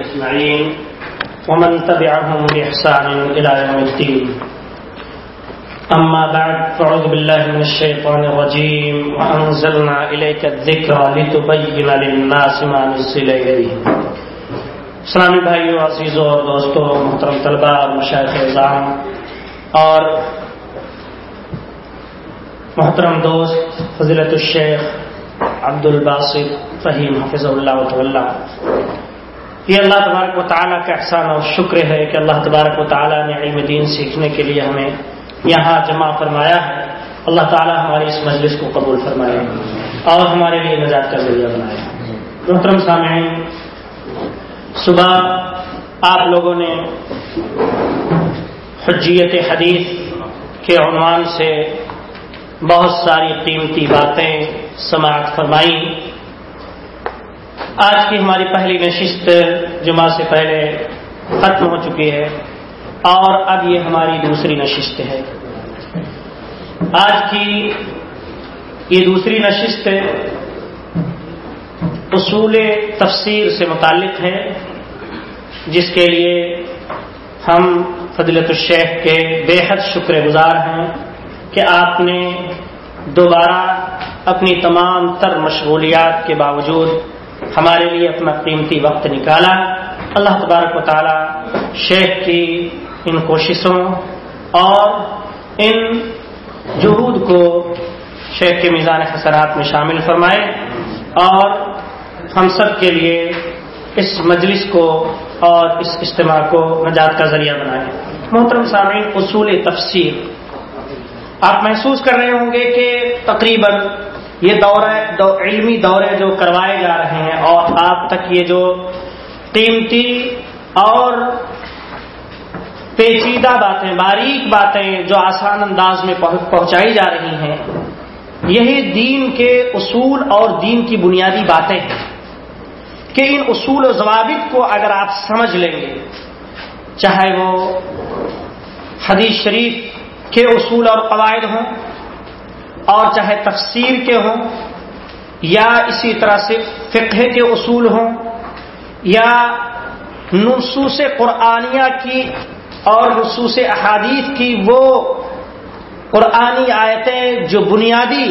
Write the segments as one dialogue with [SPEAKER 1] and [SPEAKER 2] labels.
[SPEAKER 1] أجمعين ومن تبعهم بإحسان إلى يوم الدين. أما بعد فعوذ بالله من الشيطان الرجيم، وأنزلنا إليك الذكر لتبين للناس ما نزل إليهم اسلامی بھائیو عزیزوں اور دوستوں محترم طلبہ اور مشاہد نظام اور محترم دوست، فضیلت الشیخ عبد الباسط فہیم حفظ اللہ یہ اللہ تبارک و تعالیٰ کا احسان اور شکر ہے کہ اللہ تبارک و تعالیٰ نے علم دین سیکھنے کے لیے ہمیں یہاں جمع فرمایا ہے۔ اللہ تعالیٰ ہماری اس مجلس کو قبول فرمائے اور ہمارے لیے نجات کا ذریعہ بنایا محترم سامعین، صبح آپ لوگوں نے حجیت حدیث کے عنوان سے بہت ساری قیمتی باتیں سماعت فرمائی۔ آج کی ہماری پہلی نشست جمعہ سے پہلے ختم ہو چکی ہے اور اب یہ ہماری دوسری نشست ہے۔ آج کی یہ دوسری نشست اصول تفسیر سے متعلق ہے، جس کے لیے ہم فضلت الشیخ کے بے حد شکر گزار ہیں کہ آپ نے دوبارہ اپنی تمام تر مشغولیات کے باوجود ہمارے لیے اپنا قیمتی وقت نکالا۔ اللہ تبارک و تعالی شیخ کی ان کوششوں اور ان جہود کو شیخ کے میزان خسرات میں شامل فرمائے اور ہم سب کے لیے اس مجلس کو اور اس اجتماع کو نجات کا ذریعہ بنائے۔ محترم سامعین، اصول تفسیر۔ آپ محسوس کر رہے ہوں گے کہ تقریباً یہ دورے دو علمی دورے جو کروائے جا رہے ہیں اور آپ تک یہ جو قیمتی اور پیچیدہ باتیں، باریک باتیں جو آسان انداز میں پہنچائی جا رہی ہیں، یہی دین کے اصول اور دین کی بنیادی باتیں ہیں کہ ان اصول و ضوابط کو اگر آپ سمجھ لیں گے، چاہے وہ حدیث شریف کے اصول اور قواعد ہوں اور چاہے تفسیر کے ہوں یا اسی طرح سے فقہ کے اصول ہوں یا نصوص قرآنیہ کی اور نصوص احادیث کی وہ قرآنی آیتیں جو بنیادی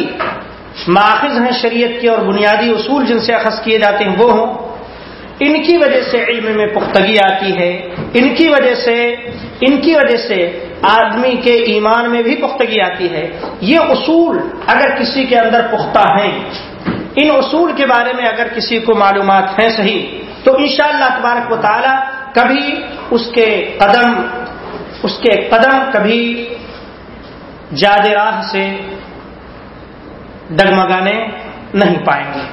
[SPEAKER 1] ماخذ ہیں شریعت کے اور بنیادی اصول جن سے اخذ کیے جاتے ہیں وہ ہوں ان کی وجہ سے علم میں پختگی آتی ہے، ان کی وجہ سے، ان کی وجہ سے آدمی کے ایمان میں بھی پختگی آتی ہے۔ یہ اصول اگر کسی کے اندر پختہ ہیں، ان اصول کے بارے میں اگر کسی کو معلومات ہیں صحیح، تو انشاءاللہ اللہ تبارک و تعالی کبھی اس کے قدم، اس کے قدم کبھی جاد راہ سے ڈگمگانے نہیں پائیں گے۔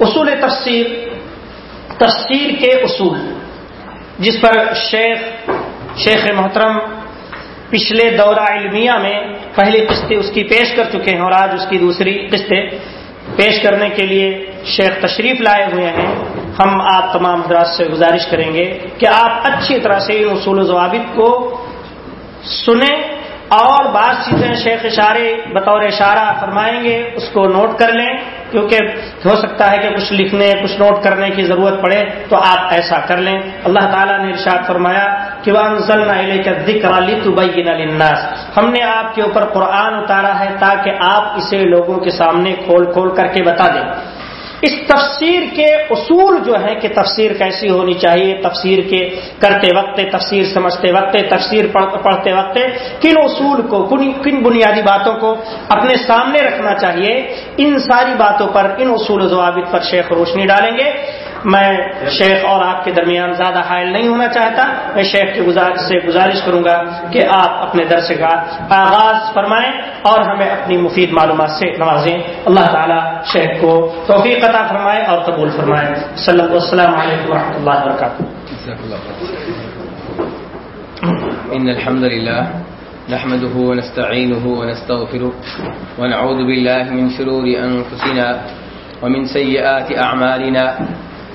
[SPEAKER 1] اصول تفسیر تفسیر کے اصول۔ جس پر شیخ شیخ محترم پچھلے دورہ علمیہ میں پہلی قسطیں اس کی پیش کر چکے ہیں اور آج اس کی دوسری قسطیں پیش کرنے کے لیے شیخ تشریف لائے ہوئے ہیں۔ ہم آپ تمام حضرات سے گزارش کریں گے کہ آپ اچھی طرح سے ان اصول و ضوابط کو سنیں اور بعض چیزیں شیخ اشارے بطور اشارہ فرمائیں گے، اس کو نوٹ کر لیں، کیونکہ ہو سکتا ہے کہ کچھ لکھنے، کچھ نوٹ کرنے کی ضرورت پڑے تو آپ ایسا کر لیں۔ اللہ تعالیٰ نے ارشاد فرمایا کہ وہ للناس۔ ہم نے آپ کے اوپر قرآن اتارا ہے تاکہ آپ اسے لوگوں کے سامنے کھول کھول کر کے بتا دیں۔ اس تفسیر کے اصول جو ہے کہ تفسیر کیسی ہونی چاہیے، تفسیر کے کرتے وقت تفسیر سمجھتے وقت تفسیر پڑھتے وقت کن اصول کو کن بنیادی باتوں کو اپنے سامنے رکھنا چاہیے۔ ان ساری باتوں پر، ان اصول و ضوابط پر شیخ روشنی ڈالیں گے۔ میں شیخ اور آپ کے درمیان زیادہ حائل نہیں ہونا چاہتا، میں شیخ کے سے گزارش کروں گا کہ آپ اپنے درس کا آغاز فرمائیں اور ہمیں اپنی مفید معلومات سے نوازیں۔ اللہ تعالیٰ شیخ کو توفیق عطا فرمائے اور قبول فرمائے۔ صلی اللہ السلام علیکم و رحمۃ اللہ وبرکاتہ۔
[SPEAKER 2] ان الحمد لله نحمده ونستعينه ونستغفره ونعوذ بالله من شرور انفسنا ومن سيئات اعمالنا۔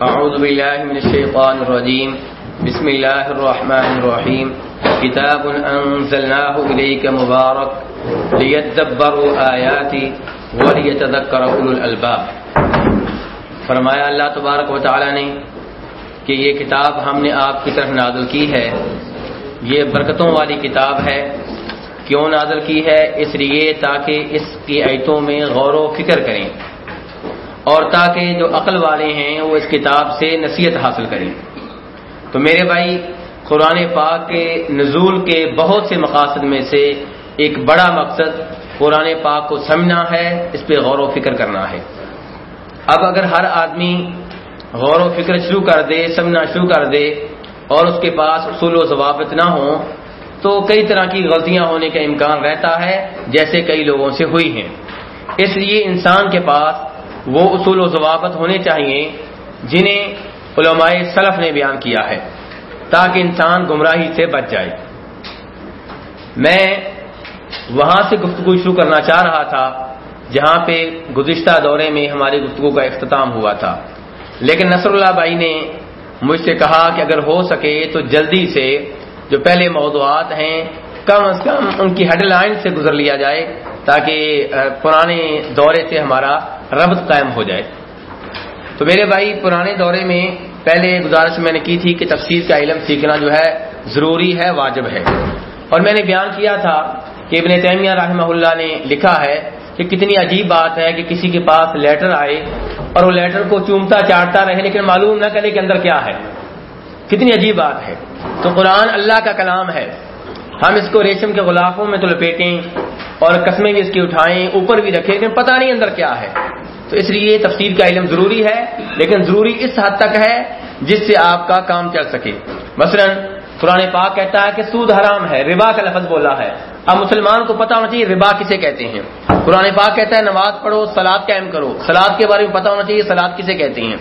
[SPEAKER 2] أعوذ بالله من الشيطان الرجيم. بسم الله الرحمن الرحيم. كتاب أنزلناه إليك مبارك ليتدبروا آياتي وليتذكر أولو الألباب. فرمایا اللہ تبارک و تعالی نے کہ یہ کتاب ہم نے آپ کی طرف نازل کی ہے. یہ برکتوں والی کتاب ہے. کیوں نازل کی ہے؟ اس لیے تاکہ اس کی ایتوں میں غور و فکر کریں. اور تاکہ جو عقل والے ہیں وہ اس کتاب سے نصیحت حاصل کریں۔ تو میرے بھائی، قرآن پاک کے نزول کے بہت سے مقاصد میں سے ایک بڑا مقصد قرآن پاک کو سمجھنا ہے، اس پہ غور و فکر کرنا ہے۔ اب اگر ہر آدمی غور و فکر شروع کر دے، سمجھنا شروع کر دے اور اس کے پاس اصول و ضوابط نہ ہوں، تو کئی طرح کی غلطیاں ہونے کا امکان رہتا ہے، جیسے کئی لوگوں سے ہوئی ہیں۔ اس لیے انسان کے پاس وہ اصول و ضوابط ہونے چاہیے جنہیں علماء سلف نے بیان کیا ہے تاکہ انسان گمراہی سے بچ جائے۔ میں وہاں سے گفتگو شروع کرنا چاہ رہا تھا جہاں پہ گزشتہ دورے میں ہماری گفتگو کا اختتام ہوا تھا۔ لیکن نصر اللہ بھائی نے مجھ سے کہا کہ اگر ہو سکے تو جلدی سے جو پہلے موضوعات ہیں کم از کم ان کی ہیڈ لائن سے گزر لیا جائے تاکہ پرانے دورے سے ہمارا ربط قائم ہو جائے۔ تو میرے بھائی، پرانے دورے میں پہلے گزارش میں نے کی تھی کہ تفسیر کا علم سیکھنا جو ہے، ضروری ہے، واجب ہے۔ اور میں نے بیان کیا تھا کہ ابن تیمیہ رحمہ اللہ نے لکھا ہے کہ کتنی عجیب بات ہے کہ کسی کے پاس لیٹر آئے اور وہ لیٹر کو چومتا، چاٹتا رہے، لیکن معلوم نہ کرے کہ اندر کیا ہے۔ کتنی عجیب بات ہے۔ تو قرآن اللہ کا کلام ہے۔ ہم اس کو ریشم کے غلافوں میں تو لپیٹیں اور قسمیں بھی اس کی اٹھائیں، اوپر بھی رکھیں، لیکن پتہ نہیں اندر کیا ہے۔ تو اس لیے تفسیر کا علم ضروری ہے، لیکن ضروری اس حد تک ہے جس سے آپ کا کام چل سکے۔ مثلا، قرآن پاک کہتا ہے کہ سود حرام ہے، ربا کا لفظ بولا ہے۔ اب مسلمان کو پتا ہونا چاہیے ربا کسے کہتے ہیں۔ قرآن پاک کہتا ہے نماز پڑھو سلاد قائم کرو۔ سلاد کے بارے میں پتا ہونا چاہیے سلاد کسے کہتے ہیں۔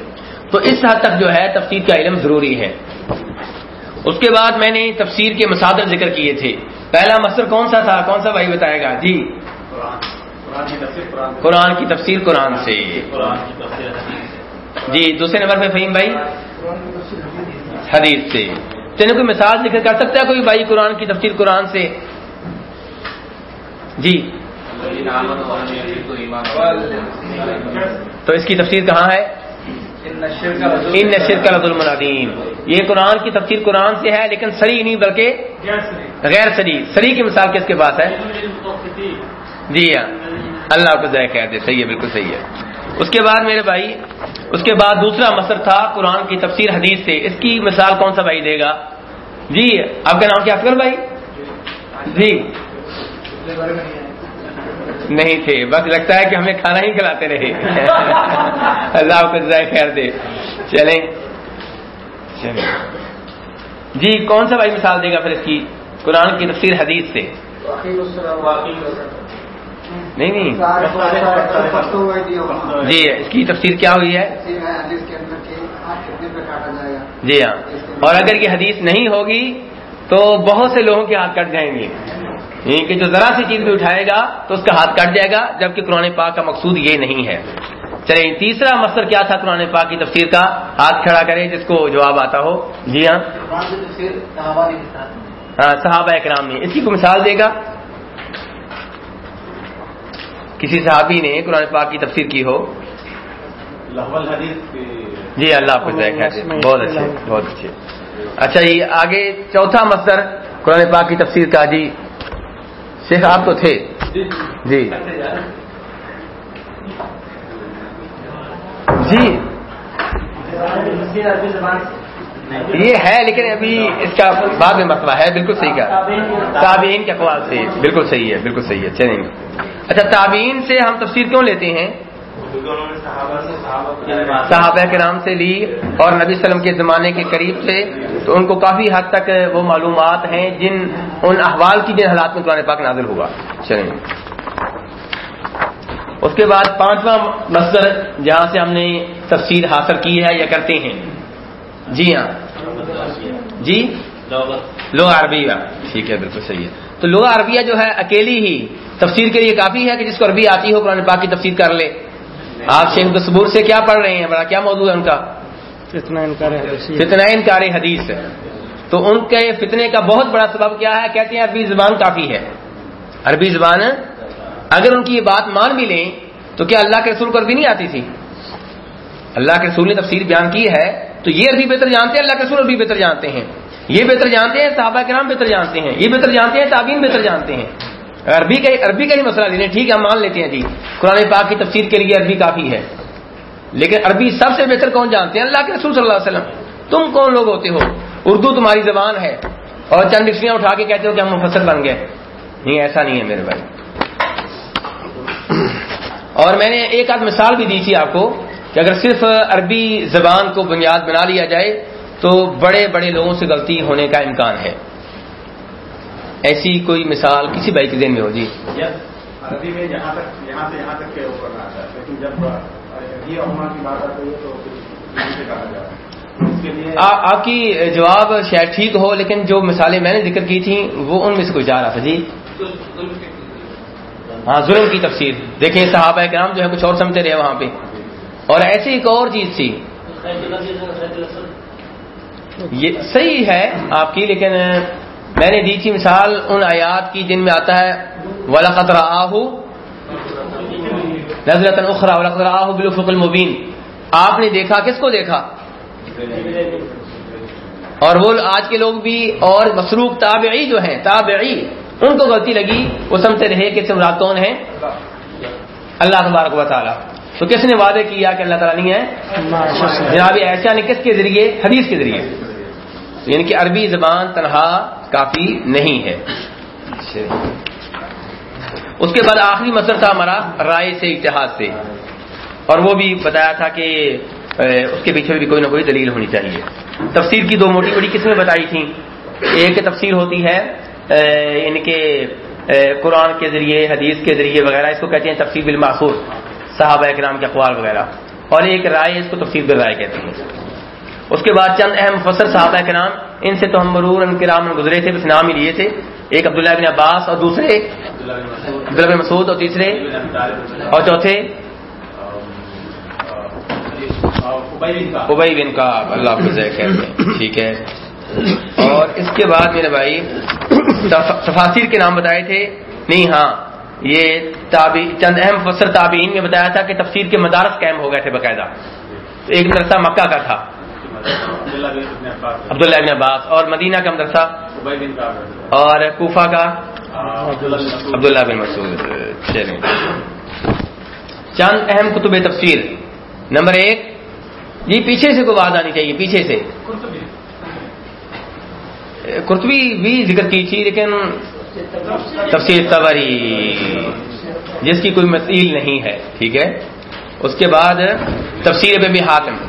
[SPEAKER 2] تو اس حد تک جو ہے تفسیر کا علم ضروری ہے۔ اس کے بعد میں نے تفسیر کے مسادر ذکر کیے تھے۔ پہلا مصر کون سا تھا؟ کون سا بھائی بتائے گا؟ جی۔ قرآن کی تفسیر قرآن سے۔ جی دوسرے نمبر پہ فہیم بھائی؟ حدیث سے۔ تین کوئی مثال ذکر کر سکتا ہے کوئی بھائی قرآن کی تفسیر قرآن سے؟ جی۔ تو اس کی تفسیر کہاں ہے؟ ان نشر کا رد المنادین یہ قرآن کی تفسیر قرآن سے ہے لیکن سری نہیں بلکہ غیر سری سری کی مثال کس کے پاس ہے؟ جی ہاں۔ اللہ کو ذائقہ کہہ دے صحیح ہے، بالکل صحیح ہے۔ اس کے بعد میرے بھائی، اس کے بعد دوسرا مصر تھا، قرآن کی تفسیر حدیث سے۔ اس کی مثال کون سا بھائی دے گا؟ جی آپ کا نام کیا افغل بھائی؟ جی۔ نہیں تھے۔ بس لگتا ہے کہ ہمیں کھانا ہی کھلاتے رہے۔ اللہ کو ذائقہ خیر دے۔ چلیں۔ چلیں جی کون سا بھائی مثال دے گا پھر اس کی؟ قرآن کی تفسیر حدیث سے۔ نہیں نہیں۔ جی اس کی تفسیر کیا ہوئی ہے؟ جی ہاں اور اگر یہ حدیث نہیں ہوگی تو بہت سے لوگوں کے ہاتھ کٹ جائیں گے۔ کہ جو ذرا سی چیز بھی اٹھائے گا تو اس کا ہاتھ کٹ جائے گا جبکہ قرآن پاک کا مقصود یہ نہیں ہے۔ چلے تیسرا مقصد کیا تھا قرآن پاک کی تفسیر کا؟ ہاتھ کھڑا کرے جس کو جواب آتا ہو۔ جی ہاں۔ ہاں صحابہ اکرام نے اسی کو مثال دے گا؟ کسی صحابی نے قرآن پاک کی تفسیر کی ہو؟ جی اللہ آپ کو بہت اچھے بہت اچھے اچھا جی آگے چوتھا مصدر قرآن پاک کی تفسیر کا۔ جی شیخ آپ تو تھے۔ جی جی۔ یہ ہے لیکن ابھی اس کا بعد میں مسئلہ ہے۔ بالکل صحیح کا تابعین کے اقوال سے۔ بالکل صحیح ہے بالکل صحیح ہے۔ چلیں۔ گے اچھا تابعین سے ہم تفسیر کیوں لیتے ہیں؟ صحابہ کے نام سے لی اور نبی وسلم کے زمانے کے قریب سے، تو ان کو کافی حد تک وہ معلومات ہیں جن ان احوال کی جن حالات میں قرآن پاک نازل ہوا۔ چلیں۔ اس کے بعد پانچواں مصدر جہاں سے ہم نے تفسیر حاصل کی ہے یا کرتے ہیں۔ جی ہاں۔ جی؟ لو عربیہ ٹھیک ہے، بالکل صحیح ہے۔ تو لو عربیہ جو ہے اکیلی ہی تفسیر کے لیے کافی ہے کہ جس کو عربی آتی ہو قرآن پاک کی تفسیر کر لے۔ آپ شیخ تصبور سے کیا پڑھ رہے ہیں؟ بڑا کیا موضوع ہے ان کا؟
[SPEAKER 1] فتنہ انکار حدیث
[SPEAKER 2] ہے۔ تو ان کے فتنے کا بہت بڑا سبب کیا ہے؟ کہتے ہیں عربی زبان کافی ہے۔ عربی زبان اگر ان کی یہ بات مان بھی لیں تو کیا اللہ کے رسول کو عربی نہیں آتی تھی؟ اللہ کے رسول نے تفسیر بیان کی ہے تو یہ عربی بہتر جانتے ہیں؟ اللہ کے رسول عربی بہتر جانتے ہیں۔ یہ بہتر جانتے ہیں، صحابہ کرام بہتر جانتے ہیں، یہ بہتر جانتے ہیں تعبین بہتر جانتے ہیں۔ عربی کا عربی کا ہی مسئلہ لے لیں ٹھیک ہے، ہم مان لیتے ہیں جی۔ قرآن پاک کی تفسیر کے لیے عربی کافی ہے۔ لیکن عربی سب سے بہتر کون جانتے ہیں؟ اللہ کے رسول صلی اللہ علیہ وسلم۔ تم کون لوگ ہوتے ہو؟ اردو تمہاری زبان ہے۔ اور چند ڈکشنیاں اٹھا کے کہتے ہو کہ ہم مفسر بن گئے۔ نہیں، ایسا نہیں ہے میرے بھائی۔ اور میں نے ایک آدھ مثال بھی دی تھی آپ کو کہ اگر صرف عربی زبان کو بنیاد بنا لیا جائے تو بڑے بڑے لوگوں سے غلطی ہونے کا امکان ہے۔ ایسی کوئی مثال کسی بھائی کے دن میں ہو جی؟
[SPEAKER 3] عربی میں یہاں تک یہاں سے یہاں تک کے اوپر آتا ہے۔ لیکن جب یہ عما کی بات آتی ہے تو سے کہا جاتا ہے۔ اس کے لیے
[SPEAKER 2] آپ کی جواب شاید ٹھیک ہو لیکن جو مثالیں میں نے ذکر کی تھیں وہ ان میں سے کوئی جا رہا تھا جی؟ ہاں ظلم کی تفسیر۔ دیکھیں صحابہ کرام جو ہے کچھ اور سمجھتے رہے وہاں پہ۔ اور ایسی ایک اور چیز تھی۔ یہ صحیح ہے آپ کی، لیکن میں نے دی تھی مثال ان آیات کی جن میں آتا ہے ولاقت راہ نظرت اخرا ولاقت راہ بالفق المبین آپ نے دیکھا، کس کو دیکھا؟ اور وہ آج کے لوگ بھی اور مسروق تابعی جو ہیں، تابعی، ان کو غلطی لگی، وہ سمجھتے رہے کہ سمراٹ کون ہیں؟ اللہ تبارک و تعالیٰ۔ تو کس نے وعدے کیا کہ اللہ تعالیٰ نہیں ہے؟ جناب، ایسا نہیں، کس کے ذریعے؟ حدیث کے ذریعے۔ یعنی کہ عربی زبان تنہا کافی نہیں ہے۔ اس کے بعد آخری مسئلہ تھا ہمارا رائے سے اتحاد سے۔ اور وہ بھی بتایا تھا کہ اس کے پیچھے بھی کوئی نہ کوئی دلیل ہونی چاہیے۔ تفسیر کی دو موٹی بڑی قسمیں بتائی تھیں؟ ایک تفسیر ہوتی ہے ان یعنی کے قرآن کے ذریعے، حدیث کے ذریعے وغیرہ، اس کو کہتے ہیں تفسیر بالماخور صحابہ اکرام کے اقوال وغیرہ۔ اور ایک رائے اس کو تفسیر بالرائے کہتے ہیں۔ اس کے بعد چند اہم مفسر صحابہ کے نام ان سے تو ہم مرور ان کے رام گزرے تھے، بس نام ہی لیے تھے۔ ایک عبداللہ بن عباس اور دوسرے عبداللہ بن مسعود اور تیسرے اور چوتھے ابئی بن کا اللہ آپ ٹھیک ہے۔ اور اس کے بعد میرے بھائی تفاصیر کے نام بتائے تھے۔ نہیں ہاں یہ چند اہم مفسر تابعین میں بتایا تھا کہ تفسیر کے مدارس قائم ہو گئے تھے باقاعدہ۔ ایک مدرسہ مکہ کا تھا۔ عبداللہ ابن عباس اور مدینہ کا مدرسہ اور کوفہ کا عبداللہ بن مسعود۔ چلیں۔ چند اہم کتب تفسیر۔ نمبر ایک۔ جی پیچھے سے کوئی بات آنی چاہیے، پیچھے سے۔ کرتبی بھی ذکر کی تھی، لیکن تفسیر تبری جس کی کوئی مسیل نہیں ہے، ٹھیک ہے۔ اس کے بعد تفسیر بے بھی حاتم۔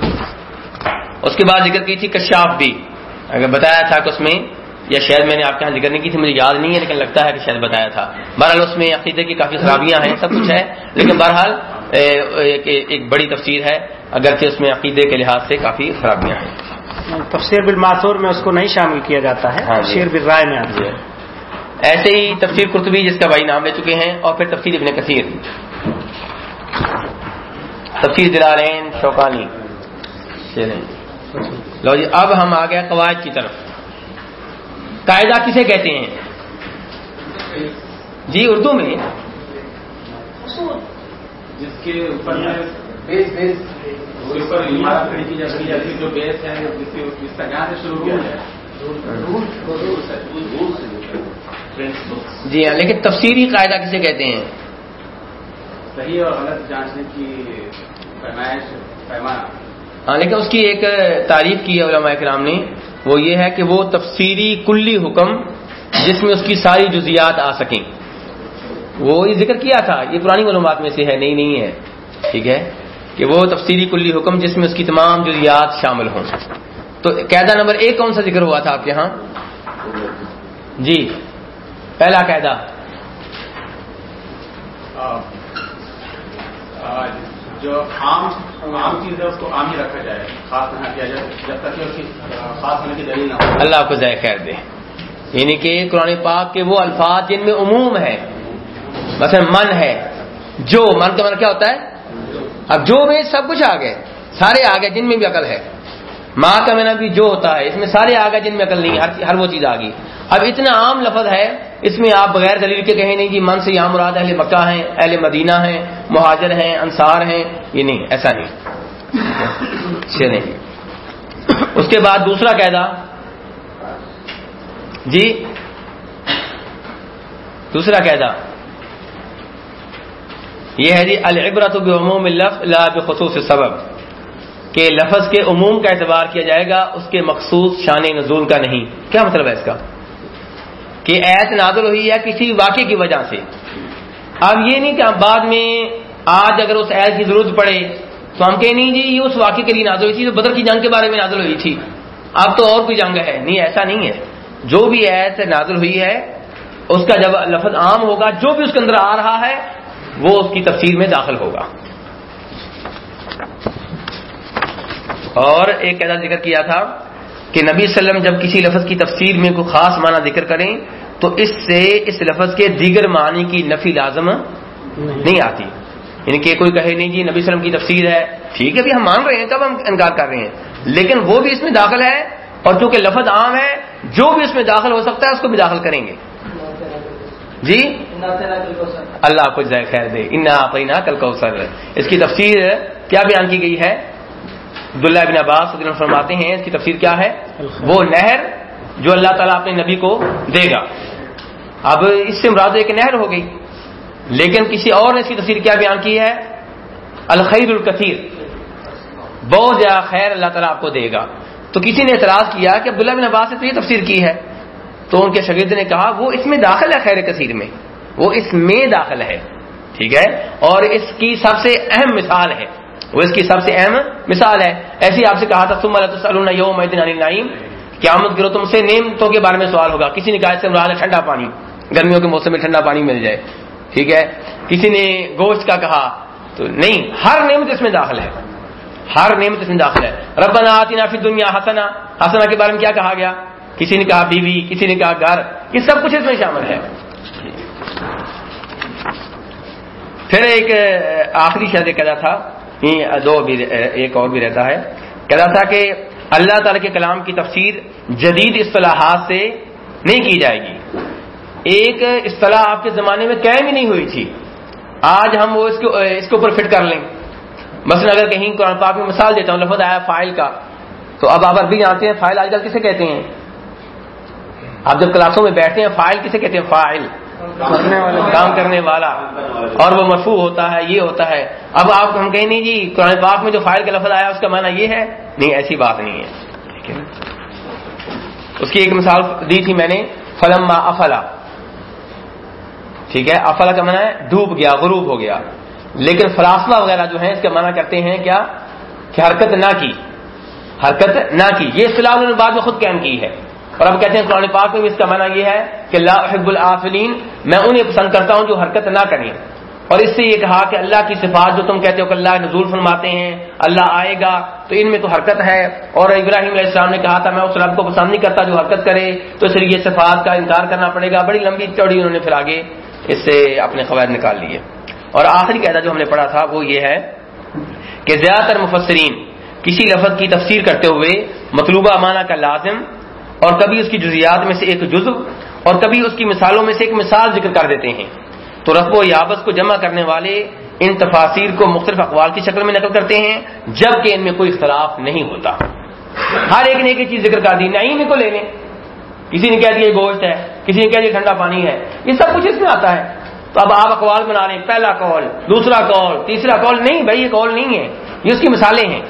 [SPEAKER 2] اس کے بعد ذکر کی تھی کشاف بھی۔ اگر بتایا تھا کہ اس میں یا شاید میں نے آپ کے یہاں ذکر نہیں کی تھی مجھے یاد نہیں ہے لیکن لگتا ہے کہ شاید بتایا تھا۔ بہرحال اس میں عقیدے کی کافی خرابیاں ہیں سب کچھ ہے۔ لیکن بہرحال ایک بڑی تفسیر ہے اگرچہ اس میں عقیدے کے لحاظ سے کافی خرابیاں ہیں۔
[SPEAKER 1] تفسیر بالماثور میں اس کو نہیں شامل کیا جاتا ہے
[SPEAKER 2] ہاں جی۔
[SPEAKER 1] تفسیر بالرائے میں آتی ہے۔
[SPEAKER 2] ایسے ہی تفسیر قرطبی جس کا بھائی نام لے چکے ہیں اور پھر تفسیر ابن کثیر۔ تفسیر دلالین شوکانی۔ چلیں لو جی اب ہم آ گئے قواعد کی طرف۔ قاعدہ کسے کہتے ہیں؟ جی اردو میں۔
[SPEAKER 3] جس کے اوپر اوپر عمارت کھڑی کی جاتی ہے جو بیس ہے جس کا جہاں سے شروع کیا جائے
[SPEAKER 2] جی ہاں لیکن تفسیری قاعدہ کسے کہتے ہیں؟
[SPEAKER 3] صحیح اور غلط جانچنے کی پیمائش پیمانہ
[SPEAKER 2] ہاں، لیکن اس کی ایک تعریف کی ہے علماء کرام نے، وہ یہ ہے کہ وہ تفسیری کلی حکم جس میں اس کی ساری جزیات آ سکیں۔ وہ یہ ذکر کیا تھا، یہ پرانی معلومات میں سے ہے نہیں نہیں ہے۔ ٹھیک ہے؟ کہ وہ تفسیری کلی حکم جس میں اس کی تمام جزیات شامل ہوں۔ تو قاعدہ نمبر ایک کون سا ذکر ہوا تھا آپ کے یہاں جی پہلا قاعدہ۔
[SPEAKER 3] جو عام عام چیز ہے اس کو عام ہی رکھا جائے۔ خاص نہ کیا جائے جب تک کہ اس کی خاص ہونے کی دلیل نہ ہو۔
[SPEAKER 2] اللہ کو ذائقہ خیر دے۔ یعنی کہ قرآن پاک کے وہ الفاظ جن میں عموم ہے مثلا من ہے جو من کا من کیا ہوتا ہے؟ اب جو میں سب کچھ آ گئے سارے آ گئے جن میں بھی عقل ہے۔ ماں کا مینا بھی جو ہوتا ہے اس میں سارے آ گئے جن میں عقل نہیں ہر, ہر وہ چیز آ گئی اب اتنا عام لفظ ہے اس میں آپ بغیر دلیل کے کہیں نہیں کہ من سے یہاں مراد اہل مکہ ہیں، اہل مدینہ ہیں، مہاجر ہیں، انصار ہیں، یہ نہیں، ایسا نہیں۔ نہیں اس کے بعد دوسرا قاعدہ۔ جی؟ دوسرا قاعدہ۔ یہ ہے جی العبرت بعموم اللفظ لا بخصوص سبب کہ لفظ کے عموم کا اعتبار کیا جائے گا، اس کے مخصوص شان نزول کا نہیں۔ کیا مطلب ہے اس کا؟ کہ ایت نازل ہوئی ہے کسی واقعے کی وجہ سے۔ اب یہ نہیں کہ بعد میں آج اگر اس ایت کی ضرورت پڑے تو ہم کہیں نہیں جی یہ اس واقعے کے لیے نازل ہوئی تھی تو بدر کی جنگ کے بارے میں نازل ہوئی تھی۔ اب تو اور کوئی جنگ ہے۔ نہیں، ایسا نہیں ہے۔ جو بھی ایت نازل ہوئی ہے، اس کا جب لفظ عام ہوگا، جو بھی اس کے اندر آ رہا ہے، وہ اس کی تفسیر میں داخل ہوگا۔ اور ایک ایسا ذکر کیا تھا کہ نبی صلی اللہ علیہ وسلم جب کسی لفظ کی تفسیر میں کوئی خاص معنی ذکر کریں تو اس سے اس لفظ کے دیگر معنی کی نفی لازم نہیں. آتی۔ یعنی کہ کوئی کہے نہیں جی نبی صلی اللہ علیہ وسلم کی تفسیر ہے ٹھیک ہے بھی ہم مان رہے ہیں تب ہم انکار کر رہے ہیں۔ لیکن وہ بھی اس میں داخل ہے اور چونکہ لفظ عام ہے جو بھی اس میں داخل ہو سکتا ہے اس کو بھی داخل کریں گے۔ جی؟ اللہ کو جائے خیر دے۔ انا کل کوثر اس کی تفسیر کیا بیان کی گئی ہے؟ عبداللہ بن عباس فرماتے ہیں اس کی تفسیر کیا ہے؟ وہ نہر جو اللہ تعالیٰ اپنے نبی کو دے گا۔ اب اس سے مراد ایک نہر ہو گئی۔ لیکن کسی اور نے اس کی تفسیر کیا، بیان کی ہے۔ الخیر الکثیر۔ بہت زیادہ خیر اللہ تعالیٰ آپ کو دے گا۔ تو کسی نے اعتراض کیا کہ عبداللہ بن عباس نے تو یہ تفسیر کی ہے۔ تو ان کے شگرد نے کہا، وہ اس میں داخل ہے خیر کثیر میں۔ وہ اس میں داخل ہے۔ ٹھیک ہے؟ اور اس کی سب سے اہم مثال ہے۔ وہ اس کی سب سے اہم مثال ہے۔ ایسی آپ سے کہا تھا تم اللہ یوم نعیم قیامت کرو تم سے نعمتوں کے بارے میں سوال ہوگا۔ کسی نے کہا، اس سے مراد ہے ٹھنڈا پانی۔ گرمیوں کے موسم میں ٹھنڈا پانی مل جائے۔ ٹھیک ہے؟ کسی نے گوشت کا کہا، تو نہیں، ہر نعمت اس میں داخل ہے۔ ہر نعمت اس میں داخل ہے۔ ربنا آتنا فی دنیا حسنا۔ حسنا کے بارے میں کیا کہا گیا؟ کسی نے کہا بیوی، کسی نے کہا گھر، یہ سب کچھ اس میں شامل ہے۔ پھر ایک آخری شاید کہا تھا دو بھی، ایک اور بھی رہتا ہے۔ کہتا تھا کہ اللہ تعالی کے کلام کی تفسیر جدید اصطلاحات سے نہیں کی جائے گی۔ ایک اصطلاح آپ کے زمانے میں قائم ہی نہیں ہوئی تھی۔ آج ہم وہ اس کے اوپر فٹ کر لیں۔ مثلا اگر کہیں قرآن پاک میں مثال دیتا ہوں، لفظ آیا فائل کا۔ تو اب آپ عربی جانتے ہیں فائل آج کل کسے کہتے ہیں؟ آپ جب کلاسوں میں بیٹھتے ہیں، فائل کسے کہتے ہیں؟ فائل۔ کام کرنے والا۔ اور وہ مرفوع ہوتا ہے، یہ ہوتا ہے۔ اب آپ ہم کہیں نہیں جی قرآن پاک میں جو فائل کا لفظ آیا، اس کا معنی یہ ہے۔ نہیں، ایسی بات نہیں ہے۔ اس کی ایک مثال دی تھی میں نے فلم افلا۔ ٹھیک ہے؟ افلا کا معنی ہے ڈوب گیا، غروب ہو گیا۔ لیکن فلاسفہ وغیرہ جو ہیں اس کا منع کرتے ہیں کیا؟ کہ حرکت نہ کی۔ حرکت نہ کی۔ یہ اصطلاح انہوں نے بعد میں خود قائم کی ہے۔ اور اب کہتے ہیں قرآن پاک میں بھی اس کا معنی یہ ہے کہ لا حب العافلین میں انہیں پسند کرتا ہوں جو حرکت نہ کریں۔ اور اس سے یہ کہا کہ اللہ کی صفات جو تم کہتے ہو کہ اللہ نزول فرماتے ہیں، اللہ آئے گا، تو ان میں تو حرکت ہے۔ اور ابراہیم علیہ السلام نے کہا تھا، میں اس رب کو پسند نہیں کرتا جو حرکت کرے، تو اس لیے صفات کا انکار کرنا پڑے گا۔ بڑی لمبی چوڑی انہوں نے پھر آگے اس سے اپنے قواعد نکال لیے۔ اور آخری قاعدہ جو ہم نے پڑھا تھا وہ یہ ہے کہ زیادہ تر مفسرین کسی لفظ کی تفسیر کرتے ہوئے مطلوبہ معنی کا لازم اور کبھی اس کی جزیات میں سے ایک جزو اور کبھی اس کی مثالوں میں سے ایک مثال ذکر کر دیتے ہیں۔ تو رقب و یابس کو جمع کرنے والے ان تفاصیر کو مختلف اقوال کی شکل میں نقل کرتے ہیں، جبکہ ان میں کوئی اختلاف نہیں ہوتا۔ ہر ایک نے ایک چیز ذکر کر دی نہیں کو لے لیں۔ کسی نے کہہ دیا گوشت ہے۔ کسی نے کہہ دیا ٹھنڈا پانی ہے؟ یہ سب کچھ اس میں آتا ہے۔ تو اب آپ اقوال بنا رہے ہیں۔ پہلا کال دوسرا کال تیسرا کال نہیں بھائی، یہ کال نہیں ہے۔ یہ اس کی مثالیں ہیں۔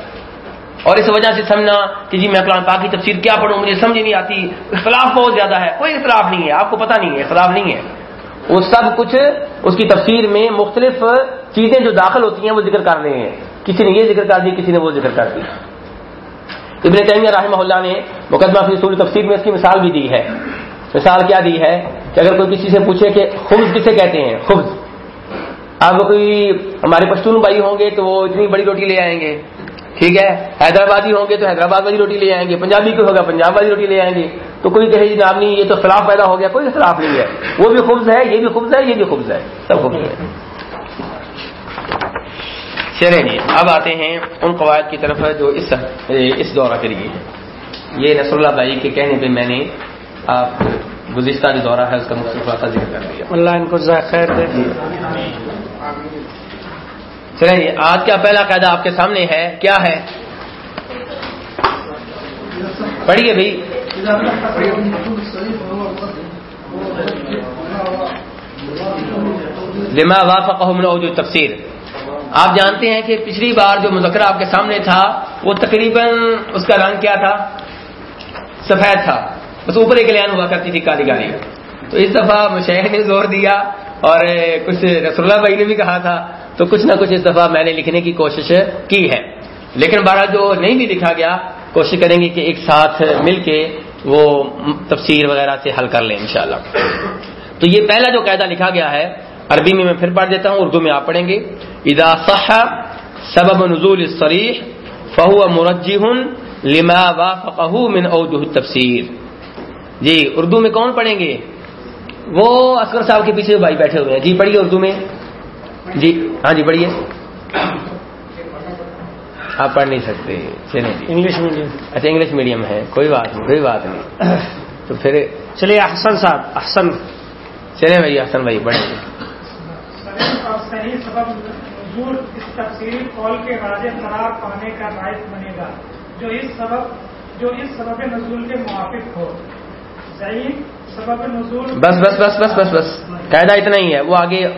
[SPEAKER 2] اور اس وجہ سے سمجھنا کہ جی میں قرآن پاک کی تفسیر کیا پڑھوں، مجھے سمجھ نہیں آتی۔ اختلاف بہت زیادہ ہے۔ کوئی اختلاف نہیں ہے۔ آپ کو پتا نہیں ہے، اختلاف نہیں ہے۔ وہ سب کچھ اس کی تفسیر میں مختلف چیزیں جو داخل ہوتی ہیں، وہ ذکر کر رہے ہیں۔ کسی نے یہ ذکر کر دی، کسی نے وہ ذکر کر دی۔ ابن تیمیہ رحمہ اللہ نے مقدمہ فی اصول تفسیر میں اس کی مثال بھی دی ہے۔ مثال کیا دی ہے کہ اگر کوئی کسی سے پوچھے کہ خبز کسے کہتے ہیں؟ خبز. اب کوئی ہمارے پشتون بھائی ہوں گے تو وہ اتنی بڑی روٹی لے آئیں گے. ٹھیک ہے؟ حیدرآبادی ہوں گے تو حیدرآباد والی روٹی لے آئیں گے. پنجابی کو ہوگا؟ پنجاب والی روٹی لے آئیں گے. تو کوئی کہے جی جناب نہیں، یہ تو خلاف پیدا ہو گیا، کوئی خلاف نہیں ہے. وہ بھی خبز ہے، یہ بھی خبز ہے، یہ بھی خبز ہے. سب خبز ہے. چلے جی اب آتے ہیں ان قواعد کی طرف جو اس اس دورہ کے لیے یہ نصر اللہ بھائی کے کہنے پہ میں نے آپ گزشتہ جو دورہ ہے اس کا مختلف ذکر کر دیا
[SPEAKER 1] اللہ ان کو خیر دے۔
[SPEAKER 2] چلیں جی آج کا پہلا قاعدہ آپ کے سامنے ہے۔ کیا ہے؟ پڑھیے بھائی۔ لما وافقہ من اوجو تفسیر آپ جانتے ہیں کہ پچھلی بار جو مذکرہ آپ کے سامنے تھا وہ تقریباً اس کا رنگ کیا تھا؟ سفید تھا۔ بس اوپر ایک لین ہوا کرتی تھی کالی کالی تو اس دفعہ مشیخ نے زور دیا اور کچھ رسول اللہ بھائی نے بھی کہا تھا۔ تو کچھ نہ کچھ اس دفعہ میں نے لکھنے کی کوشش کی ہے۔ لیکن بارہ جو نہیں بھی لکھا گیا، کوشش کریں گے کہ ایک ساتھ مل کے وہ تفسیر وغیرہ سے حل کر لیں انشاءاللہ۔ تو یہ پہلا جو قاعدہ لکھا گیا ہے، عربی میں میں پھر پڑھ دیتا ہوں، اردو میں آپ پڑھیں گے۔ ادا صح سبب نزول الصریح فہو مرجح لما وافقہ من اوجہ تفسیر جی اردو میں کون پڑھیں گے؟ وہ اصغر صاحب کے پیچھے بھائی بیٹھے ہوئے ہیں۔ جی پڑھیے اردو میں۔ جی ہاں جی پڑھیے۔ آپ پڑھ نہیں سکتے چلیں جی۔
[SPEAKER 1] English medium.
[SPEAKER 2] اچھا انگلش میڈیم ہے۔ کوئی بات نہیں کوئی بات نہیں۔ تو پھر
[SPEAKER 1] چلیے احسن صاحب احسن۔
[SPEAKER 2] چلے بھائی احسن بھائی پڑھیں۔ گے
[SPEAKER 4] اور صحیح سبب نزول اس تفصیلی قول کے واضح قرار پانے کا باعث بنے گا جو اس سبب جو اس سبب نزول کے موافق ہو۔
[SPEAKER 2] بس بس بس بس بس بس۔ قاعدہ اتنا ہی ہے۔ وہ آگے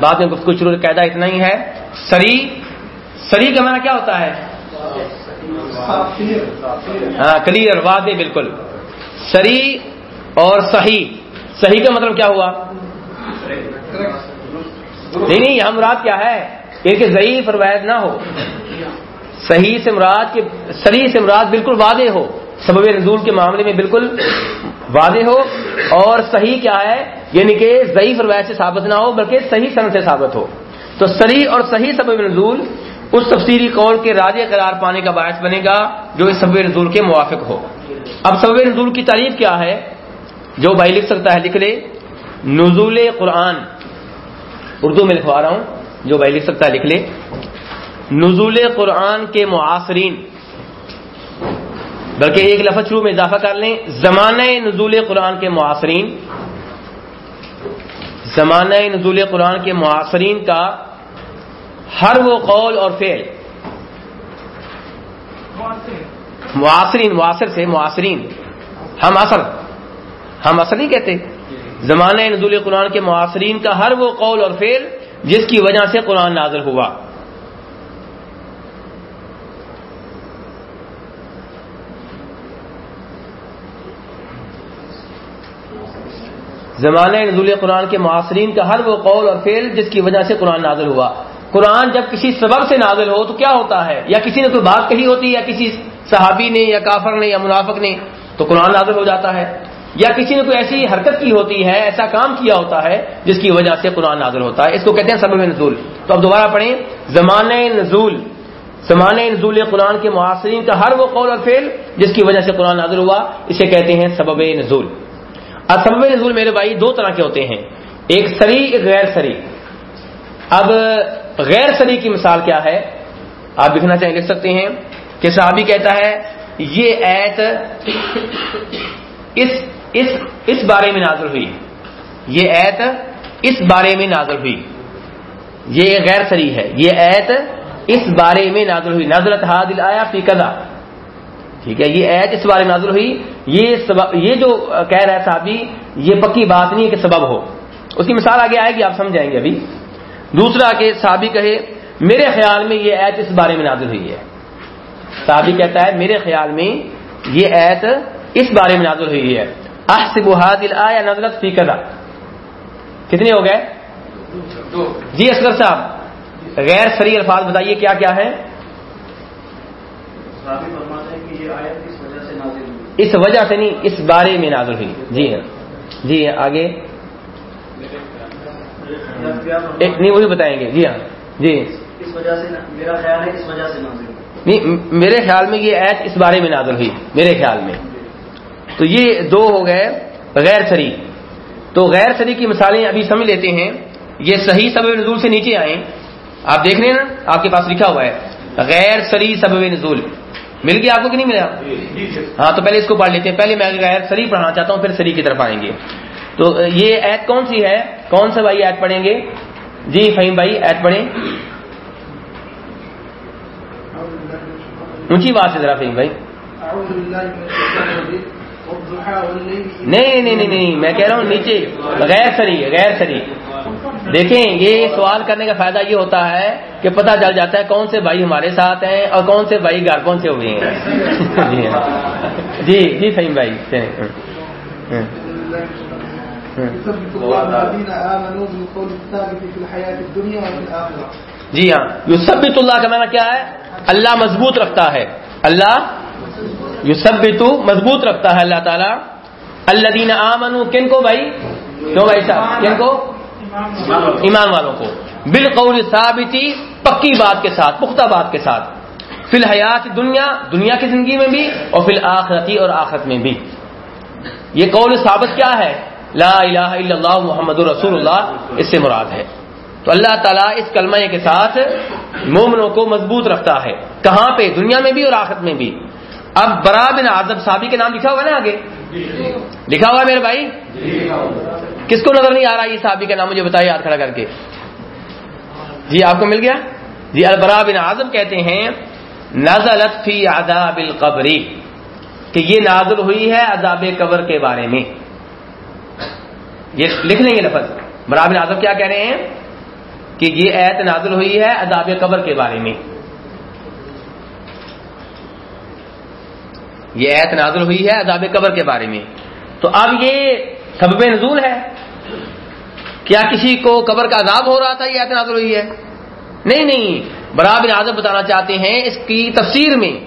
[SPEAKER 2] بعد میں گفتگو شروع، قاعدہ اتنا ہی ہے۔ سری سری کا معنی کیا ہوتا ہے؟ ہاں کلیئر واضح، بالکل۔ سری اور صحیح۔ صحیح کا مطلب کیا ہوا؟ نہیں نہیں، یہاں مراد کیا ہے؟ کہ ضعیف روایت نہ ہو۔ صحیح سے مراد کے سری سے مراد بالکل واضح ہو۔ سبب نزول کے معاملے میں بالکل واضح ہو اور صحیح کیا ہے یعنی کہ ضعیف روایت سے ثابت نہ ہو، بلکہ صحیح سن سے ثابت ہو۔ تو سری اور صحیح سبب نزول اس تفصیلی قول کے راج قرار پانے کا باعث بنے گا جو اس سبب نزول کے موافق ہو۔ اب سبب نزول کی تعریف کیا ہے؟ جو بھائی لکھ سکتا ہے لکھ لے۔ نزول قرآن۔ اردو میں لکھوا رہا ہوں، جو بھائی لکھ سکتا ہے لکھ لے۔ نزول قرآن کے معاصرین۔ بلکہ ایک لفظ شروع میں اضافہ کر لیں، زمانہ نزول قرآن کے معاصرین۔ زمانہ نزول قرآن کے معاصرین کا ہر وہ قول اور فعل۔ معاصرین، معاصر سے معاصرین۔ ہم اثر ہم اثر نہیں کہتے۔ زمانہ نزول قرآن کے معاصرین کا ہر وہ قول اور فعل جس کی وجہ سے قرآن نازل ہوا۔ زمانہ نزول قرآن کے معاصرین کا ہر وہ قول اور فعل جس کی وجہ سے قرآن نازل ہوا۔ قرآن جب کسی سبب سے نازل ہو تو کیا ہوتا ہے؟ یا کسی نے کوئی بات کہی ہوتی ہے، یا کسی صحابی نے، یا کافر نے، یا منافق نے، تو قرآن نازل ہو جاتا ہے۔ یا کسی نے کوئی ایسی حرکت کی ہوتی ہے، ایسا کام کیا ہوتا ہے جس کی وجہ سے قرآن نازل ہوتا ہے۔ اس کو کہتے ہیں سبب نزول۔ تو اب دوبارہ پڑھیں۔ زمانہ نزول۔ زمانہ نزول قرآن کے معاصرین کا ہر وہ قول اور فعل جس کی وجہ سے قرآن نازل ہوا، اسے کہتے ہیں سبب نزول۔ اب سبب نزول میرے بھائی دو طرح کے ہوتے ہیں۔ ایک سری، ایک غیر سری۔ اب غیر سری کی مثال کیا ہے؟ آپ لکھنا چاہیں لکھ سکتے ہیں کہ صحابی کہتا ہے، یہ ایت اس اس اس بارے میں نازل ہوئی۔ یہ ایت اس بارے میں نازل ہوئی۔ یہ غیر سری ہے۔ یہ ایت اس بارے میں نازل ہوئی۔ نازلت حادل آیا فی قضا ٹھیک ہے، یہ ایت اس بارے میں نازل ہوئی۔ یہ سبب، یہ جو کہہ رہا ہے صحابی، یہ پکی بات نہیں ہے کہ سبب ہو۔ اس کی مثال آگے آئے گی، آپ سمجھ جائیں گے ابھی۔ دوسرا کہ صحابی کہے، میرے خیال میں یہ ایت اس بارے میں نازل ہوئی ہے۔ صحابی کہتا ہے، میرے خیال میں یہ ایت اس بارے میں نازل ہوئی ہے۔ احسب هذه نزلت في كذا کتنے ہو گئے؟ جی اصغر صاحب، غیر سری الفاظ بتائیے کیا کیا ہے اس وجہ سے نہیں اس بارے میں نازل ہوئی۔ جی ہاں۔ جی ہاں آگے۔ نہیں وہی بتائیں گے۔ جی ہاں۔ جی۔
[SPEAKER 5] اس وجہ سے میرا خیال ہے اس وجہ سے۔
[SPEAKER 2] نہیں میرے خیال میں یہ ایت اس بارے میں نازل ہوئی۔ میرے خیال میں۔ تو یہ دو ہو گئے غیر سری۔ تو غیر سری کی مثالیں ابھی سمجھ لیتے ہیں۔ یہ صحیح سبب نزول سے نیچے آئیں۔ آپ دیکھ رہے ہیں نا؟ آپ کے پاس لکھا ہوا ہے۔ غیر سری سبب نزول۔ مل گیا آپ کو کہ نہیں ملا؟ ہاں تو پہلے اس کو پڑھ لیتے ہیں۔ پہلے میں غیر سری پڑھنا چاہتا ہوں پھر سری کی طرف آئیں گے۔ تو یہ ایت کون سی ہے؟ کون سا بھائی ایت پڑھیں گے؟ جی فہیم بھائی ایت پڑھیں۔ اونچی بات سے ذرا فہیم بھائی۔ نہیں نہیں نہیں میں کہہ رہا ہوں نیچے، غیر سری غیر سری۔ دیکھیں، یہ سوال کرنے کا فائدہ یہ ہوتا ہے کہ پتہ چل جاتا ہے کون سے بھائی ہمارے ساتھ ہیں اور کون سے بھائی گھر پہنچے ہوئے ہیں۔ جی جی جی فہیم بھائی ہاں۔ جی ہاں۔ یوسبت اللہ کا معنی کیا ہے؟ اللہ مضبوط رکھتا ہے۔ اللہ یوسبت مضبوط رکھتا ہے اللہ تعالیٰ. اللہ دین آمن کن کو بھائی؟ کیوں بھائی صاحب، کن کو؟ ایمان والوں کو. بالقول ثابتی، پکی بات کے ساتھ، پختہ بات کے ساتھ. فی الحیات دنیا دنیا کی زندگی میں بھی، اور فی الآخرتی اور آخرت میں بھی. یہ قول ثابت کیا ہے؟ لا الہ الا اللہ محمد رسول اللہ، اس سے مراد ہے. تو اللہ تعالیٰ اس کلمہ کے ساتھ مومنوں کو مضبوط رکھتا ہے. کہاں پہ؟ دنیا میں بھی اور آخرت میں بھی. اب برا بن آدم صابی کے نام لکھا ہوا ہے نا آگے؟ لکھا ہوا ہے میرے بھائی؟ کس کو نظر نہیں آ رہا یہ صحابی کا نام؟ مجھے بتائیے یاد کھڑا کر کے۔ جی آپ کو مل گیا؟ جی البرا بن اعظم کہتے ہیں، نزلت فی عذاب القبری کہ یہ نازل ہوئی ہے عذاب قبر کے بارے میں۔ یہ لکھ لیں گے لفظ۔ برا بن اعظم کیا کہہ رہے ہیں؟ کہ یہ ایت نازل ہوئی ہے عذاب قبر کے بارے میں۔ یہ ایت نازل ہوئی ہے عذاب قبر کے بارے میں۔ تو اب یہ سبب نزول ہے۔ کیا کسی کو قبر کا عذاب ہو رہا تھا یہ ایت نازل ہوئی ہے؟ نہیں نہیں۔ برا بن اعظم بتانا چاہتے ہیں اس کی تفسیر میں۔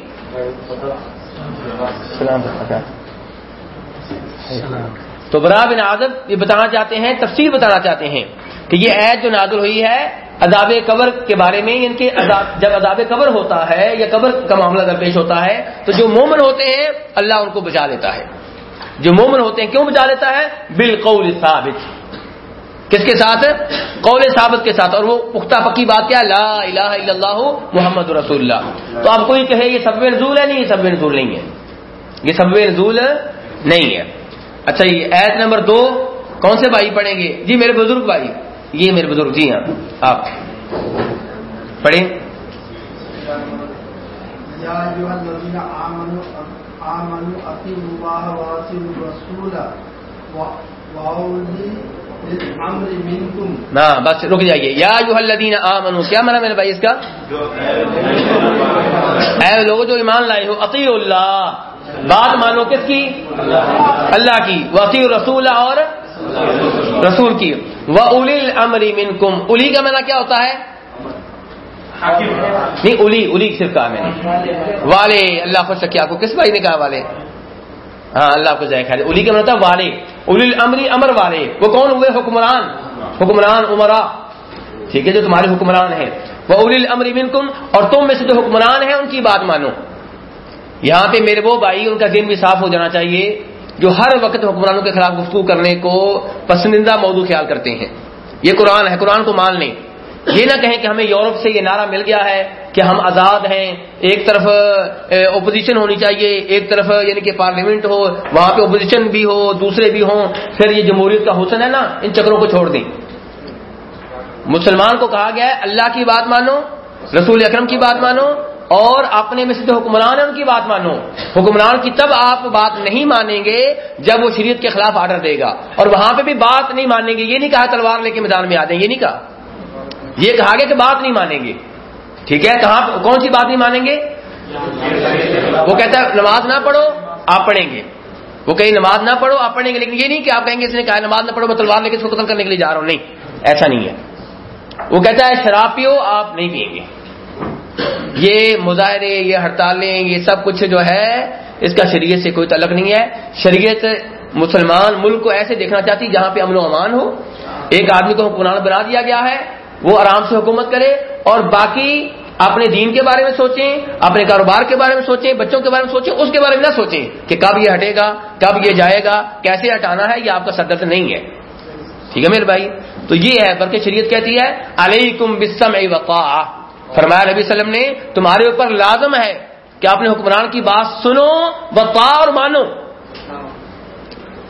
[SPEAKER 2] تو برا بن اعظم یہ بتانا چاہتے ہیں، تفسیر بتانا چاہتے ہیں کہ یہ عید جو نازل ہوئی ہے عذاب قبر کے بارے میں یعنی ان کے عذاب جب عذاب قبر ہوتا ہے یا قبر کا معاملہ درپیش ہوتا ہے، تو جو مومن ہوتے ہیں، اللہ ان کو بچا لیتا ہے۔ جو مومن ہوتے ہیں، کیوں بچا لیتا ہے؟ بالقول ثابت۔ کس کے ساتھ؟ قول ثابت کے ساتھ۔ اور وہ پختہ پکی بات کیا؟ لا الہ الا اللہ محمد رسول اللہ۔ تو آپ کوئی کہے، یہ سبب نزول ہے نہیں، یہ سبب نزول نہیں ہے۔ یہ سبب نزول نہیں ہے۔ اچھا یہ ایت نمبر دو، کون سے بھائی پڑھیں گے؟ جی میرے بزرگ بھائی۔ یہ میرے بزرگ جی ہاں آپ پڑھیں۔ ہاں بس رک جائیے۔ یا یو الذین آمنو کیا مانا میرے بھائی اس کا؟ اے لوگ جو ایمان لائے ہو عطی اللہ۔ بات مانو کس کی؟ اللہ کی۔ وقی رسول اور رسول کی. وہ الی امری منکم الی کا مانا کیا ہوتا ہے؟ نہیں الی الی صرف کہا میں نے۔ والے، اللہ خوش رکھے آپ کو. کس بھائی نے کہا والے؟ ہاں اللہ کو جائے خیر۔ الی کا مطلب ہوتا ہے والے۔ الی الامری امر والے۔ وہ کون ہوئے؟ حکمران۔ حکمران عمرا۔ ٹھیک ہے، جو تمہارے حکمران ہیں۔ وہ الی الامری منکم اور تم میں سے جو حکمران ہیں، ان کی بات مانو۔ یہاں پہ میرے وہ بھائی، ان کا دن بھی صاف ہو جانا چاہیے۔ جو ہر وقت حکمرانوں کے خلاف گفتگو کرنے کو پسندیدہ موضوع خیال کرتے ہیں۔ یہ قرآن ہے، قرآن کو مان لیں۔ یہ نہ کہیں کہ ہمیں یورپ سے یہ نعرہ مل گیا ہے کہ ہم آزاد ہیں، ایک طرف اپوزیشن ہونی چاہیے، ایک طرف یعنی کہ پارلیمنٹ ہو، وہاں پہ اپوزیشن بھی ہو، دوسرے بھی ہوں، پھر یہ جمہوریت کا حسن ہے نا، ان چکروں کو چھوڑ دیں۔ مسلمان کو کہا گیا ہے، اللہ کی بات مانو، رسول اکرم کی بات مانو اور اپنے میں سے جو حکمران ہیں ان کی بات مانو۔ حکمران کی تب آپ بات نہیں مانیں گے جب وہ شریعت کے خلاف آرڈر دے گا۔ اور وہاں پہ بھی بات نہیں مانیں گے۔ یہ نہیں کہا تلوار لے کے میدان میں آ جائیں، یہ نہیں کہا۔ یہ کہا گیا کہ بات نہیں مانیں گے۔ ٹھیک ہے، کہاں کون سی بات نہیں مانیں گے؟ وہ کہتا ہے نماز نہ پڑھو، آپ پڑھیں گے۔ وہ کہیں نماز نہ پڑھو، آپ پڑھیں گے۔ لیکن یہ نہیں کہ آپ کہیں گے، اس نے کہا نماز نہ پڑھو، میں تلوار لے کے اس کو قتل کرنے کے لیے جا رہا ہوں۔ نہیں، ایسا نہیں ہے۔ وہ کہتا ہے شراب پیو، آپ نہیں پیئیں گے۔ یہ مظاہرے، یہ ہڑتالیں، یہ سب کچھ جو ہے، اس کا شریعت سے کوئی تعلق نہیں ہے۔ شریعت مسلمان ملک کو ایسے دیکھنا چاہتی جہاں پہ امن و امان ہو۔ ایک آدمی کو حکمران بنا دیا گیا ہے، وہ آرام سے حکومت کرے اور باقی اپنے دین کے بارے میں سوچیں، اپنے کاروبار کے بارے میں سوچیں، بچوں کے بارے میں سوچیں، اس کے بارے میں نہ سوچیں کہ کب یہ ہٹے گا، کب یہ جائے گا، کیسے ہٹانا ہے، یہ آپ کا سردر نہیں ہے۔ ٹھیک ہے میرے بھائی؟ تو یہ ہے، بلکہ شریعت کہتی ہے، علیکم بسم وقا فرمایا نبی وسلم نے، تمہارے اوپر لازم ہے کہ اپنے حکمران کی بات سنو وقا اور مانو۔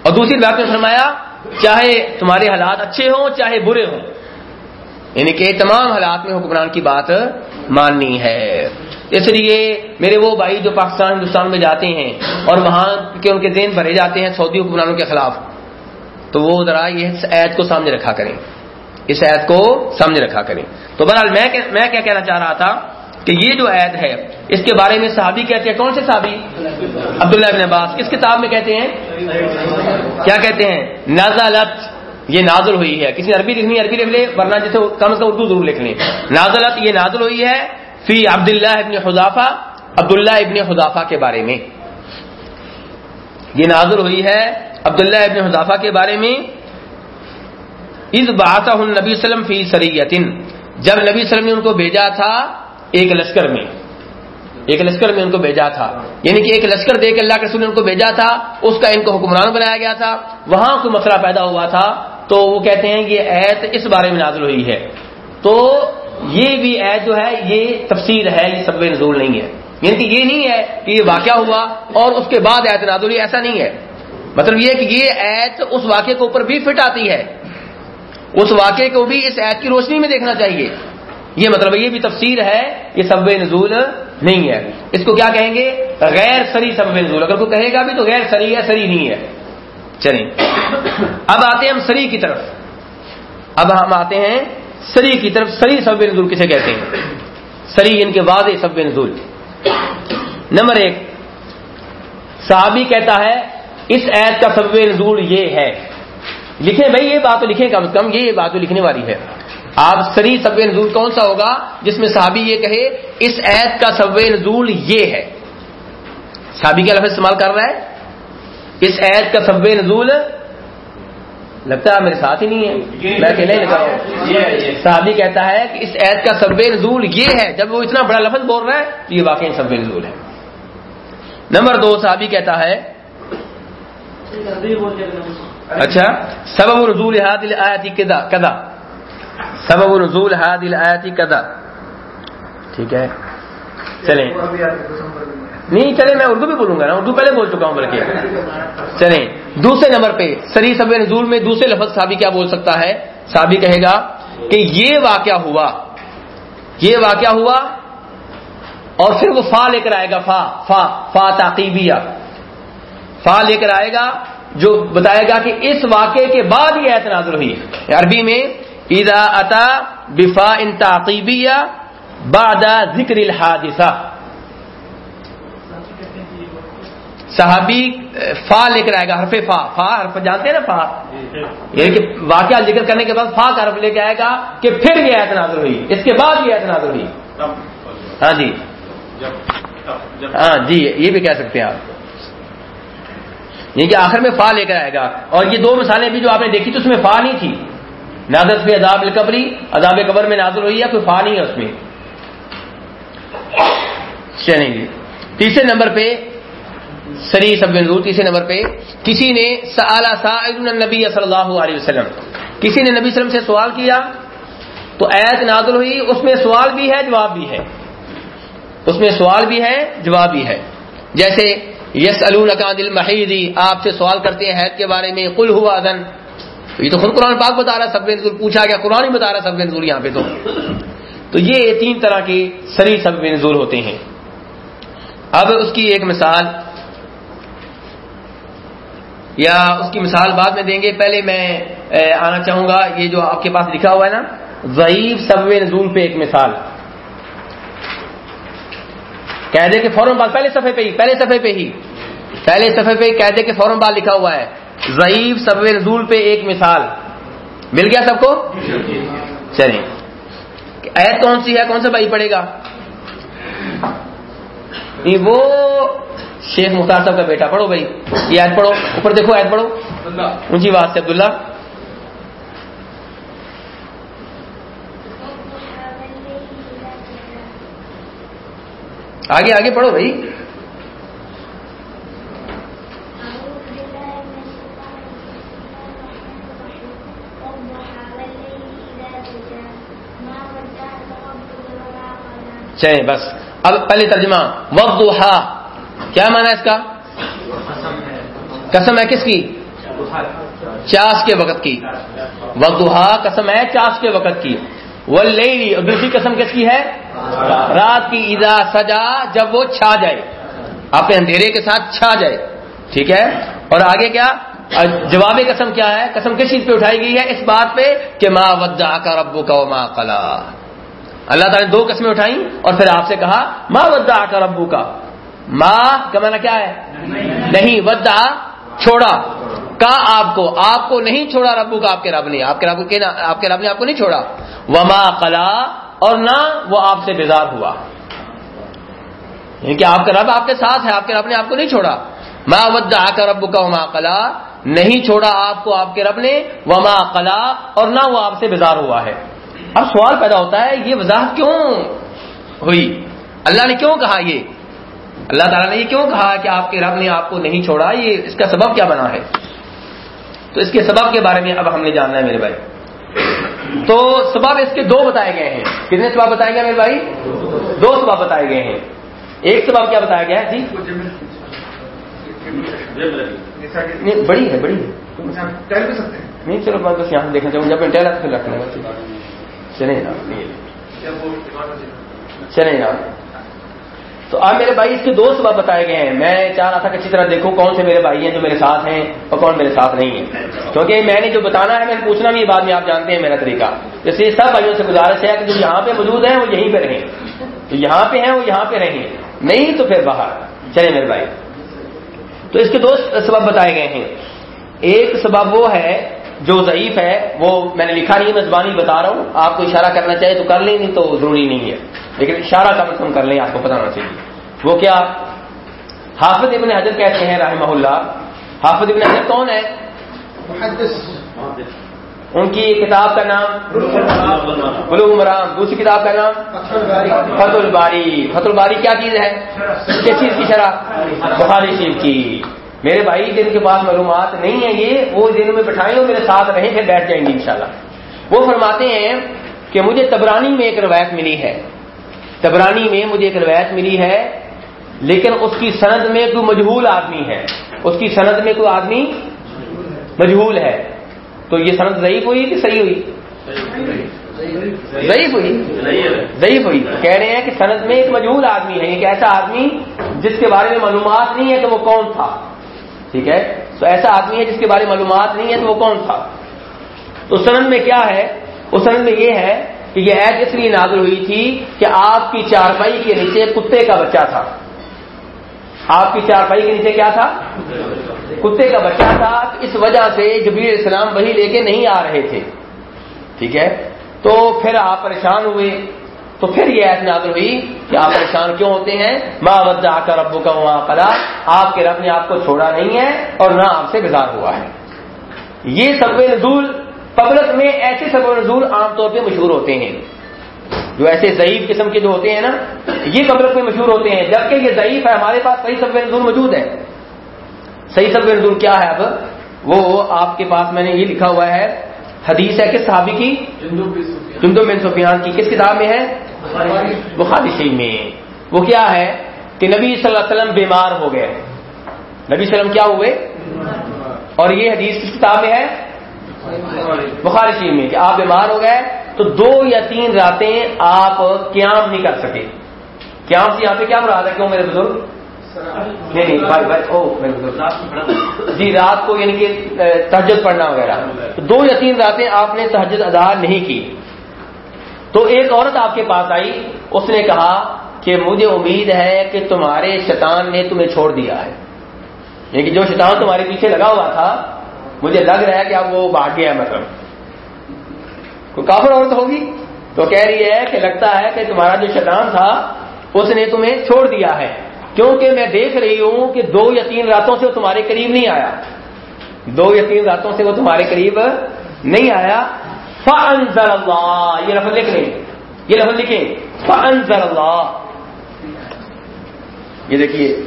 [SPEAKER 2] اور دوسری بات میں فرمایا، چاہے تمہارے حالات اچھے ہوں، چاہے برے ہوں۔ یعنی کہ تمام حالات میں حکمران کی بات ماننی ہے۔ اس لیے میرے وہ بھائی جو پاکستان، ہندوستان میں جاتے ہیں اور وہاں کے ان کے ذہن بھرے جاتے ہیں سعودی حکمرانوں کے خلاف، تو وہ ذرا اس عید کو سامنے رکھا کریں۔ اس عید کو سامنے رکھا کریں۔ تو بہرحال میں میں کیا کہنا چاہ رہا تھا کہ یہ جو عید ہے، اس کے بارے میں صحابی کہتے ہیں، کون سے صحابی؟ عبداللہ ابن عباس۔ کس کتاب میں کہتے ہیں؟ کیا کہتے ہیں؟ نازلت یہ نازل ہوئی ہے۔ کسی نے عربی لکھنی عربی لکھ لے، ورنہ جیسے کم از کم اردو ضرور لکھ لیں۔ نازلت یہ نازل ہوئی ہے فی عبداللہ ابن حذافہ عبداللہ ابن حذافہ کے بارے میں۔ یہ نازل ہوئی ہے عبداللہ ابن حذافہ کے بارے میں۔ از بات نبی وسلم فی سریتن جب نبی وسلم نے ان کو بھیجا تھا ایک لشکر میں۔ ایک لشکر میں ان کو بھیجا تھا۔ یعنی کہ ایک لشکر دے کے اللہ کے رسول نے ان کو بھیجا تھا، اس کا ان کو حکمران بنایا گیا تھا۔ وہاں کوئی مسئلہ پیدا ہوا تھا۔ تو وہ کہتے ہیں کہ ایت اس بارے میں نازل ہوئی ہے۔ تو یہ بھی ایت جو ہے، یہ تفسیر ہے، یہ سب نزول نہیں ہے۔ یعنی کہ یہ نہیں ہے کہ یہ واقعہ ہوا اور اس کے بعد ایت نازل ہوئی، ایسا نہیں ہے۔ مطلب یہ کہ یہ ایت اس واقعے کے اوپر بھی فٹ آتی ہے۔ اس واقعے کو بھی اس ایت کی روشنی میں دیکھنا چاہیے۔ یہ مطلب یہ بھی تفسیر ہے، یہ سب نزول نہیں ہے۔ اس کو کیا کہیں گے؟ غیر سری سب نزول۔ اگر کوئی کہے گا بھی تو غیر سری ہے، سری نہیں ہے۔ چلیں۔ اب آتے ہیں ہم سری کی طرف۔ اب ہم آتے ہیں سری کی طرف۔ سری سب نزول کسے کہتے ہیں؟ سری ان کے واضح سب نزول۔ نمبر ایک، صحابی کہتا ہے، اس عید کا سب نزول یہ ہے۔ لکھیں بھائی یہ بات تو لکھیں کم از کم، یہ بات تو لکھنے والی ہے۔ آپ سری سب نزول کون سا ہوگا؟ جس میں صحابی یہ کہے، اس عید کا سب نزول یہ ہے۔ صحابی کیا لفظ استعمال کر رہا ہے؟ اس عید کا سب نزول لگتا ہے میرے ساتھ ہی نہیں ہے۔ میں اکیلے لکھا ہوں۔ صحابی کہتا ہے کہ اس عید کا سب نزول یہ ہے، جب وہ اتنا بڑا لفظ بول رہا ہے، تو یہ واقعی سب نزول ہے۔ نمبر دو، صحابی کہتا ہے اچھا؟ سبب رضول حادل آیتی کدا سبب رضول حادل آیتی کدا ٹھیک ہے؟ چلیں۔ نہیں چلے میں اردو بھی بولوں گا نا۔ اردو پہلے بول چکا ہوں، بلکہ۔ چلیں۔ دوسرے نمبر پہ، سری سب نزول میں دوسرے لفظ صحابی کیا بول سکتا ہے؟ صحابی کہے گا کہ یہ واقعہ ہوا۔ یہ واقعہ ہوا۔ اور پھر وہ فا لے کر آئے گا، فا فا فا تعقیبیہ فا لے کر آئے گا۔ جو بتائے گا کہ اس واقعے کے بعد یہ ایت نازل ہوئی عربی میں اذا اتا بفا ان تعقیبیہ بعد ذکر الحادثہ۔ صحابی فا لے کر آئے گا حرف فا فا حرف جانتے ہیں نا فا؟ یعنی کہ واقعہ ذکر کرنے کے بعد فا کا حرف لے کے آئے گا کہ پھر یہ ایت نازل ہوئی اس کے بعد یہ ایت نازل ہوئی ہاں جی۔ ہاں جی یہ بھی کہہ سکتے ہیں آپ۔ یعنی کہ آخر میں فا لے کر آئے گا۔ اور یہ دو مثالیں بھی جو آپ نے دیکھی تو اس میں فا نہیں تھی۔ نازت پہ عذاب القبری عذاب قبر میں نازل ہوئی ہے، کوئی فا نہیں ہے اس میں۔ چلیں گے تیسرے نمبر پہ، سری سب تیسرے نمبر پہ، کسی نے نبی صلی اللہ علیہ وسلم۔ کسی نے نبی وسلم سے سوال کیا؟ تو ایت نازل ہوئی، اس میں سوال بھی ہے، جواب بھی ہے۔ اس میں سوال بھی ہے، جواب بھی ہے۔ جیسے یس دل محیدی آپ سے سوال کرتے ہیں حید کے بارے میں. کل ہوا ادن یہ تو خود قرآن پاک بتا رہا سب نزول پوچھا گیا، قرآن ہی بتا رہا سب نزول یہاں پہ تو۔ تو یہ تین طرح کے سری سب نزول ہوتے ہیں۔ اب اس کی ایک مثال، یا اس کی مثال بعد میں دیں گے۔ پہلے میں آنا چاہوں گا، یہ جو آپ کے پاس لکھا ہوا ہے نا، ضعیف سب نزول پہ ایک مثال۔ قیدے کے فوراً بعد پہلے صفحے پہ ہی پہلے صفحے پہ ہی پہلے صفحے پہ قیدے کے فوراً بعد لکھا ہوا ہے۔ ضعیف سب نزول پہ ایک مثال۔ مل گیا سب کو؟ چلیں۔ عید کون سی ہے؟ کون سا بھائی پڑے گا؟ وہ شیخ مختار صاحب کا بیٹا پڑھو بھائی۔ یہ عید پڑھو اوپر دیکھو عید پڑھو۔ اونچی بات سے عبداللہ۔ آگے آگے پڑھو بھائی۔ چلیں بس۔ اب پہلے ترجمہ۔ وقت کیا مانا اس کا؟ قسم ہے کس کی؟ چاس کے وقت کی۔ وقتہا قسم ہے چاس کے وقت کی۔ وہ اور دوسری قسم کس کی ہے؟ رات کی اذا سجا، جب وہ چھا جائے۔ اپنے اندھیرے کے ساتھ چھا جائے۔ ٹھیک ہے؟ اور آگے کیا؟ جواب قسم کیا ہے؟ قسم کس چیز پہ اٹھائی گئی ہے اس بات پہ؟ کہ ماں ودا کا ربو کا ماں کلا اللہ تعالیٰ نے دو قسمیں اٹھائیں اور پھر آپ سے کہا ماں ودا کا ربو کا ماں کا مانا کیا ہے؟ نہیں ودا چھوڑا۔ کا آپ کو آپ کو نہیں چھوڑا ربو کا آپ کے رب نے۔ آپ کے رب کے آپ کے رب نے آپ کو نہیں چھوڑا۔ وما کلا اور نہ وہ آپ سے بیزار ہوا۔ یعنی کہ آپ کا رب آپ کے ساتھ ہے، آپ کے رب نے آپ کو نہیں چھوڑا۔ ماں ودا کا ربو کا وما کلا نہیں چھوڑا آپ کو، آپ کے رب نے۔ وما کلا اور نہ وہ آپ سے بیزار ہوا ہے۔ اب سوال پیدا ہوتا ہے، یہ وضاحت کیوں ہوئی؟ اللہ نے کیوں کہا یہ؟ اللہ تعالیٰ نے یہ کیوں کہا کہ آپ کے رب نے آپ کو نہیں چھوڑا؟ یہ اس کا سبب کیا بنا ہے؟ تو اس کے سبب کے بارے میں اب ہم نے جاننا ہے میرے بھائی۔ تو سبب اس کے دو بتائے گئے ہیں۔ کتنے سبب بتائے گئے میرے بھائی؟ دو سبب بتائے گئے ہیں۔ ایک سبب کیا بتایا گیا ہے؟ جی؟ بڑی ہے بڑی ہے۔ نہیں، چلو میں بس یہاں دیکھنا چاہوں جب میں ٹہلا پھر رکھنا چلے چلے تو آپ میرے بھائی اس کے دو سبب بتائے گئے ہیں۔ میں چاہ رہا تھا کہ اچھی طرح دیکھوں کون سے میرے بھائی ہیں جو میرے ساتھ ہیں اور کون میرے ساتھ نہیں ہیں۔ کیونکہ میں نے جو بتانا ہے، میں نے پوچھنا بھی بعد میں آپ جانتے ہیں میرا طریقہ۔ جیسے سب بھائیوں سے گزارش ہے کہ جو یہاں پہ موجود ہیں، وہ یہیں پہ رہیں۔ جو یہاں پہ ہیں، وہ یہاں پہ رہیں۔ نہیں تو پھر باہر۔ چلے میرے بھائی۔ تو اس کے دو سبب بتائے گئے ہیں۔ ایک سبب وہ ہے جو ضعیف ہے وہ میں نے لکھا نہیں میں زبانی بتا رہا ہوں۔ آپ کو اشارہ کرنا چاہے تو کر لیں نہیں تو ضروری نہیں ہے۔ لیکن اشارہ کم از کم کر لیں آپ کو بتانا چاہیے۔ وہ کیا؟ حافظ ابن حضرت کہتے ہیں رحمہ اللہ۔ حافظ ابن حضرت کون ہے؟ ان کی کتاب کا نام؟ بلو مرام دوسری کتاب کا نام؟ فت الباری۔ فت الباری کیا چیز ہے؟ کس چیز کی شرح؟ بخاری شریف کی۔ میرے بھائی، جن کے پاس معلومات نہیں ہیں یہ، وہ دن میں بٹھائیں اور میرے ساتھ رہیں، پھر بیٹھ جائیں گے انشاءاللہ۔ وہ فرماتے ہیں کہ مجھے تبرانی میں ایک روایت ملی ہے۔ تبرانی میں مجھے ایک روایت ملی ہے، لیکن اس کی سند میں کوئی مجہول آدمی ہے۔ اس کی سند میں کوئی آدمی مجہول ہے۔ تو یہ سند ضعیف ہوئی کہ صحیح ہوئی؟ ضعیف ہوئی۔ ضعیف ہوئی۔ کہہ رہے ہیں کہ سند میں ایک مجہول آدمی ہے، ایک ایسا آدمی جس کے بارے میں معلومات نہیں ہے کہ وہ کون تھا۔ ٹھیک ہے؟ تو ایسا آدمی ہے جس کے بارے میں معلومات نہیں ہے تو وہ کون تھا؟ تو سنن میں کیا ہے؟ اس سنن میں یہ ہے کہ یہ ایڈ اس لیے نازل ہوئی تھی کہ آپ کی چارپائی کے نیچے کتے کا بچہ تھا۔ آپ کی چارپائی کے نیچے کیا تھا؟ کتے کا بچہ تھا۔ اس وجہ سے جبیر اسلام وہی لے کے نہیں آ رہے تھے۔ ٹھیک ہے؟ تو پھر آپ پریشان ہوئے۔ تو پھر یہ ایس نازل ہوئی کہ آپ پریشان کیوں ہوتے ہیں؟ ماں وجہ کر ربو کا وہاں پلا آپ کے رب نے آپ کو چھوڑا نہیں ہے اور نہ آپ سے گزار ہوا ہے۔ یہ سب نزول پبلک میں ایسے سب نزول عام طور پہ مشہور ہوتے ہیں۔ جو ایسے ضعیف قسم کے جو ہوتے ہیں نا یہ پبلک میں مشہور ہوتے ہیں۔ جبکہ یہ ضعیف ہے ہمارے پاس صحیح سب نزول موجود ہے صحیح سب نزول کیا ہے اب؟ وہ آپ کے پاس میں نے یہ لکھا ہوا ہے حدیث ہے کس صحابی کی؟ جندو بن سفیان کی۔ کس کتاب میں ہے؟ بخاری شریف میں۔ وہ کیا ہے کہ نبی صلی اللہ علیہ وسلم بیمار ہو گئے نبی صلی اللہ علیہ وسلم کیا ہوئے؟ اور یہ حدیث کس کتاب میں ہے؟ بخاری شریف میں کہ آپ بیمار ہو گئے تو دو یا تین راتیں آپ قیام نہیں کر سکے۔ قیام سے یہاں پہ کیا مراد ہے کیوں میرے بزرگ؟ نہیں نہیں، بھائی بھائی او میرے بزرگ۔ جی رات کو یعنی کہ تحجد پڑھنا وغیرہ۔ دو یا تین راتیں آپ نے تحجد ادا نہیں کی۔ تو ایک عورت آپ کے پاس آئی، اس نے کہا کہ مجھے امید ہے کہ تمہارے شیطان نے تمہیں چھوڑ دیا ہے۔ یعنی کہ جو شیطان تمہارے پیچھے لگا ہوا تھا، مجھے لگ رہا ہے کہ اب وہ بھاگ گیا مطلب۔ کوئی کافر عورت ہوگی؟ تو کہہ رہی ہے کہ لگتا ہے کہ تمہارا جو شیطان تھا، اس نے تمہیں چھوڑ دیا ہے۔ کیونکہ میں دیکھ رہی ہوں کہ دو یا تین راتوں سے وہ تمہارے قریب نہیں آیا۔ دو یا تین راتوں سے وہ تمہارے قریب نہیں آیا۔ فنزل اللہ یہ لفظ لکھ لیں۔ یہ لفظ لکھیں۔ فنزل اللہ یہ دیکھیے۔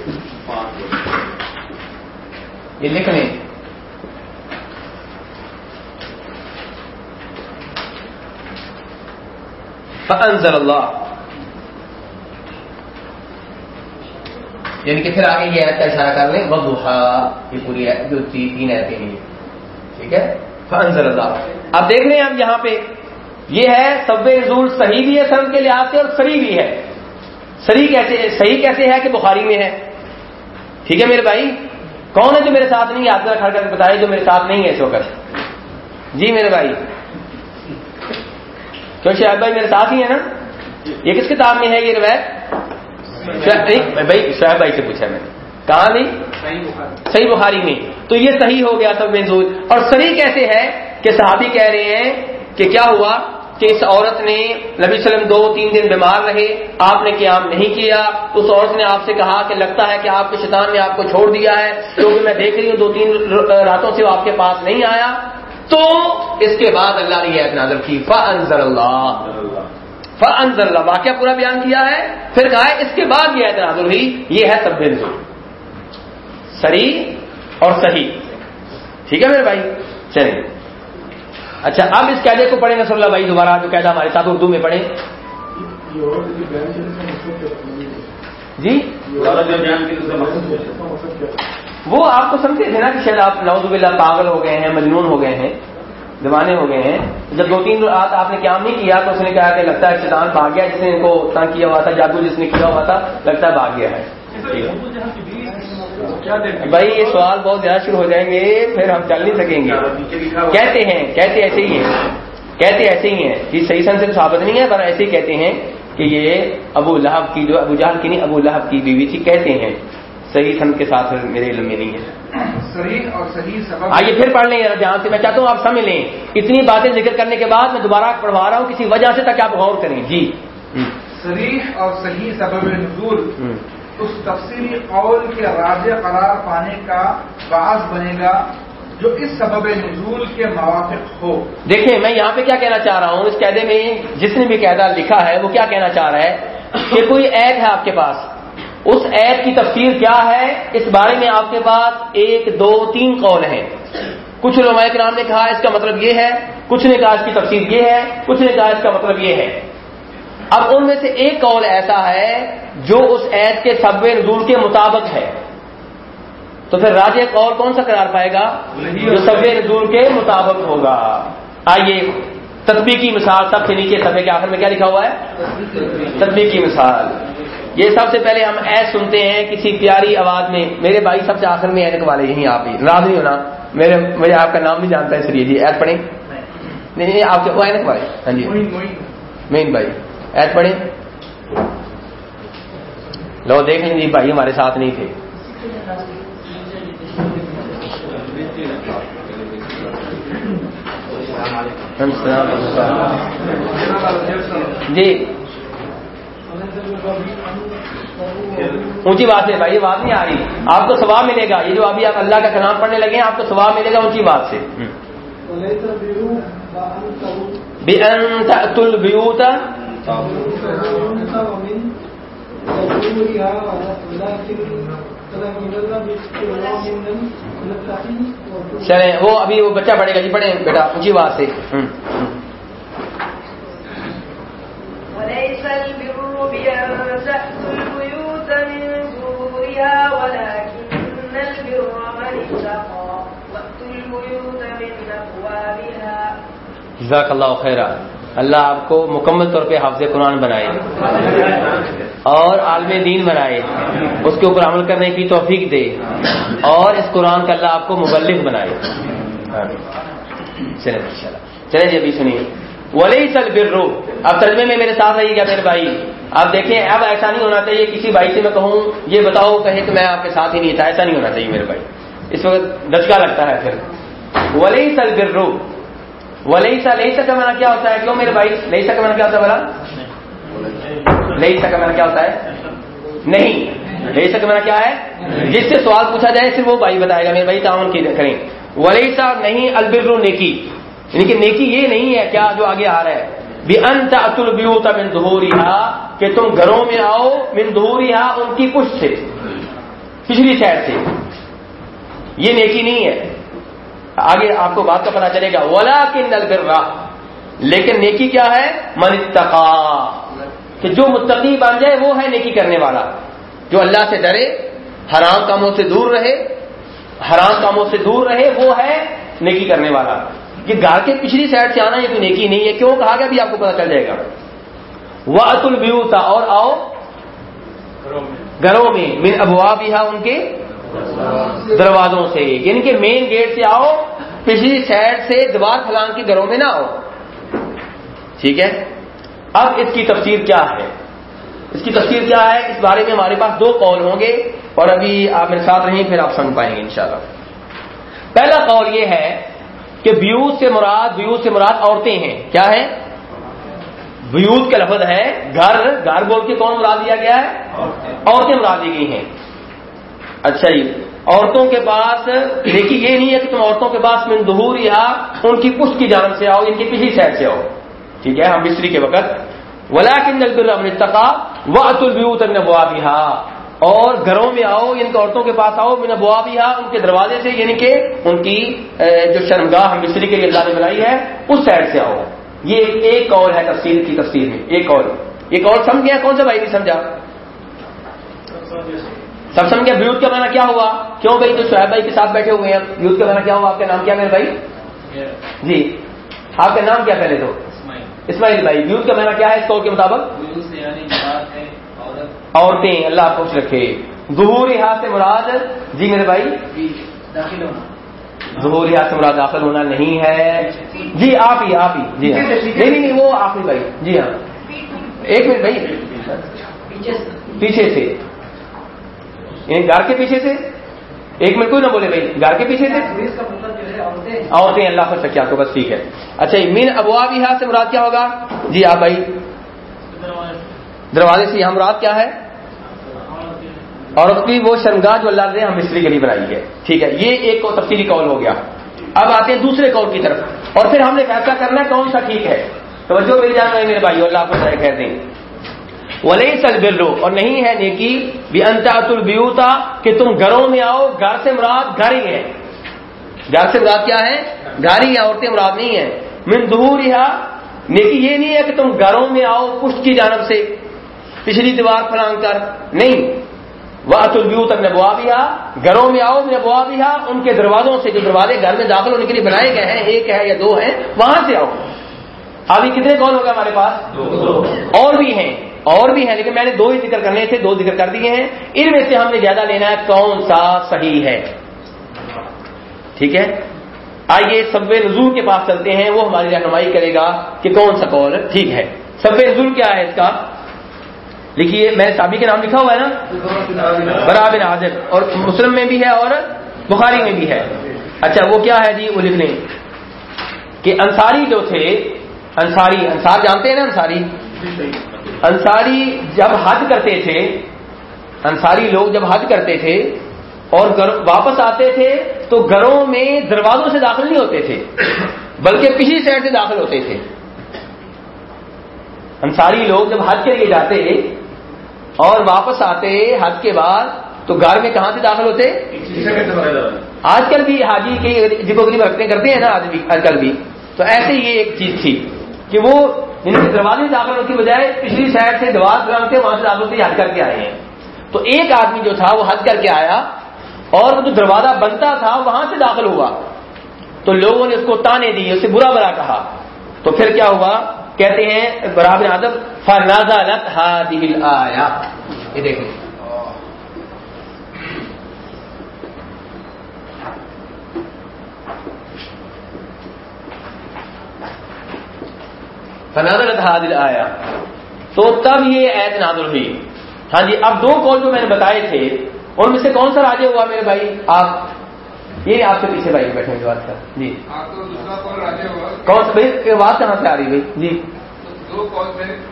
[SPEAKER 2] یہ لکھ لیں۔ فانزل اللہ یعنی کہ پھر آگے یہ آیت کا اشارہ کر لیں۔ وضحا، یہ پوری جو تین آیتیں ہیں۔ ٹھیک ہے؟ فانزل اللہ۔ اب دیکھ رہے ہیں یہاں پہ۔ یہ ہے سب نزول صحیح بھی ہے سب کے لحاظ سے اور صحیح بھی ہے۔ صحیح کیسے صحیح کیسے ہے کہ بخاری میں ہے۔ ٹھیک ہے میرے بھائی؟ کون ہے جو میرے ساتھ نہیں ہے؟ آپ ذرا کھڑ کر کے بتائے جو میرے ساتھ نہیں ہے اس وقت۔ جی میرے بھائی۔ کیوں شاہد بھائی میرے ساتھ ہی ہے نا؟ یہ کس کتاب میں ہے یہ روایت؟ بھائی شاہد بھائی سے پوچھا میں نے۔ کہاں نہیں صحیح بخاری میں۔ تو یہ صحیح ہو گیا سب محضوظ اور صحیح کیسے ہے کہ صحابی کہہ رہے ہیں کہ کیا ہوا کہ اس عورت نے نبی وسلم دو تین دن بیمار رہے آپ نے قیام نہیں کیا۔ اس عورت نے آپ سے کہا کہ لگتا ہے کہ آپ کے شیطان نے آپ کو چھوڑ دیا ہے کیونکہ میں دیکھ رہی ہوں دو تین راتوں سے وہ آپ کے پاس نہیں آیا۔ تو اس کے بعد اللہ نے یہ نازل کی فانزل اللہ فانزل اللہ واقعہ پورا بیان کیا ہے۔ پھر کہا ہے اس کے بعد یہ نازل ہوئی۔ یہ ہے سب سری اور صحیح۔ ٹھیک ہے میرے بھائی؟ چلیے اچھا اب اس قاعدے کو پڑھیں نصر اللہ بھائی دوبارہ جو قاعدہ ہمارے ساتھ اردو میں پڑھیں۔ جی؟ وہ آپ کو سمجھتے تھے نا کہ شاید آپ نوز باللہ پاگل ہو گئے ہیں مجنون ہو گئے ہیں دیوانے ہو گئے ہیں۔ جب دو تین رات آپ نے قیام نہیں کیا تو اس نے کہا کہ لگتا ہے شیطان بھاگ گیا جس نے ان کو تنگ کیا ہوا تھا جادو جس نے کیا ہوا تھا لگتا ہے بھاگ گیا ہے۔ بھائی یہ سوال بہت زیادہ شروع ہو جائیں گے پھر ہم چل نہیں سکیں گے۔ کہتے ہیں کہتے ایسے ہی ہیں۔ کہتے ایسے ہی ہیں۔ کہ صحیح سن سے ثابت نہیں ہے پر ایسے ہی کہتے ہیں کہ یہ ابو لہب کی جو ابو جہل کی نہیں ابو لہب کی بیوی تھی کہتے ہیں۔ صحیح سن کے ساتھ میرے علم میں نہیں ہے۔
[SPEAKER 6] صحیح اور صحیح سبب۔
[SPEAKER 2] آئیے پھر پڑھ لیں جہاں سے میں چاہتا ہوں آپ سمجھ لیں۔ اتنی باتیں ذکر کرنے کے بعد میں دوبارہ پڑھوا رہا ہوں کسی وجہ سے تاکہ آپ غور کریں۔ جی۔
[SPEAKER 6] صریح اور صحیح سبب نزول۔ اس تفصیلی قول کے راج قرار پانے کا باعث بنے گا جو اس سبب نزول کے موافق ہو۔
[SPEAKER 2] دیکھیں، میں یہاں پہ کیا کہنا چاہ رہا ہوں؟ اس قاعدے میں جس نے بھی قاعدہ لکھا ہے، وہ کیا کہنا چاہ رہا ہے؟ کہ کوئی عید ہے آپ کے پاس۔ اس عید کی تفسیر کیا ہے؟ اس بارے میں آپ کے پاس ایک، دو، تین قول ہیں۔ کچھ علماء کرام نے کہا اس کا مطلب یہ ہے، کچھ نے کہا اس کی تفسیر یہ ہے، کچھ نے کہا اس کا مطلب یہ ہے۔ اب ان میں سے ایک قول ایسا ہے جو اس عید کے سب نزول کے مطابق ہے۔ تو پھر راج قول کون سا قرار پائے گا؟ جو سب نزول کے مطابق ہوگا۔ آئیے تطبیق کی مثال سب سے نیچے سبے کے آخر میں کیا لکھا ہوا ہے؟ تطبیق کی مثال۔ یہ سب سے پہلے ہم ایس سنتے ہیں کسی پیاری آواز میں۔ میرے بھائی سب سے آخر میں اینک والے یہیں آپ ہی۔ ناراض نہیں ہونا میرے مجھے آپ کا نام نہیں جانتا اس لیے جی ایت پڑھیں۔ نہیں۔ نہیں آپ کے وہ اینک والے۔ ہاں جی۔ مین بھائی۔ ایت پڑھیں۔ لو دیکھ لیں جی بھائی ہمارے ساتھ نہیں تھے۔ جی۔ اونچی بات ہے بھائی یہ بات نہیں آ رہی۔ آپ کو ثواب ملے گا۔ یہ جو ابھی آپ اللہ کا کلام پڑھنے لگے ہیں آپ کو ثواب ملے گا اونچی بات سے۔ بِأَن تَأْتُوا چلیں وہ ابھی وہ بچہ پڑھے گا جی پڑھیں بیٹا اونچی بات سے۔ ہوں، ہوں۔
[SPEAKER 7] وليس البر بأن تأتوا البيوت من ظهورها ولكن البر من اتقى وأتوا البيوت من أبوابها
[SPEAKER 2] جزاک اللہ خیر اللہ آپ کو مکمل طور پہ حافظ قرآن بنائے، اور عالم دین بنائے، اس کے اوپر عمل کرنے کی توفیق دے، اور اس قرآن کا اللہ آپ کو مبلغ بنائے۔ چلے چلے جی ابھی سنیے۔ ولی سل برو اب ترجمے میں میرے ساتھ رہیے گا میرے بھائی۔ آپ دیکھیں، اب ایسا نہیں ہونا چاہیے، کسی بھائی سے میں کہوں، یہ بتاؤ، کہے کہ میں آپ کے ساتھ ہی نہیں تھا ایسا نہیں ہونا چاہیے میرے بھائی۔ اس وقت دچکا لگتا ہے پھر۔ ولی سل برو ولی سا لئی کا مانا کیا ہوتا ہے؟ کیوں میرے بھائی؟ لئی کا مانا کیا ہوتا ہے بلا لئی کا مانا کیا ہوتا ہے؟ نہیں۔ لئی کا مانا کیا ہے؟ جس سے سوال پوچھا جائے، صرف وہ بھائی بتائے گا، میرے بھائی تعاون کریں۔ ولی سا نہیں، البر نیکی۔ یعنی کہ نیکی یہ نہیں ہے، کیا جو آگے آ رہا ہے؟ بھی انت اتل بیوتا من دہوریا کہ تم گھروں میں آؤ من دہوریا ان کی پشت سے، پچھلی سائڈ سے۔ یہ نیکی نہیں ہے۔ آگے آپ کو بات کا پتا چلے گا ولا کن لیکن نیکی کیا ہے؟ من اتقا کہ جو متقی بن جائے وہ ہے نیکی کرنے والا۔ جو اللہ سے ڈرے حرام کاموں سے دور رہے حرام کاموں سے دور رہے وہ ہے نیکی کرنے والا۔ یہ گھر کے پچھلی سائڈ سے آنا یہ تو نیکی نہیں ہے۔ کیوں؟ کہا گیا بھی آپ کو پتا چل جائے گا۔ وہ اتل اور آؤ۔ گھروں میں۔ من ابوا بھی ان کے دروازوں سے یعنی کہ مین گیٹ سے آؤ، پچھلی سائڈ سے دیوار پھلان کے گھروں میں نہ آؤ۔ ٹھیک ہے؟ اب اس کی تفسیر کیا ہے؟ اس کی تفسیر کیا ہے؟ اس بارے میں ہمارے پاس دو قول ہوں گے اور ابھی آپ میرے ساتھ رہیں، پھر آپ سمجھ پائیں گے انشاءاللہ۔ پہلا قول یہ ہے کہ بیوت سے مراد، بیوت سے مراد عورتیں ہیں۔ کیا ہے؟ بیوت کا لفظ ہے گھر۔ گھر بول کے کون مراد دیا گیا ہے؟ عورتیں مراد دی گئی ہیں۔ اچھا جی۔ عورتوں کے پاس، دیکھیے، یہ نہیں ہے کہ تم عورتوں کے پاس من دہور یا ان کی پشت کی جانب سے آؤ، ان کی پچھلی سائڈ سے آؤ۔ ٹھیک ہے، ہم مستری کے وقت۔ ولا کن تقا وہ اتل اور گھروں میں آؤ یعنی ان کے عورتوں کے پاس آؤ، من ابوا بھی ان کے دروازے سے یعنی کہ ان کی جو شرمگاہ ہم مستری کے لیے اللہ نے بنائی ہے، اس سائڈ سے آؤ۔ یہ ایک اور ہے، تفصیل کی تفصیل میں ایک اور ایک اور سمجھ گیا کون سا بھائی نہیں سمجھا؟ سب سمجھ گیا بیوت کا معنی کیا ہوا؟ کیوں بھائی جو سہیب بھائی کے ساتھ بیٹھے ہوئے ہیں؟ بیوت کا معنی کیا ہوا؟ آپ کا نام کیا میرے بھائی؟ جی. آپ کا نام کیا پہلے تو؟ اسماعیل. بھائی. بیوت کا معنی کیا ہے اس کے مطابق؟ عورتیں اللہ خوش رکھے. ظہور ہاتھ سے مراد جی میرے بھائی؟ ظہور ہاتھ سے مراد داخل ہونا نہیں ہے. جی آپ ہی آپ ہی. جی ہاں. نہیں نہیں وہ آپ ہی بھائی. جی ہاں. ایک منٹ بھائی. پیچھے سے. یعنی گھر کے پیچھے سے؟ ایک منٹ کوئی نہ بولے بھائی گھر کے پیچھے سے؟ عورتیں۔ اللہ رکھے آپ کو بس ٹھیک ہے۔ اچھا مین ابوا بھی ہاتھ سے مراد کیا ہوگا؟ جی آپ بھائی۔ دروازے سے۔ یہاں مراد کیا ہے؟ عورت کی وہ شرمگاہ جو اللہ نے ہم مستری کے لیے بنائی ہے۔ ٹھیک ہے یہ ایک تفصیلی کال ہو گیا۔ اب آتے ہیں دوسرے کال کی طرف۔ اور پھر ہم نے فیصلہ کرنا ہے کون سا ٹھیک ہے۔ توجہ مل جانا ہے میرے بھائی اللہ کو کہتے ہیں ولی سل برو اور نہیں ہے نیکی بھی انتہت البیوتا کہ تم گھروں میں آؤ گھر سے مراد گھر ہی ہے۔ گھر سے مراد کیا ہے؟ گھر ہی عورتیں مراد نہیں ہے من دور نیکی یہ نہیں ہے کہ تم گھروں میں آؤ پشت کی جانب سے۔ پچھلی دیوار پھلانگ کر۔ نہیں۔ وہ اتلبیوت اپنے بوا بھی گھروں میں آؤ میرے بوا بھی ان کے دروازوں سے جو دروازے گھر میں داخل ہونے کے لیے بنائے گئے ہیں ایک ہے یا دو ہیں وہاں سے آؤ۔ ابھی کتنے کون ہوگا ہمارے پاس؟ اور بھی ہیں۔ اور بھی ہیں، لیکن میں نے دو ہی ذکر کرنے تھے، دو ذکر کر دیے ہیں۔ ان میں سے ہم نے زیادہ لینا ہے کون سا صحیح ہے۔ ٹھیک ہے؟ آئیے سب نزول کے پاس چلتے ہیں، وہ ہماری رہنمائی کرے گا کہ کون سا کون ٹھیک ہے۔ سب نزول کیا ہے اس کا؟ لکھیے، میں صابی کے نام لکھا ہوا ہے نا؟ برابر حاضر اور مسلم میں بھی ہے اور بخاری میں بھی ہے۔ اچھا وہ کیا ہے جی؟ وہ لکھ لیں۔ کہ انصاری جو تھے، انصاری، انصار جانتے ہیں نا انصاری؟ انصاری جب حج کرتے تھے، انصاری لوگ جب حج کرتے تھے اور واپس آتے تھے تو گھروں میں دروازوں سے داخل نہیں ہوتے تھے، بلکہ پچھلی سائڈ سے داخل ہوتے تھے۔ انصاری لوگ جب حج کے لیے جاتے اور واپس آتے حج کے بعد، تو گھر میں کہاں سے داخل ہوتے؟ آج کل بھی حاجی کی جگہ رکھتے کرتے ہیں نا، آج کل بھی۔ تو ایسے یہ ایک چیز تھی۔ کہ وہ یعنی دروازے داخل ہونے کی بجائے پچھلی سائڈ سے دیوار تھے وہاں سے داخل ہوتے حج کر کے آئے ہیں۔ تو ایک آدمی جو تھا وہ حج کر کے آیا اور وہ جو دروازہ بنتا تھا وہاں سے داخل ہوا۔ تو لوگوں نے اس کو تانے دی اسے برا برا کہا۔ تو پھر کیا ہوا؟ کہتے ہیں برابر آدم فرنازا لت دل آیا یہ دیکھیں فنازل دل آیا تو تب یہ عید نادر ہوئی. ہاں جی اب دو کال جو میں نے بتائے تھے ان میں سے کون سا راجے ہوا میرے بھائی؟ آپ. یہ آپ سے پیچھے بھائی بیٹھے بات کر. جی. کون سا بھائی؟ بات کہاں سے آ رہی بھائی؟ جی.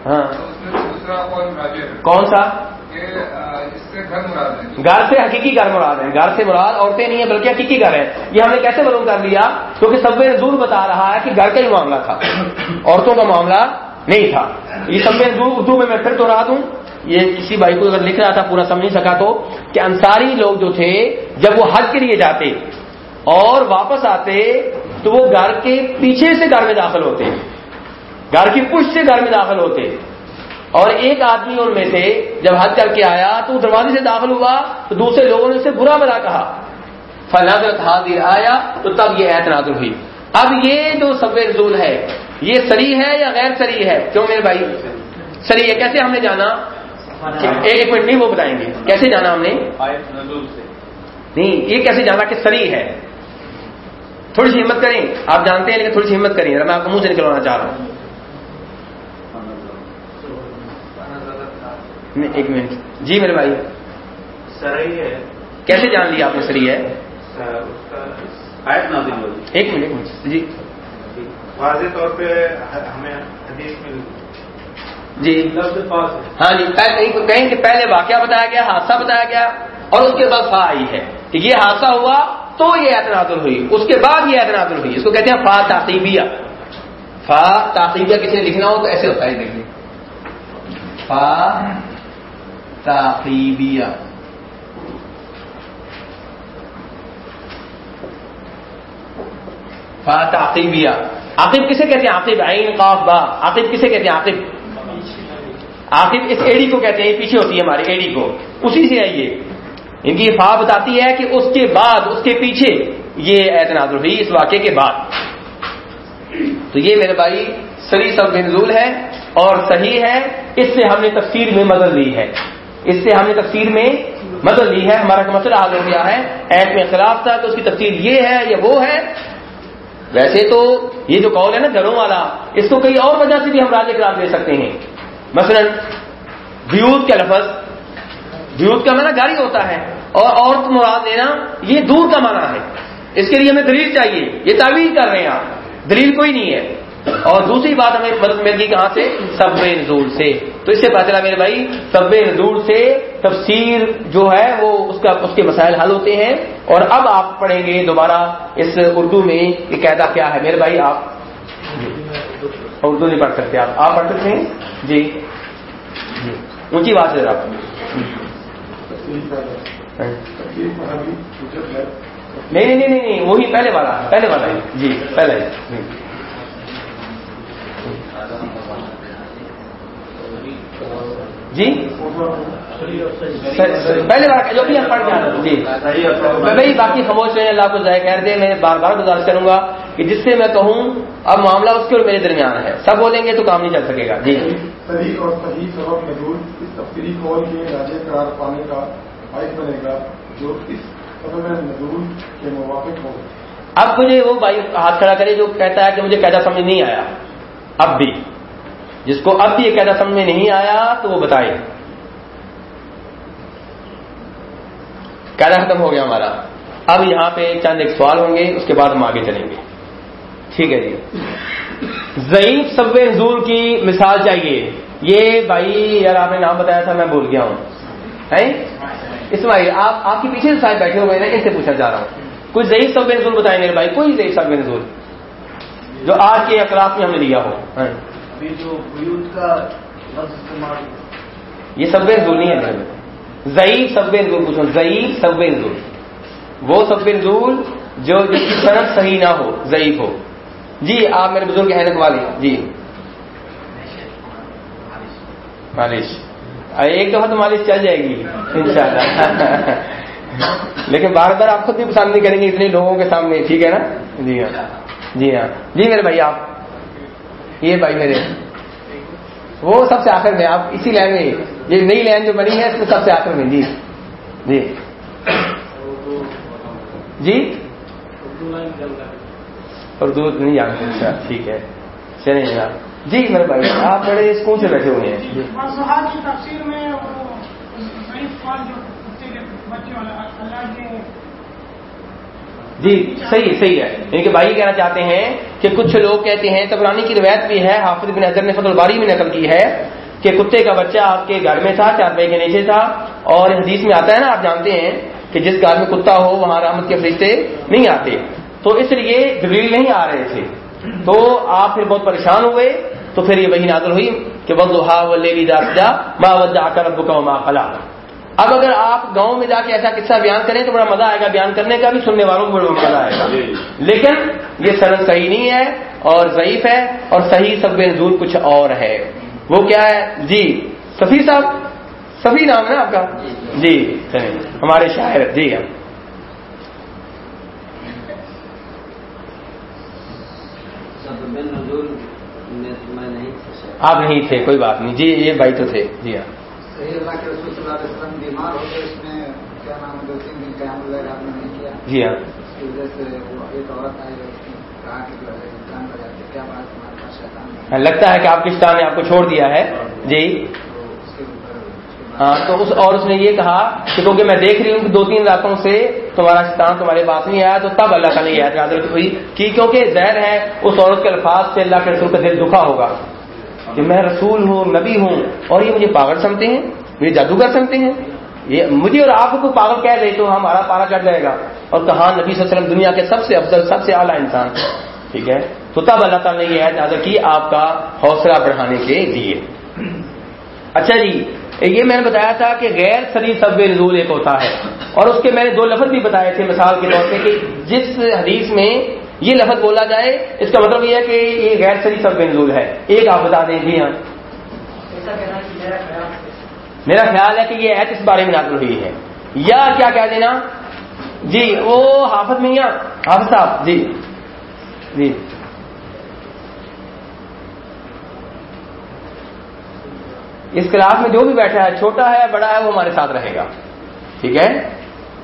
[SPEAKER 2] ہاں۔ کون سا؟ گھر سے حقیقی گھر مراد ہے گھر سے مراد عورتیں نہیں ہیں بلکہ حقیقی گھر ہے یہ ہم نے کیسے معلوم کر لیا؟ کیونکہ سب نے بتا رہا ہے کہ گھر کا ہی معاملہ تھا۔ عورتوں کا معاملہ نہیں تھا۔ یہ سب میں اردو میں میں پھر تو رہا دوں۔ یہ کسی بھائی کو اگر لکھ رہا تھا پورا سمجھ نہیں سکا تو کہ انصاری لوگ جو تھے جب وہ حج کے لیے جاتے اور واپس آتے تو وہ گھر کے پیچھے سے گھر میں داخل ہوتے۔ گھر کی پشت سے گھر میں داخل ہوتے۔ اور ایک آدمی ان میں سے جب حج کر کے آیا تو وہ دروازے سے داخل ہوا تو دوسرے لوگوں نے اسے برا بلا کہا۔ فلاں حاضر آیا تو تب یہ اعتراض ہوئی۔ اب یہ جو سب رضول ہے، یہ سری ہے یا غیر سری ہے؟ کیوں میرے بھائی؟ سری ہے، کیسے ہم نے جانا؟ ایک منٹ نہیں، وہ بتائیں گے۔ کیسے جانا ہم نے؟ نہیں، یہ کیسے جانا کہ سری ہے؟ تھوڑی سی ہمت کریں۔ آپ جانتے ہیں لیکن تھوڑی سی ہمت کریں۔ میں آپ کو منہ سے نکلوانا چاہ رہا ہوں۔ ایک منٹ۔ جی میرے بھائی۔
[SPEAKER 3] سرئی ہے۔
[SPEAKER 2] کیسے جان لیا آپ نے سری ہے؟ ایک منٹ ایک منٹ۔ جی۔
[SPEAKER 3] واضح طور پہ ہمیں حدیث میں
[SPEAKER 2] جی۔ ہاں جی کہیں کہ پہلے واقعہ بتایا گیا حادثہ بتایا گیا اور اس کے بعد فا آئی ہے کہ یہ حادثہ ہوا تو یہ اعتنادل ہوئی اس کے بعد یہ اعتنادل ہوئی اس کو کہتے ہیں فا تعقیبیہ۔ فا تعقیبیہ کسی نے لکھنا ہو تو ایسے ہوتا ہے دیکھیے۔ فا تعقیبیہ فا تعقیبیہ عاقب کسے کہتے ہیں؟ عاقب عین قاف، با. عاقب کسے کہتے ہیں؟ عاقب عاقب اس ایڑی کو کہتے ہیں پیچھے ہوتی ہے ہماری ایڑی کو. اسی سے ہے یہ. ان کی فا بتاتی ہے کہ اس کے بعد، اس کے پیچھے یہ اعتناد ہوئی، اس واقعے کے بعد. تو یہ میرے بھائی سری سب بنزول ہے اور صحیح ہے، اس سے ہم نے تفسیر میں مدد لی ہے. اس سے ہم نے تفسیر میں مدد لی ہے، ہمارا مسئلہ حل ہو گیا ہے۔ ایپ میں اختلاف تھا تو اس کی تفسیر یہ ہے یا وہ ہے۔ ویسے تو یہ جو قول ہے نا گھروں والا، اس کو کئی اور وجہ سے بھی ہم راج قرار دے سکتے ہیں۔ مثلا، بیوت کا لفظ، بیوت کا معنی گاڑی ہوتا ہے اور عورت مراد لینا یہ دور کا معنی ہے۔ اس کے لیے ہمیں دلیل چاہیے، یہ تعویل کر رہے ہیں آپ۔ دلیل کوئی نہیں ہے۔ اور دوسری بات ہمیں مدد مل گئی کہاں سے سب نزول سے۔ تو اس سے پتا چلا میرے بھائی سب نزول سے تفسیر جو ہے وہ اس کا اس کے مسائل حل ہوتے ہیں۔ اور اب آپ پڑھیں گے دوبارہ اس اردو میں یہ قاعدہ کیا ہے۔ میرے بھائی، آپ اردو نہیں پڑھ سکتے آپ۔ آپ پڑھ سکتے ہیں؟ جی۔ اونچی بات ہے۔ ذرا نہیں نہیں نہیں نہیں وہی پہلے والا پہلے والا ہے۔ جی پہلے۔ جی؟ پہلے جو بھی ہم پڑھ جانا جی۔ میں بھائی باقی خاموش رہے اللہ کو ضائع کر دے میں بار بار گزارش کروں گا کہ جس سے میں کہوں اب معاملہ اس کے اور میرے درمیان ہے۔ سب بولیں گے تو کام نہیں چل سکے گا۔ جی۔
[SPEAKER 8] صحیح اور صحیح سبب اس تفصیلی قول کے راجے قرار پانے کا باعث بنے گا جو اس سبب کے موافق ہو
[SPEAKER 2] اب مجھے وہ بھائی ہاتھ کھڑا کرے جو کہتا ہے کہ مجھے قیدا سمجھ نہیں آیا۔ اب بھی۔ جس کو اب بھی یہ قیدا سمجھ میں نہیں آیا تو وہ بتائے۔ قیدا ختم ہو گیا ہمارا۔ اب یہاں پہ چند ایک سوال ہوں گے، اس کے بعد ہم آگے چلیں گے۔ ٹھیک ہے جی۔ ضعیف سب نزول کی مثال چاہیے۔ یہ بھائی یار آپ نے نام بتایا تھا، میں بول گیا ہوں۔ اسماعیل، آپ آپ کے پیچھے صاحب بیٹھے ہوئے ہیں ان سے پوچھنا چاہ رہا ہوں۔ کوئی ضعیف سب نزول بتائیں میرے بھائی؟ کوئی ضعیف سب نزول جو آج کے اقلاف میں ہم نے لیا ہو۔
[SPEAKER 5] جو بیوت کا لفظ استعمال
[SPEAKER 2] یہ سب نزول نہیں ہے ضعیف سب نزول پوچھو۔ ضعیف سب نزول۔ وہ سب نزول جو جس کی صنعت صحیح نہ ہو، ضعیف ہو۔ جی آپ میرے بزرگ حیرت والے جی۔ مالش۔ ایک دفعہ تو مالش چل جائے گی، انشاءاللہ۔ لیکن بار بار آپ خود بھی پسند نہیں کریں گے، اتنے لوگوں کے سامنے، ٹھیک ہے نا؟ جی ہاں۔ جی ہاں۔ جی میرے بھائی، آپ یہ بھائی میرے، وہ سب سے آخر میں، آپ اسی لائن میں، یہ نئی لائن جو بنی ہے، اس میں سب سے آخر میں جی۔ جی۔ جی؟ اردو نہیں جانتے اچھا ٹھیک ہے۔ چلیں جناب۔ جی میرے بھائی، آپ بڑے اسکول سے بیٹھے ہوئے ہیں۔ جی۔
[SPEAKER 4] کی تفسیر میں وہ ضعیف قول جو کتے کے بچے والا اللہ کے
[SPEAKER 2] جی صحیح صحیح ہے۔ یعنی ان کے بھائی کہنا چاہتے ہیں کہ کچھ لوگ کہتے ہیں تبرانی کی روایت بھی ہے، حافظ بن حضر نے فضل الباری میں نقل کی ہے کہ کتے کا بچہ آپ کے گھر میں تھا، چار کے نیچے تھا۔ اور حدیث میں آتا ہے نا، آپ جانتے ہیں کہ جس گھر میں کتا ہو، وہاں رحمت کے فرشتے نہیں آتے۔ تو اس لیے جبریل نہیں آ رہے تھے۔ تو آپ پھر بہت پریشان ہوئے تو پھر یہ وہی نازل ہوئی کہ بس وضحا واللیل اذا سجا ما ودعك ربك وما قلع اب اگر آپ گاؤں میں جا کے ایسا قصہ بیان کریں تو بڑا مزہ آئے گا بیان کرنے کا بھی سننے والوں کو بڑا مزہ آئے گا۔ لیکن یہ سند صحیح نہیں ہے اور ضعیف ہے اور صحیح سب نزول کچھ اور ہے۔ وہ کیا ہے؟ جی سفیر صاحب سفی نام ہے آپ کا؟ جی چلیں ہمارے شاعر جی۔ ہاں
[SPEAKER 5] میں نہیں
[SPEAKER 2] آپ نہیں تھے کوئی بات نہیں۔ جی یہ بھائی تو تھے۔ جی ہاں۔
[SPEAKER 5] کے صلی اللہ علیہ وسلم بیمار ہو گئے اس میں کیا نام دو تین دن قیام اللہ آپ نے نہیں کیا۔
[SPEAKER 2] جی ہاں۔
[SPEAKER 5] اس کی وجہ سے وہ ایک عورت آئی کہا کہ کا جاتے کیا بات تمہارے پاس شیطان
[SPEAKER 2] ہاں، لگتا ہے کہ آپ کشتان نے آپ کو چھوڑ دیا ہے۔ جی۔
[SPEAKER 5] کے کے
[SPEAKER 2] ہاں تو اس اور اس نے یہ کہا کہ کیونکہ میں دیکھ رہی ہوں کہ دو تین راتوں سے تمہارا شیطان تمہارے پاس نہیں آیا تو تب اللہ تعالیٰ نے یہ نازل ہوئی کہ کیونکہ زہر ہے اس عورت کے الفاظ سے اللہ کے رسول کا دل دکھا ہوگا کہ میں رسول ہوں نبی ہوں اور یہ مجھے پاگل سمجھتے ہیں۔ مجھے جادوگر سمجھتے ہیں؟ یہ مجھے اور آپ کو پاگل کہہ دے تو ہمارا پارا چڑھ جائے گا۔ اور کہا نبی صلی اللہ علیہ وسلم دنیا کے سب سے افضل، سب سے اعلیٰ انسان۔ ٹھیک ہے؟ تو تب اللہ تعالیٰ نے یہ عید نازل کی آپ کا حوصلہ بڑھانے کے لیے۔ اچھا جی یہ میں نے بتایا تھا کہ غیر سری سب نزول ایک ہوتا ہے۔ اور اس کے میں نے دو لفظ بھی بتائے تھے مثال کے طور پہ کہ جس حدیث میں یہ لفظ بولا جائے، اس کا مطلب یہ ہے کہ یہ غیر سری سب نزول ہے۔ ایک آپ بتا دیں۔ جی ہاں۔ میرا خیال ہے کہ یہ ایت اس بارے میں نازل ہوئی ہے۔ یا کیا کہہ دینا؟ جی وہ حافظ میاں، حافظ صاحب جی۔ جی۔ اس کلاس میں جو بھی بیٹھا ہے، چھوٹا ہے، بڑا ہے، وہ ہمارے ساتھ رہے گا۔ ٹھیک ہے؟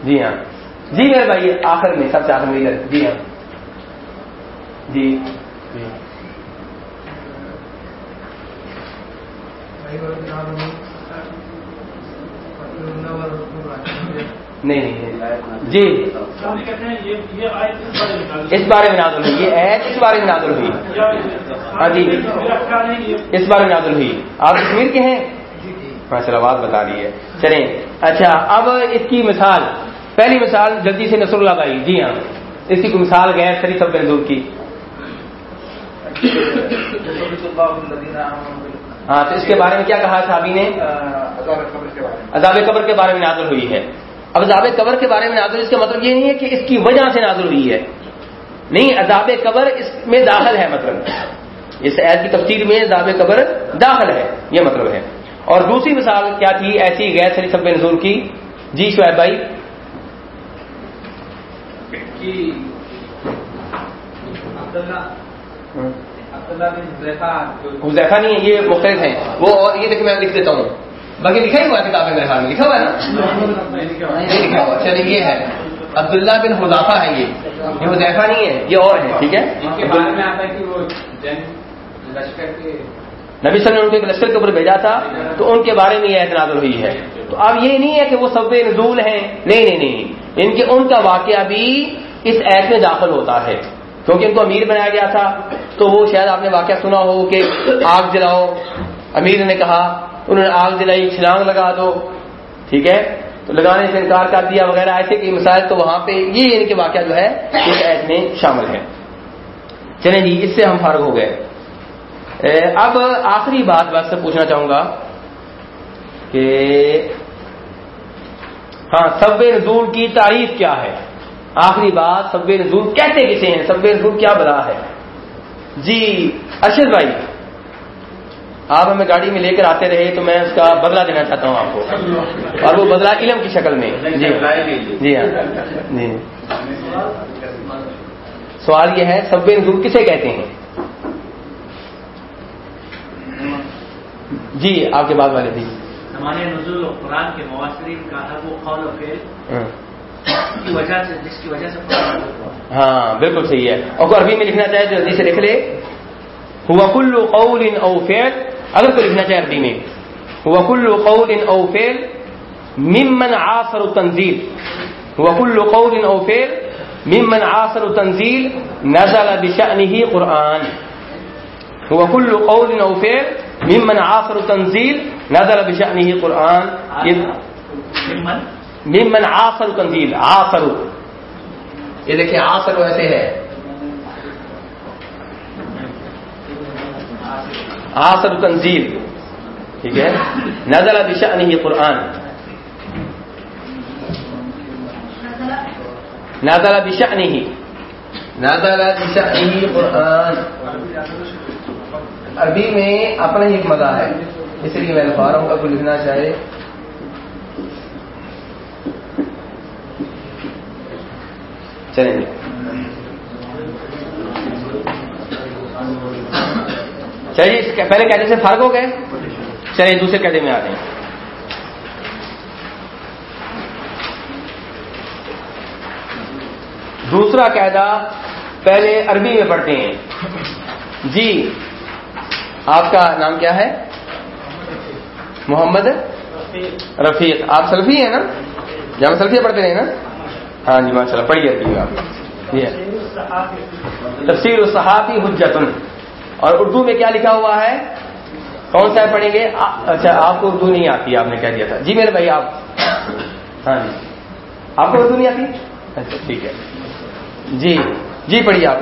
[SPEAKER 2] جی ہاں۔ جی میرے بھائی، آخر میں سب سے آخر میں جی ہاں۔ جی۔ جی۔ نہیں نہیں جی اس بارے میں نازل ہوئی یہ ایت اس بارے میں نازل ہوئی ہاں جی اس بارے میں نازل ہوئی آپ کشمیر کے ہیں ماشاء اللہ بات بتا دی ہے چلیں اچھا اب اس کی مثال پہلی مثال جلدی سے نصر اللہ بھائی جی ہاں اس کی مثال غیر سری سب بندور کی ہاں تو اس کے بارے میں کیا کہا صحابی نے؟
[SPEAKER 6] عذاب قبر کے بارے میں۔
[SPEAKER 2] عذاب قبر کے بارے میں نازل ہوئی ہے۔ اب عذاب قبر کے بارے میں نازل اس کا مطلب یہ نہیں ہے کہ اس کی وجہ سے نازل ہوئی ہے۔ نہیں عذاب قبر اس میں داخل ہے مطلب۔ اس عید کی تفصیل میں عذاب قبر داخل ہے یہ مطلب ہے۔ اور دوسری مثال کیا تھی؟ ایسی غیر سری سب نزول کی۔ جی شعیب بھائی۔ حذیفہ نہیں ہے یہ مختلف ہیں۔ وہ اور یہ دیکھ میں لکھ دیتا ہوں۔ باقی لکھا ہی ہوا ہے کتاب میں میرے خیال میں۔ لکھا ہوا ہے نا؟ لکھا ہوا۔ چلیے یہ ہے۔ عبداللہ بن حذافہ ہے یہ۔ یہ حذیفہ نہیں ہے یہ اور ہے ٹھیک ہے؟ نبی صلی اللہ علیہ وسلم نے لشکر کے اوپر بھیجا تھا تو ان کے بارے میں یہ اعتراض ہوئی ہے۔ تو اب یہ نہیں ہے کہ وہ سب نزول ہیں۔ نہیں نہیں نہیں۔ ان کے ان کا واقعہ بھی اس ایپ میں داخل ہوتا ہے۔ کیونکہ ان کو امیر بنایا گیا تھا۔ تو وہ شاید آپ نے واقعہ سنا ہو کہ آگ جلاؤ۔ امیر نے کہا، انہوں نے آگ جلائی، چھلانگ لگا دو۔ ٹھیک ہے؟ تو لگانے سے انکار کر دیا وغیرہ، ایسے کہ مسائل تو وہاں پہ یہ ان کے واقعہ جو ہے، اس ایپ میں شامل ہے چلیں جی اس سے ہم فارغ ہو گئے۔ اب آخری بات بس سے پوچھنا چاہوں گا کہ ہاں سب نزول کی تعریف کیا ہے؟ آخری بات، سب نزول کہتے کسے ہیں؟ سب نزول کیا بلا ہے؟ جی ارشد بھائی آپ ہمیں گاڑی میں لے کر آتے رہے تو میں اس کا بدلہ دینا چاہتا ہوں آپ کو۔ اور وہ بدلہ علم کی شکل میں۔ جی۔ جی ہاں۔ جی۔ سوال یہ ہے سب نزول کسے کہتے ہیں؟ جی آپ کے بعد والے جی
[SPEAKER 9] ہمارے نزول و قرآن کے مواصرین کا ہر وہ قول و فعل۔ کی وجہ سے جس کی وجہ سے
[SPEAKER 2] ہاں بالکل صحیح ہے۔ اور عربی میں لکھنا چاہے تو جلدی سے لکھ لے۔ ہوا کل قول او فعل۔ اگر کوئی لکھنا چاہے عربی میں۔ ہوا کل قول او فعل ممن عاصر تنزیل ہوا کل قول او فعل ممن عاصر تنزیل نزل بشأنه قرآن۔ هو كل قول او فعل ممن عاصر تنزیل نزل بشأنه قرآن۔
[SPEAKER 9] ممن؟
[SPEAKER 2] ممن عاصر تنزیل عاصر یہ دیکھیں آسر ویسے ہے۔ آسر تنزیل، ٹھیک ہے؟ نزل بشأنہ قرآن۔ نزل بشأنہ۔ نزل بشأنہ قرآن۔ عربی میں اپنا ہی ایک مزہ ہے، اس لیے میں لکھا رہا ہوں کوئی لکھنا چاہے۔ چلیں جی۔ چلیے، اس کے- پہلے قاعدے سے فرق ہو گئے۔ چلیے دوسرے قاعدے میں آتے ہیں۔ دوسرا قاعدہ پہلے عربی میں پڑھتے ہیں۔ جی آپ کا نام کیا ہے؟ محمد رفیق۔ آپ سلفی ہیں نا؟ جہاں سلفی پڑھتے رہے نا؟ ہاں جی ماشاء اللہ پڑھیے عربی میں آپ تفسیر الصحافی حجتن۔ اور اردو میں کیا لکھا ہوا ہے؟ کون سا پڑھیں گے؟ اچھا آپ کو اردو نہیں آتی آپ نے کہہ دیا تھا۔ جی میرے بھائی آپ۔ ہاں جی۔ آپ کو اردو نہیں آتی؟ اچھا ٹھیک ہے۔ جی جی پڑھیے آپ۔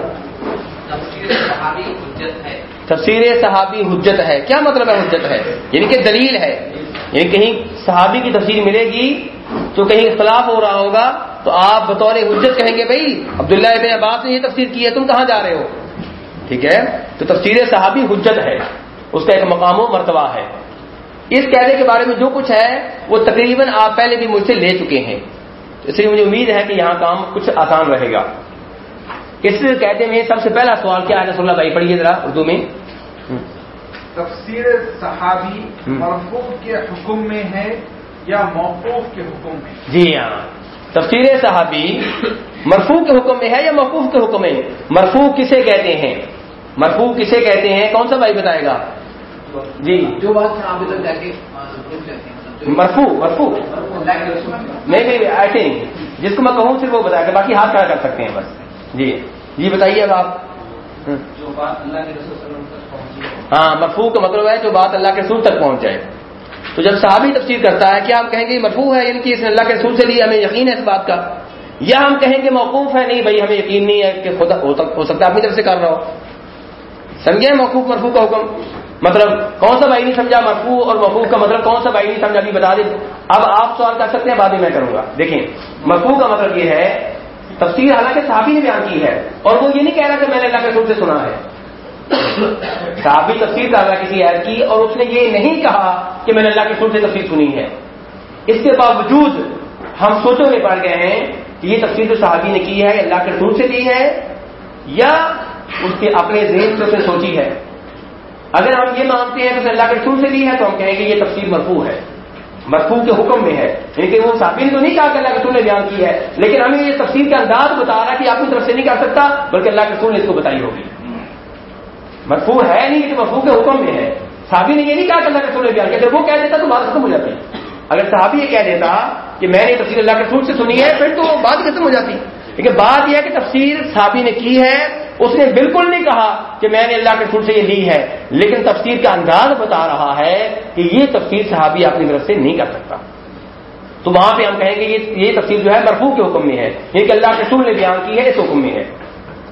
[SPEAKER 2] تفسیر صحابی حجت ہے۔ کیا مطلب ہے حجت ہے؟ یعنی کہ دلیل ہے۔ یعنی کہیں صحابی کی تفسیر ملے گی تو کہیں اختلاف ہو رہا ہوگا۔ تو آپ بطور حجت کہیں گے بھائی عبداللہ ابن عباس نے یہ تفسیر کی ہے تم کہاں جا رہے ہو؟ ٹھیک ہے؟ تو تفسیر صحابی حجت ہے اس کا ایک مقام و مرتبہ ہے۔ اس قاعدے کے بارے میں جو کچھ ہے وہ تقریباً آپ پہلے بھی مجھ سے لے چکے ہیں۔ اس لیے مجھے امید ہے کہ یہاں کام کچھ آسان رہے گا۔ اس قاعدے میں سب سے پہلا سوال کیا ہے رسول اللہ بھائی پڑھیے ذرا اردو میں۔
[SPEAKER 6] تفسیر صحابی۔ مرفوع کے حکم میں ہے یا موقوف کے حکم میں؟
[SPEAKER 2] جی ہاں۔ تفسیر صحابی مرفوع کے حکم میں ہے یا موقوف کے حکم میں؟ مرفوع کسے کہتے ہیں؟ مرفوع کسے کہتے ہیں؟ کون سا بھائی بتائے گا؟ جی۔
[SPEAKER 5] جو بات کے
[SPEAKER 2] مرفوع مرفوع۔ نہیں نہیں ایسے نہیں جس کو میں کہوں صرف وہ بتائے گا باقی ہاتھ کھڑا کر سکتے ہیں بس۔ جی۔ جی بتائیے اب آپ۔ ہاں مرفوع کا مطلب ہے جو بات اللہ کے رسول تک پہنچ جائے۔ تو جب صحابی تفسیر کرتا ہے کیا ہم کہیں گے یہ مرفوع ہے یعنی کہ اس نے اللہ کے رسول سے لی ہمیں یقین ہے اس بات کا۔ یا ہم کہیں گے موقوف ہے، نہیں بھائی، ہمیں یقین نہیں ہے کہ خدا، ہو سکتا ہے اپنی طرف سے کر رہا ہو۔ سمجھے؟ موقوف مرفوع کا حکم۔ مطلب کون سا بھائی نہیں سمجھا مرفوع اور موقوف کا مطلب؟ کون سا بھائی نہیں سمجھا؟ ابھی بتا دیں اب آپ سوال کر سکتے ہیں، بعد میں میں کروں گا۔ دیکھیں مرفوع کا مطلب یہ ہے، تفسیر حالانکہ صحابی نے بیان کی ہے۔ اور وہ یہ نہیں کہہ رہا کہ میں نے اللہ کے رسول سے سنا ہے۔ صحابی تفسیر کر رہا کسی ایت کی اور اس نے یہ نہیں کہا کہ میں نے اللہ کے رسول سے تفسیر سنی ہے۔ اس کے باوجود ہم سوچوں میں پڑ گئے ہیں کہ یہ تفسیر جو صحابی نے کی ہے اللہ کے رسول سے لی ہے یا اس کے اپنے ذہن سے اس نے سوچی ہے۔ اگر ہم یہ مانتے ہیں کہ اس نے اللہ کے رسول سے لی ہے تو ہم کہیں گے یہ تفسیر مرفوع ہے۔ مرفوع کے حکم میں ہے۔ یعنی لیکن وہ صحابی نے تو نہیں کہا کہ اللہ کے رسول نے بیان کی ہے، لیکن ہمیں یہ تفسیر کا انداز بتا رہا ہے کہ آپ کی طرف سے نہیں کر سکتا، بلکہ اللہ کے رسول نے اس کو بتائی ہوگی۔ مرفوع ہے نہیں لیکن مرفوع کے حکم میں ہے۔ صحابی نے یہ نہیں کہا کہ اللہ کے رسول نے بیان کیا اگر وہ کہہ دیتا تو بات ختم ہو جاتی۔ اگر صحابی یہ کہہ دیتا کہ میں نے تفسیر اللہ کے رسول سے سنی ہے، پھر تو بات ختم ہو جاتی۔ لیکن بات یہ ہے کہ تفسیر صحابی نے کی ہے، اس نے بالکل نہیں کہا کہ میں نے اللہ کے رسول سے یہ لی ہے۔ لیکن تفسیر کا انداز بتا رہا ہے کہ یہ تفسیر صحابی اپنی طرف سے نہیں کر سکتا۔ تو وہاں پہ ہم کہیں گے یہ یہ تفسیر جو ہے مرفوع کے حکم میں ہے یہ کہ اللہ کے رسول نے بیان کی ہے، اس حکم میں ہے۔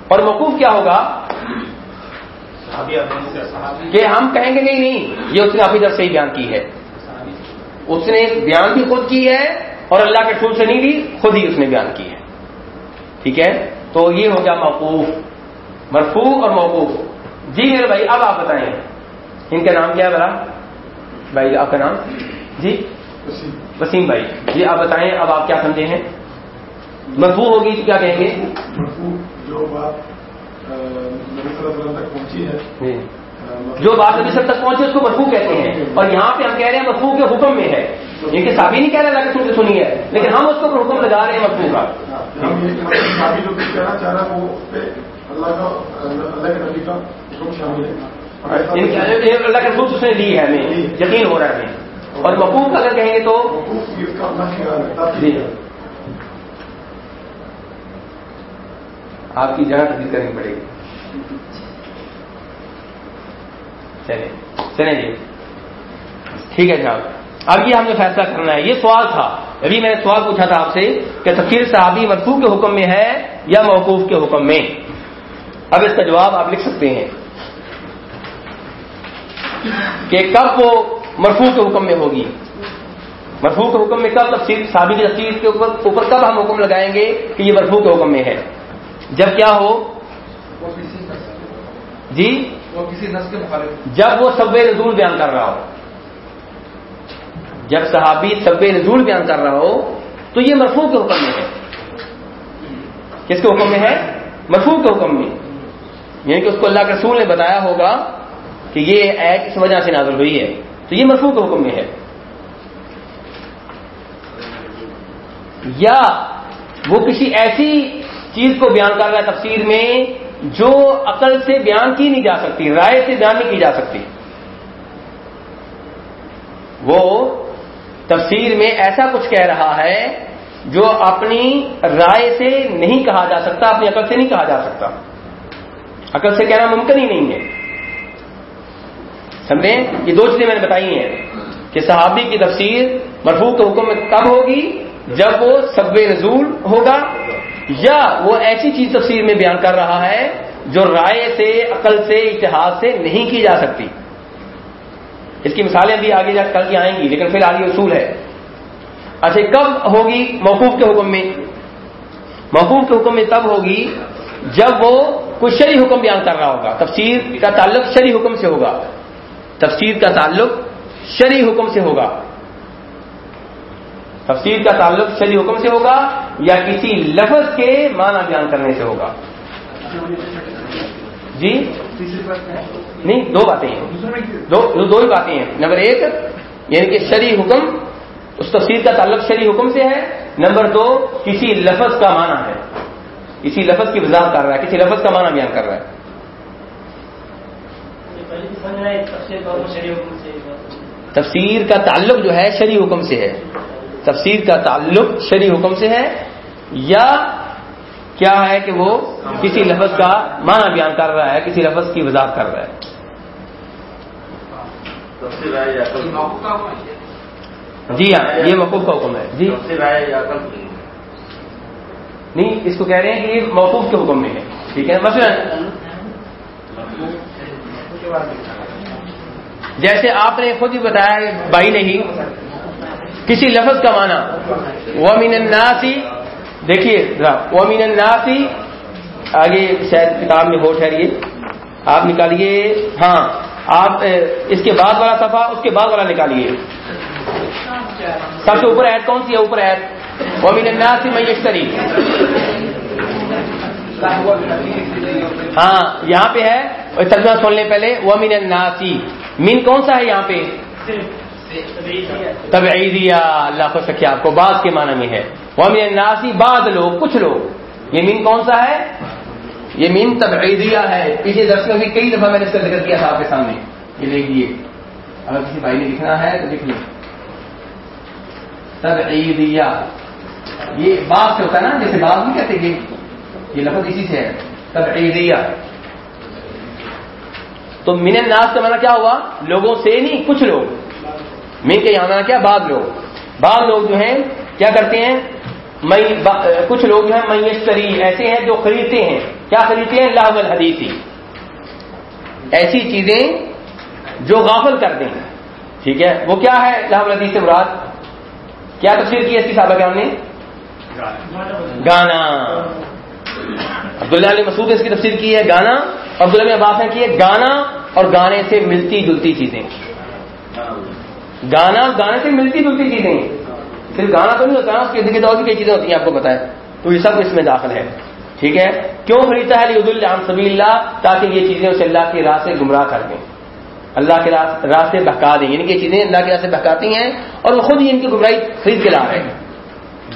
[SPEAKER 2] اور موقوف کیا ہوگا؟ کہ ہم کہیں گے نہیں نہیں یہ اس نے طرف سے ہی بیان کی ہے۔ اس نے بیان بھی خود کی ہے اور اللہ کے رسول سے نہیں لی خود ہی اس نے بیان کی ہے۔ ٹھیک ہے؟ تو یہ ہو گیا موقوف۔ مرفوع اور موقوف۔ جی میرے بھائی اب آپ بتائیں۔ ان کا نام کیا ہے ذرا بھائی آپ کا نام؟ جی؟ وسیم۔ بھائی۔ جی آپ بتائیں اب آپ کیا سمجھے ہیں؟ مرفوع ہوگی تو کیا کہیں گے؟
[SPEAKER 8] جو بات نبی صلی اللہ علیہ وسلم تک پہنچی ہے
[SPEAKER 2] جی۔
[SPEAKER 8] مطلب
[SPEAKER 2] جو بات ابھی سب تک پہنچے اس کو مرفوع کہتے ہیں۔ اور یہاں پہ ہم کہہ رہے ہیں مرفوع کے حکم میں ہے۔ یہ کہ صحابی نہیں کہہ اللہ کے رسول سے سنی ہے۔ لیکن ہم اس کو حکم لگا رہے ہیں مرفوع کا۔
[SPEAKER 8] صحابی جو کچھ کہنا چاہ رہا وہ اللہ کا اللہ کے نبی کا حکم شامل ہے۔
[SPEAKER 2] کی- اللہ کے رسول اس نے لی ہے ہمیں یقین ہو رہا ہے ہمیں۔ اور مقوف اگر کہیں گے تو
[SPEAKER 8] حقوق اس کا اپنا خیال ہے تاکہ
[SPEAKER 2] جی آپ کی جگہ تبدیل کرنی پڑے گی۔ چلے چلیں جی۔ ٹھیک ہے جناب۔ اب یہ ہم نے فیصلہ کرنا ہے۔ یہ سوال تھا۔ ابھی میں نے سوال پوچھا تھا آپ سے کہ تفسیر صحابی مرفوع کے حکم میں ہے یا موقوف کے حکم میں؟ اب اس کا جواب آپ لکھ سکتے ہیں کہ کب وہ مرفوع کے حکم میں ہوگی۔ مرفوع کے حکم میں کب تفصیل صحابی کی تفصیل کے اوپر اوپر کب ہم حکم لگائیں گے کہ یہ مرفوع کے حکم میں ہے؟ جب کیا ہو؟ جی؟
[SPEAKER 6] وہ کسی نس کے مخالف
[SPEAKER 2] جب وہ سب نزول بیان کر رہا ہو۔ جب صحابی سب نزول بیان کر رہا ہو تو یہ مرفوع کے حکم میں ہے۔ کس کے حکم میں ہے؟ مرفوع کے حکم میں۔ یعنی کہ اس کو اللہ کے رسول نے بتایا ہوگا کہ یہ ایت اس وجہ سے نازل ہوئی ہے۔ تو یہ مرفوع کے حکم میں ہے۔ یا وہ کسی ایسی چیز کو بیان کر رہا ہے تفسیر میں، جو عقل سے بیان کی نہیں جا سکتی، رائے سے بیان نہیں کی جا سکتی۔ وہ تفسیر میں ایسا کچھ کہہ رہا ہے، جو اپنی رائے سے نہیں کہا جا سکتا، اپنی عقل سے نہیں کہا جا سکتا۔ عقل سے کہنا ممکن ہی نہیں ہے۔ سمجھیں؟ یہ دو چیزیں میں نے بتائی ہیں کہ صحابی کی تفسیر مرفوع کے حکم میں کب ہوگی؟ جب وہ سب نزول ہوگا یا وہ ایسی چیز تفسیر میں بیان کر رہا ہے جو رائے سے، عقل سے، اتحاد سے نہیں کی جا سکتی۔ اس کی مثالیں بھی آگے جا کل کی آئیں گی، لیکن پھر آگے اصول ہے۔ اچھا کب ہوگی موقوف کے حکم میں؟ موقوف کے حکم میں تب ہوگی جب وہ کوئی شری حکم بیان کر رہا ہوگا۔ تفسیر کا تعلق شری حکم سے ہوگا۔ تفسیر کا تعلق شری حکم سے ہوگا۔ تفسیر کا تعلق شری حکم سے ہوگا یا کسی لفظ کے معنی بیان کرنے سے ہوگا؟ جی؟ نہیں، دو باتیں ہیں۔ دو دو ہی باتیں ہیں۔ نمبر ایک یعنی کہ شری حکم، اس تفسیر کا تعلق شری حکم سے ہے۔ نمبر دو، کسی لفظ کا معنی ہے۔ کسی لفظ کی وضاحت کر رہا ہے، کسی لفظ کا معنی بیان کر رہا ہے۔ تفسیر کا تعلق جو ہے شری حکم سے ہے۔ تفسیر کا تعلق شری حکم سے ہے یا کیا ہے کہ وہ کسی لفظ کا معنی بیان کر رہا ہے کسی لفظ کی وضاحت کر رہا ہے؟ جی ہاں یہ موقوف کا حکم ہے۔ جی۔ نہیں اس کو کہہ رہے ہیں کہ یہ موقوف کے حکم میں ہے۔ ٹھیک ہے مثلا جیسے آپ نے خود ہی بتایا بھائی نے ہی کسی لفظ کا معنی؟ وہ مین الناسی دیکھیے وہ مین الناسی آگے شاید کتاب میں ہو ٹھہریے آپ نکالیے ہاں آپ اس کے بعد والا صفحہ، اس کے بعد والا نکالیے۔ سب سے اوپر ایڈ کون سی ہے؟ اوپر ایڈ وہ مین الناسی میشتری ہاں یہاں پہ ہے، ترجمہ سن لیں پہلے وہ مین الناسی مین کون سا ہے یہاں پہ؟ تبعیدیہ اللہ کو سکھیا آپ کو، بعض کے معنی میں ہے۔ وہ مین الناسی بعض لوگ، کچھ لوگ۔ یہ مین کون سا ہے؟ یہ مین تبعیدیہ ہے۔ پیچھے درس میں بھی کئی دفعہ میں نے اس کا ذکر کیا تھا آپ کے سامنے۔ یہ لکھ لیے اگر کسی بھائی نے لکھنا ہے تو لکھ لیں۔ تبعیدیہ یہ بعض سے ہوتا ہے نا، جیسے بعض نہیں کہتے کہ یہ لفظ اسی سے ہے۔ تبعیدیہ تو من الناس کا مانا کیا ہوا؟ لوگوں سے نہیں، کچھ لوگ۔ من کے یہاں کیا؟ بعض لوگ۔ بعض لوگ جو ہیں، کیا کرتے ہیں؟ میں کچھ لوگ جو ہیں میشتری ایسے ہیں جو خریدتے ہیں۔ کیا خریدتے ہیں؟ لاہب الحدیثی۔ ایسی چیزیں جو غافل کرتے ہیں۔ ٹھیک ہے؟ وہ کیا ہے لاہب الحدیث سے مراد؟ کیا تفسیر کی ہے اس کی صحابہ کرام نے؟ گانا۔ عبداللہ علیہ مسعود نے اس کی تفسیر کی ہے گانا۔ عبداللہ عباس نے کی ہے گانا اور گانے سے ملتی جلتی چیزیں۔ گانا، گانے سے ملتی جلتی چیزیں صرف گانا تو نہیں ہوتا اس کے ذکر اور بھی کئی چیزیں ہوتی ہیں، آپ کو بتائیں تو یہ سب اس میں داخل ہے۔ ٹھیک ہے؟ کیوں خریدتا ہے عید الحم سبی اللہ تاکہ یہ چیزیں اسے اللہ کی راہ سے گمراہ کر دیں۔ اللہ کے راہ سے بہکا دیں۔ یعنی کہ یہ چیزیں اللہ کی راہ سے بہکاتی ہیں اور وہ خود ہی ان کی گمراہی خرید کے لا رہے ہیں۔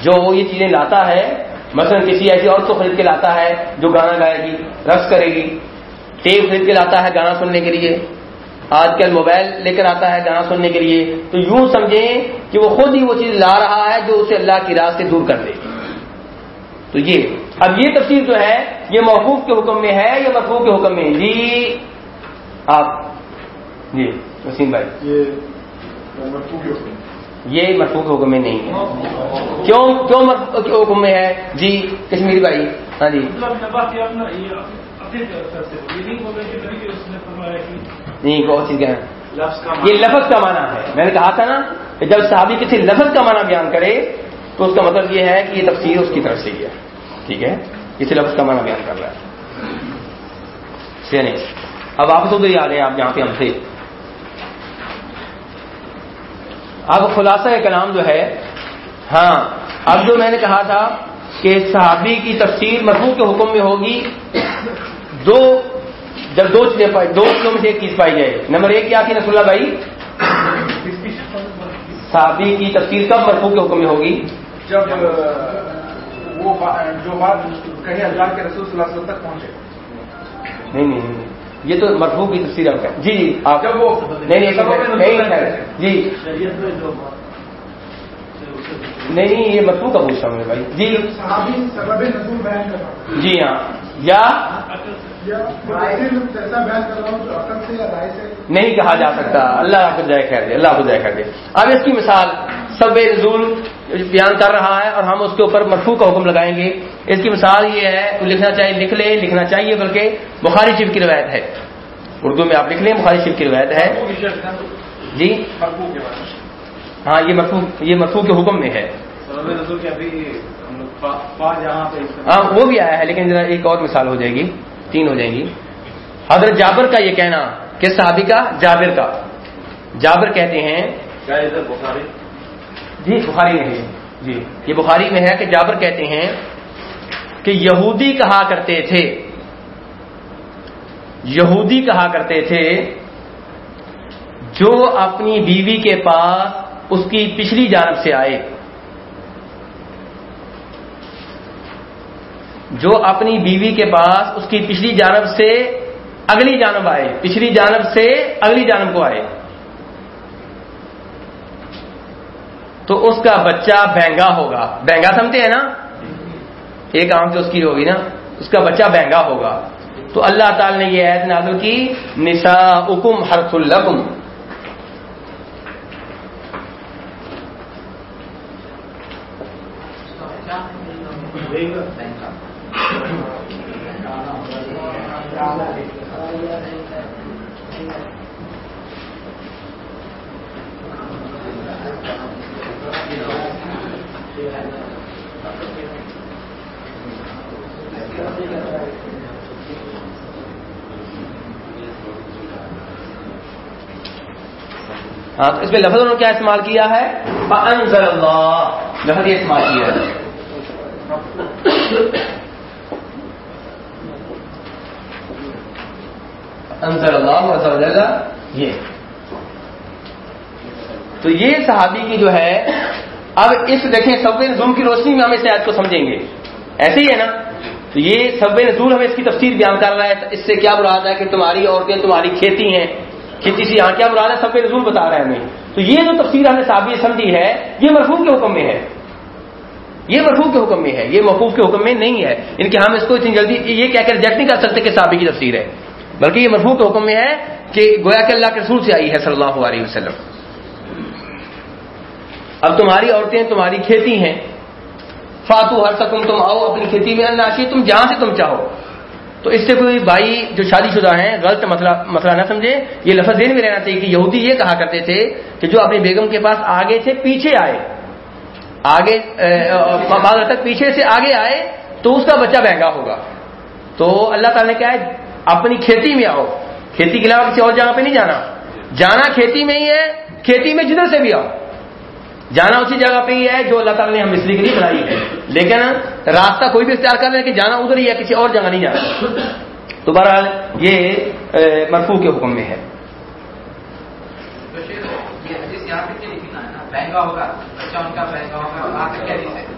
[SPEAKER 2] جو وہ یہ چیزیں لاتا ہے، مثلا کسی ایسی عورت کو خرید کے لاتا ہے جو گانا گائے گی، رقص کرے گی۔ ٹیپ خرید کے لاتا ہے گانا سننے کے لیے۔ آج کل موبائل لے کر آتا ہے گانا سننے کے لیے۔ تو یوں سمجھیں کہ وہ خود ہی وہ چیز لا رہا ہے جو اسے اللہ کی راہ سے دور کر دے۔ گی تو یہ۔ اب یہ تفصیل جو ہے یہ محفوظ کے حکم میں ہے یا مخوف کے حکم میں جی آپ۔ جی وسیم بھائی۔
[SPEAKER 8] یہ مرفوع کے حکم
[SPEAKER 2] میں۔ نہیں ہے۔ کیوں؟ کیوں حکم میں ہے؟ جی کشمیری بھائی۔ ہاں جی۔
[SPEAKER 4] سے نہیں
[SPEAKER 2] نہیں کو چیز کہیں
[SPEAKER 9] لفظ کا
[SPEAKER 2] یہ لفظ کا معنی ہے۔ میں نے کہا تھا نا کہ جب صحابی کسی لفظ کا معنی بیان کرے تو اس کا مطلب یہ ہے کہ یہ تفسیر اس کی طرف سے ہی ہے۔ ٹھیک ہے؟ کسی لفظ کا معنی بیان کر رہا ہے۔ سے نہیں اب آپ تو ادھر ہی آ گئے آپ جہاں پہ ہم تھے۔ اب خلاصہ کلام جو ہے ہاں اب جو میں نے کہا تھا کہ صحابی کی تفسیر مرفوع کے حکم میں ہوگی دو جب دو چیزیں پائی دو چیزوں میں سے ایک چیز پائی جائے نمبر ایک کیا تھی رسول اللہ بھائی صحابی کی تفسیر کب مرفوع کے حکم میں ہوگی؟
[SPEAKER 6] جب وہ جو بات کہیں اللہ کے رسول صلی اللہ علیہ وسلم تک پہنچے۔
[SPEAKER 2] نہیں نہیں یہ تو مرفوع کی تفسیر آپ کا جی جی آپ۔
[SPEAKER 6] جب وہ
[SPEAKER 2] نہیں نہیں جی۔
[SPEAKER 9] شریعت میں جو
[SPEAKER 2] نہیں نہیں یہ مرفوع کا پوچھ رہا ہوں بھائی۔ جی۔
[SPEAKER 8] صحابی سبب نزول بیان کر رہا ہوں۔
[SPEAKER 2] جی ہاں۔ یا نہیں کہا جا سکتا۔ اللہ کو جائے خیر دے اللہ آپ کو جائے خیر دے اب اس کی مثال سب نزول بیان کر رہا ہے اور ہم اس کے اوپر مرفوع کا حکم لگائیں گے۔ اس کی مثال یہ ہے لکھنا چاہیے لکھ لیں لکھنا چاہیے بلکہ بخاری شریف کی روایت ہے۔ اردو میں آپ لکھ لیں بخاری شریف کی روایت ہے۔ جی؟ ہاں یہ مرفوع یہ مرفوع کے حکم میں ہے۔ ہاں وہ بھی آیا ہے لیکن ذرا ایک اور مثال ہو جائے گی۔ تین ہو جائیں گی۔ حضرت جابر کا یہ کہنا کہ صحابی کا؟ جابر کا۔ جابر کہتے ہیں
[SPEAKER 3] بخاری؟
[SPEAKER 2] جی بخاری میں ہے۔ جی۔ یہ بخاری میں ہے کہ جابر کہتے ہیں کہ یہودی کہا کرتے تھے۔ یہودی کہا کرتے تھے جو اپنی بیوی کے پاس اس کی پچھلی جانب سے آئے۔ جو اپنی بیوی کے پاس اس کی پچھلی جانب سے اگلی جانب آئے، پچھلی جانب سے اگلی جانب کو آئے۔ تو اس کا بچہ بہنگا ہوگا۔ بہنگا سمجھتے ہیں نا؟ ایک آنکھ جو اس کی ہوگی نا؟ اس کا بچہ بہنگا ہوگا۔ تو اللہ تعالی نے یہ عید نازل کی نسا حکم حرف القم ہاں تو اس میں لفظ انہوں نے کیا استعمال کیا ہے؟ اللہ لفظ یہ استعمال کیا ہے۔ انزل اللہ عز و جل یہ۔ تو یہ صحابی کی جو ہے، اب اس دیکھیں سب نزول کی روشنی میں ہم اس آیت کو سمجھیں گے۔ ایسے ہی ہے نا؟ تو یہ سب نزول ہمیں اس کی تفسیر بیان کر رہا ہے۔ اس سے کیا مراد ہے کہ تمہاری عورتیں تمہاری کھیتی ہیں؟ کھیتی سے یہاں کیا مراد ہے؟ سب نزول بتا رہا ہے ہمیں۔ تو یہ جو تفسیر ہم نے صحابی سمجھی ہے، یہ مرفوع کے حکم میں ہے۔ یہ مرفوع کے حکم میں ہے۔ یہ محفوظ کے حکم میں نہیں ہے۔ ان کے ہم اس کو اتنی جلدی یہ کہہ کر ریجیکٹ نہیں کر سکتے کہ صحابی کی تفسیر ہے۔ بلکہ یہ مرفوع کے حکم میں ہے کہ گویا کہ اللہ کے رسول سے آئی ہے صلی اللہ علیہ وسلم۔ اب تمہاری عورتیں تمہاری کھیتی ہیں۔ فاتو ہر سکم تم آؤ اپنی کھیتی میں ناشی تم جہاں سے تم چاہو۔ تو اس سے کوئی بھائی جو شادی شدہ ہیں، غلط مسئلہ مسئلہ نہ سمجھے۔ یہ لفظ دین میں رہنا چاہیے کہ یہودی یہ کہا کرتے تھے کہ جو اپنی بیگم کے پاس آگے سے پیچھے آئے، آگے بعض تک پیچھے سے آگے آئے، تو اس کا بچہ مہنگا ہوگا۔ تو اللہ تعالیٰ نے کیا ہے اپنی کھیتی میں آؤ۔ کھیتی کے علاوہ کسی اور جگہ پہ نہیں جانا۔ جانا کھیتی میں ہی ہے، کھیتی میں جدھر سے بھی آؤ۔ جانا اسی جگہ پہ ہی ہے جو اللہ تعالیٰ نے ہم اس لیے کے لیے بنائی ہے۔ لیکن راستہ کوئی بھی اختیار کر رہے ہیں کہ جانا ادھر ہی ہے، کسی اور جگہ نہیں جانا۔ تو بہرحال یہ مرفوع کے حکم میں ہے۔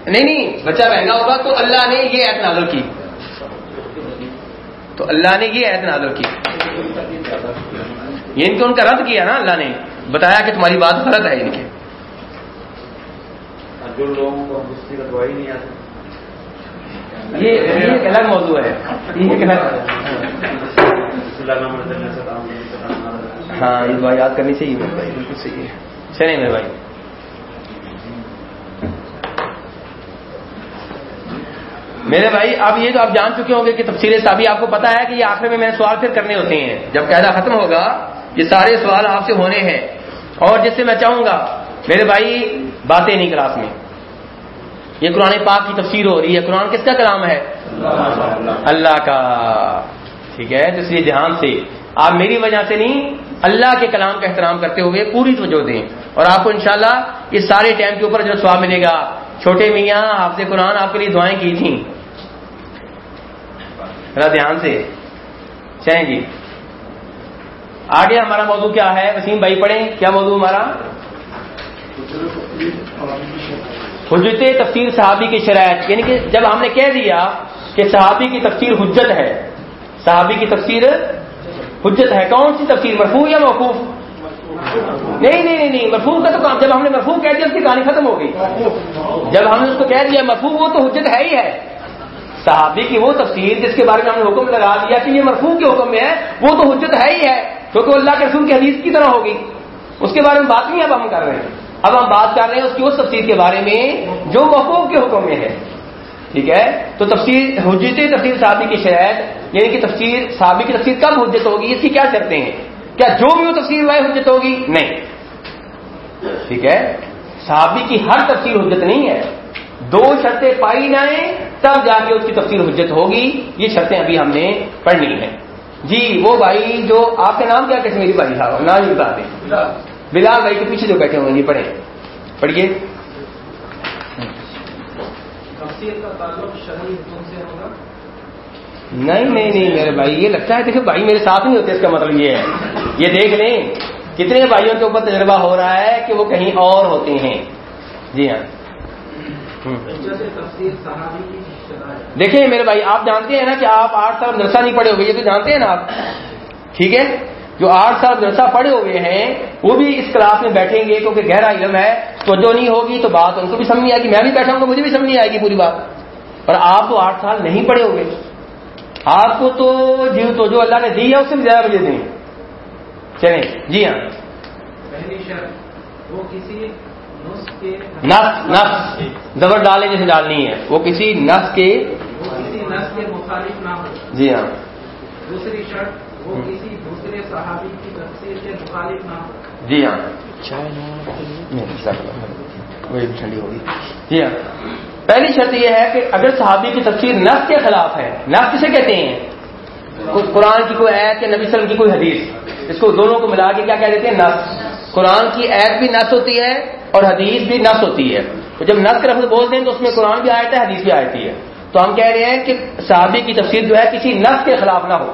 [SPEAKER 2] نہیں نہیں، بچہ مہنگا ہوگا تو اللہ نے یہ ایت نازل کی۔ تو اللہ نے یہ ایت نازل کی۔ یہ ان کو ان کا رد کیا نا اللہ نے۔ بتایا کہ تمہاری بات غلط ہے ان کے
[SPEAKER 3] جو لوگوں کو نہیں آتی۔
[SPEAKER 2] یہ ایک الگ موضوع ہے۔ یہ ایک الگ ہاں یہ دعا یاد کرنی چاہیے میرے بھائی۔ بالکل صحیح ہے۔ چلے میرے بھائی۔ میرے بھائی اب یہ تو آپ جان چکے ہوں گے کہ تفصیل صحابی آپ کو پتا ہے کہ یہ آخر میں میں نے سوال پھر کرنے ہوتے ہیں۔ جب قاعدہ ختم ہوگا یہ سارے سوال آپ سے ہونے ہیں۔ اور جس سے میں چاہوں گا میرے بھائی باتیں نہیں کلاس میں۔ یہ قرآن پاک کی تفسیر ہو رہی ہے۔ قرآن کس کا کلام ہے؟ اللہ کا۔ ٹھیک ہے تو اس لیے جہان سے۔ آپ میری وجہ سے نہیں، اللہ کے کلام کا احترام کرتے ہوئے پوری توجہ دیں۔ اور آپ کو انشاءاللہ اس سارے ٹائم کے اوپر جو سواب ملے گا، چھوٹے میاں آپ سے قرآن آپ کے لیے دعائیں کی تھیں۔ ذرا دھیان سے۔ چاہیں جی۔ آگے ہمارا موضوع کیا ہے؟ وسیم بھائی پڑھیں۔ کیا موضوع ہمارا؟ حجت تفسیر صحابی کی شرائط۔ یعنی کہ جب ہم نے کہہ دیا کہ صحابی کی تفسیر حجت ہے، صحابی کی تفسیر حجت ہے کون سی تفسیر، مرفوع یا موقوف؟ نہیں نہیں نہیں نہیں، مرفوع کا تو کام جب ہم نے مرفوع کہہ دیا، اس کی کہانی ختم ہو گئی۔ جب ہم نے اس کو کہہ دیا مرفوع، وہ تو حجت ہے ہی ہے۔ صحابی کی وہ تفسیر جس کے بارے میں ہم نے حکم لگا دیا کہ یہ مرفوع کے حکم میں ہے، وہ تو حجت ہے ہی ہے، کیونکہ اللہ کے رسول کی حدیث کی طرح ہوگی۔ اس کے بارے میں بات نہیں اب ہم کر رہے ہیں۔ اب ہم بات کر رہے ہیں اس کی اس تفسیر کے بارے میں جو وقوف کے حکم میں ہے۔ ٹھیک ہے؟ تو تفسیر حجت تفسیر صحابی کی شرائط یعنی کہ تفسیر صحابی کی تفسیر کب حجت ہوگی؟ اس کی کیا شرطیں ہیں؟ کیا جو بھی وہ تفسیر ہوا ہے حجت ہوگی؟ نہیں۔ ٹھیک ہے؟ صحابی کی ہر تفسیر حجت نہیں ہے۔ دو شرطیں پائی جائیں، تب جا کے اس کی تفسیر حجت ہوگی۔ یہ شرطیں ابھی ہم نے پڑھنی ہیں۔ جی وہ بھائی جو آپ کا نام کیا کشمیری بھائی صاحب؟ نام ہی بتا دیں بلال بھائی کے پیچھے جو بیٹھے ہوئے یہ جی پڑھیں۔ پڑھیے۔
[SPEAKER 5] تفسیر کا تعلق شرعی حکم سے ہوگا؟
[SPEAKER 2] نہیں نہیں نہیں میرے بھائی یہ لگتا ہے دیکھیں بھائی میرے ساتھ نہیں ہوتے اس کا مطلب یہ ہے۔ یہ دیکھ لیں کتنے بھائیوں کے اوپر تجربہ ہو رہا ہے کہ وہ کہیں اور ہوتے ہیں۔ جی ہاں۔ دیکھیں میرے بھائی آپ جانتے ہیں نا کہ آپ آٹھ سال مدرسہ نہیں پڑھے ہوئے یہ تو جانتے ہیں نا آپ۔ ٹھیک ہے؟ جو آٹھ سال مدرسہ پڑھے ہوئے ہیں وہ بھی اس کلاس میں بیٹھیں گے کیونکہ گہرا علم ہے۔ تو جو نہیں ہوگی تو بات ان کو بھی سمجھ نہیں آئے گی۔ میں بھی بیٹھا ہوں گا مجھے بھی سمجھ نہیں آئے گی پوری بات۔ پر آپ تو آٹھ سال نہیں پڑھے ہوئے۔ آپ کو تو جی تو جو اللہ نے دی ہے اس سے بھی زیادہ مجھے دیں چلیں۔ جی ہاں۔
[SPEAKER 5] پہلی شرط وہ کسی نسخ کے
[SPEAKER 2] نس نس زبر ڈالیں جیسے ڈالنی ہے۔ وہ کسی نس کے جی ہاں۔
[SPEAKER 5] دوسری شرط وہ کسی دوسرے صحابی کی تفسیر کے مخالف نہ ہو۔
[SPEAKER 2] جی ہاں۔ وہی بھی ٹھنڈی ہوگی۔ جی ہاں۔ پہلی شرط یہ ہے کہ اگر صحابی کی تفسیر نس کے خلاف ہے نس کسے کہتے ہیں؟ کوئی قرآن کی کوئی ایت یا نبی صلی اللہ علیہ وسلم کی کوئی حدیث۔ اس کو دونوں کو ملا کے کیا کہہ دیتے ہیں؟ نس قرآن کی ایت بھی نس ہوتی ہے اور حدیث بھی نس ہوتی ہے۔ تو جب نس کے لفظ بولتے ہیں تو اس میں قرآن بھی آیت ہے حدیث بھی آتی ہے۔ تو ہم کہہ رہے ہیں کہ صحابی کی تفسیر جو ہے کسی نس کے خلاف نہ ہو۔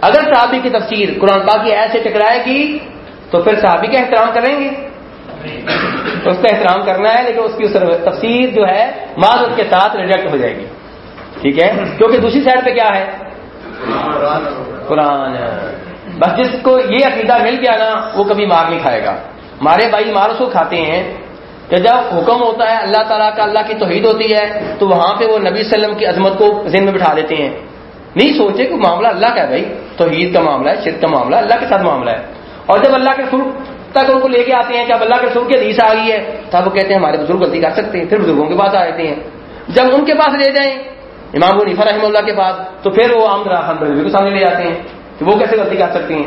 [SPEAKER 2] اگر صحابی کی تفسیر قرآن پاک کی ٹکرائے گی، تو پھر صحابی کا احترام کریں گے۔ اس کا احترام کرنا ہے، لیکن اس کی تفسیر جو ہے معذرت کے ساتھ ریجیکٹ ہو جائے گی۔ ٹھیک ہے؟ کیونکہ دوسری سائڈ پہ کیا ہے؟ قرآن بس جس کو یہ عقیدہ مل گیا نا، وہ کبھی مار نہیں کھائے گا۔ ہمارے بھائی مار اس کو کھاتے ہیں۔ کہ جب حکم ہوتا ہے، اللہ تعالیٰ کا اللہ کی توحید ہوتی ہے، تو وہاں پہ وہ نبی صلی اللہ علیہ وسلم کی عظمت کو ذہن میں بٹھا دیتے ہیں۔ نہیں سوچے کہ معاملہ اللہ کا ہے بھائی، توحید کا معاملہ ہے، شرک کا معاملہ ہے، اللہ کے ساتھ معاملہ ہے۔ اور جب اللہ کے رسول تک ان کو لے کے آتے ہیں کہ اب اللہ کے رسول کی حدیث آ گئی ہے، تب وہ کہتے ہیں ہمارے بزرگ غلطی کر سکتے ہیں، پھر بزرگوں کے پاس آ جاتے ہیں۔ جب ان کے پاس لے جائیں، امام الفا رحمہ اللہ کے پاس تو پھر وہ عام راہ کو سامنے لے جاتے ہیں کہ وہ کیسے غلطی کر سکتے ہیں۔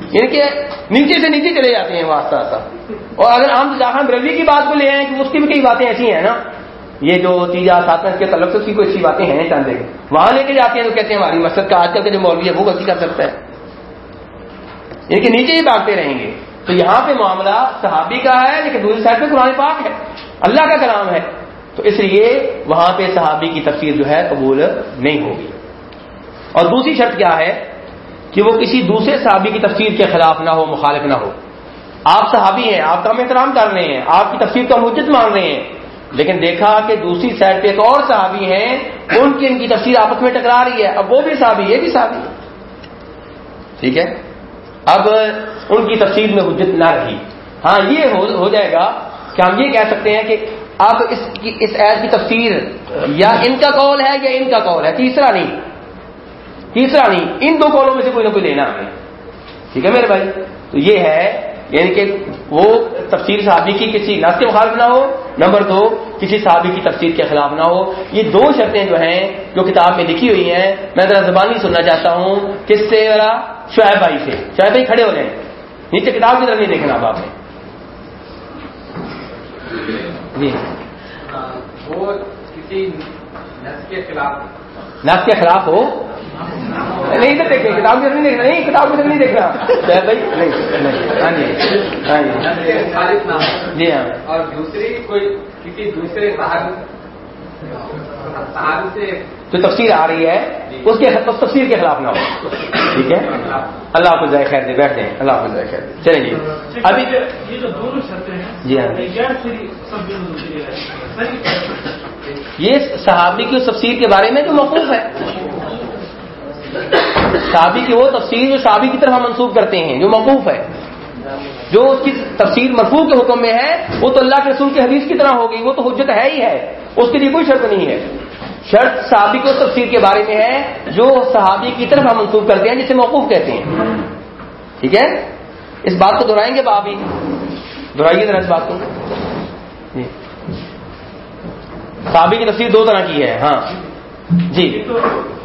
[SPEAKER 2] یعنی کہ نیچے سے نیچے چلے جاتے ہیں وہ آستہ آستہ اور اگر عام جہاں بریلوی کی بات کو لے آئیں کہ اس کی بھی کئی باتیں ایسی ہیں نا؟ یہ جو تیجا ساتھ کے تعلق سے اس کی کوئی اچھی باتیں ہیں چاندے کے وہاں لے کے جاتے ہیں تو کہتے ہیں ہماری مسجد کا آج کل کا جو مولوی ہے وہ غلطی کر سکتا ہے۔ یعنی کہ نیچے ہی بھاگتے رہیں گے۔ تو یہاں پہ معاملہ صحابی کا ہے، لیکن دوسری سائڈ پہ قرآن پاک ہے۔ اللہ کا کلام ہے۔ تو اس لیے وہاں پہ صحابی کی تفسیر جو ہے قبول نہیں ہوگی۔ اور دوسری شرط کیا ہے کہ وہ کسی دوسرے صحابی کی تفسیر کے خلاف نہ ہو، مخالف نہ ہو۔ آپ صحابی ہیں، آپ کا ہم احترام کر رہے ہیں، آپ کی تفسیر کا مجد مان رہے ہیں۔ لیکن دیکھا کہ دوسری سائڈ پہ ایک اور صحابی ہیں ان کی ان کی تفسیر آپس میں ٹکرا رہی ہے۔ اب وہ بھی صحابی، یہ بھی صحابی ہے۔ ٹھیک ہے؟ اب ان کی تفسیر میں حجت نہ رہی۔ ہاں یہ ہو جائے گا کہ ہم یہ کہہ سکتے ہیں کہ اب اس کی، اس ایڈ کی تفسیر یا ان کا قول ہے یا ان کا قول ہے، تیسرا نہیں۔ تیسرا نہیں، ان دو قولوں میں سے کوئی نہ کوئی لینا ہمیں ٹھیک ہے میرے بھائی؟ تو یہ ہے یعنی کہ وہ تفسیر صحابی کی کسی نس کے مخالف نہ ہو نمبر دو کسی صحابی کی تفسیر کے خلاف نہ ہو۔ یہ دو شرطیں جو ہیں جو کتاب میں لکھی ہوئی ہیں میں ذرا زبانی سننا چاہتا ہوں۔ کس سے؟ ذرا شعیب بھائی سے۔ شعیب بھائی کھڑے ہو جائیں۔ نیچے کتاب کی طرف نہیں دیکھنا اب آپ نے جی۔
[SPEAKER 5] وہ کسی نس کے خلاف
[SPEAKER 2] نس کے خلاف ہو؟ نہیں ادھر دیکھیں کتاب کی طرف نہیں دیکھنا نہیں کتاب طرف نہیں بھائی؟ نہیں نہیں ہاں جی ہاں جی۔
[SPEAKER 5] نہ ہو
[SPEAKER 2] جی ہاں۔
[SPEAKER 5] اور دوسری کوئی کسی دوسرے صحابی صحابی سے
[SPEAKER 2] جو تفسیر آ رہی ہے اس کے اس تفسیر کے خلاف نہ ہو۔ ٹھیک ہے؟ اللہ کو ذائقہ خیر دے بیٹھ جائیں۔ اللہ کو ذائقہ خیر دے چلیں جی۔ ابھی
[SPEAKER 4] یہ جو دونوں شرطیں ہیں
[SPEAKER 2] جی ہاں۔
[SPEAKER 4] یہ
[SPEAKER 2] صحابی کی اس تفسیر کے بارے میں جو موقوف ہے۔ صحابی کی وہ تفسیر جو صحابی کی طرف ہم منسوخ کرتے ہیں، جو موقوف ہے۔ جو اس کی تفسیر مرفوع کے حکم میں ہے، وہ تو اللہ کے رسول کی حدیث کی طرح ہوگی، وہ تو حجت ہے ہی ہے۔ اس کے لیے کوئی شرط نہیں ہے۔ شرط صحابی کو تفسیر کے بارے میں ہے، جو صحابی کی طرف ہم منسوخ کرتے ہیں، جسے موقوف کہتے ہیں۔ ٹھیک ہے؟ اس بات کو دہرائیں گے بابی۔ دہرائیے ذرا اس بات کو۔ جی۔ صحابی کی تفسیر دو طرح کی ہے ہاں۔ جی۔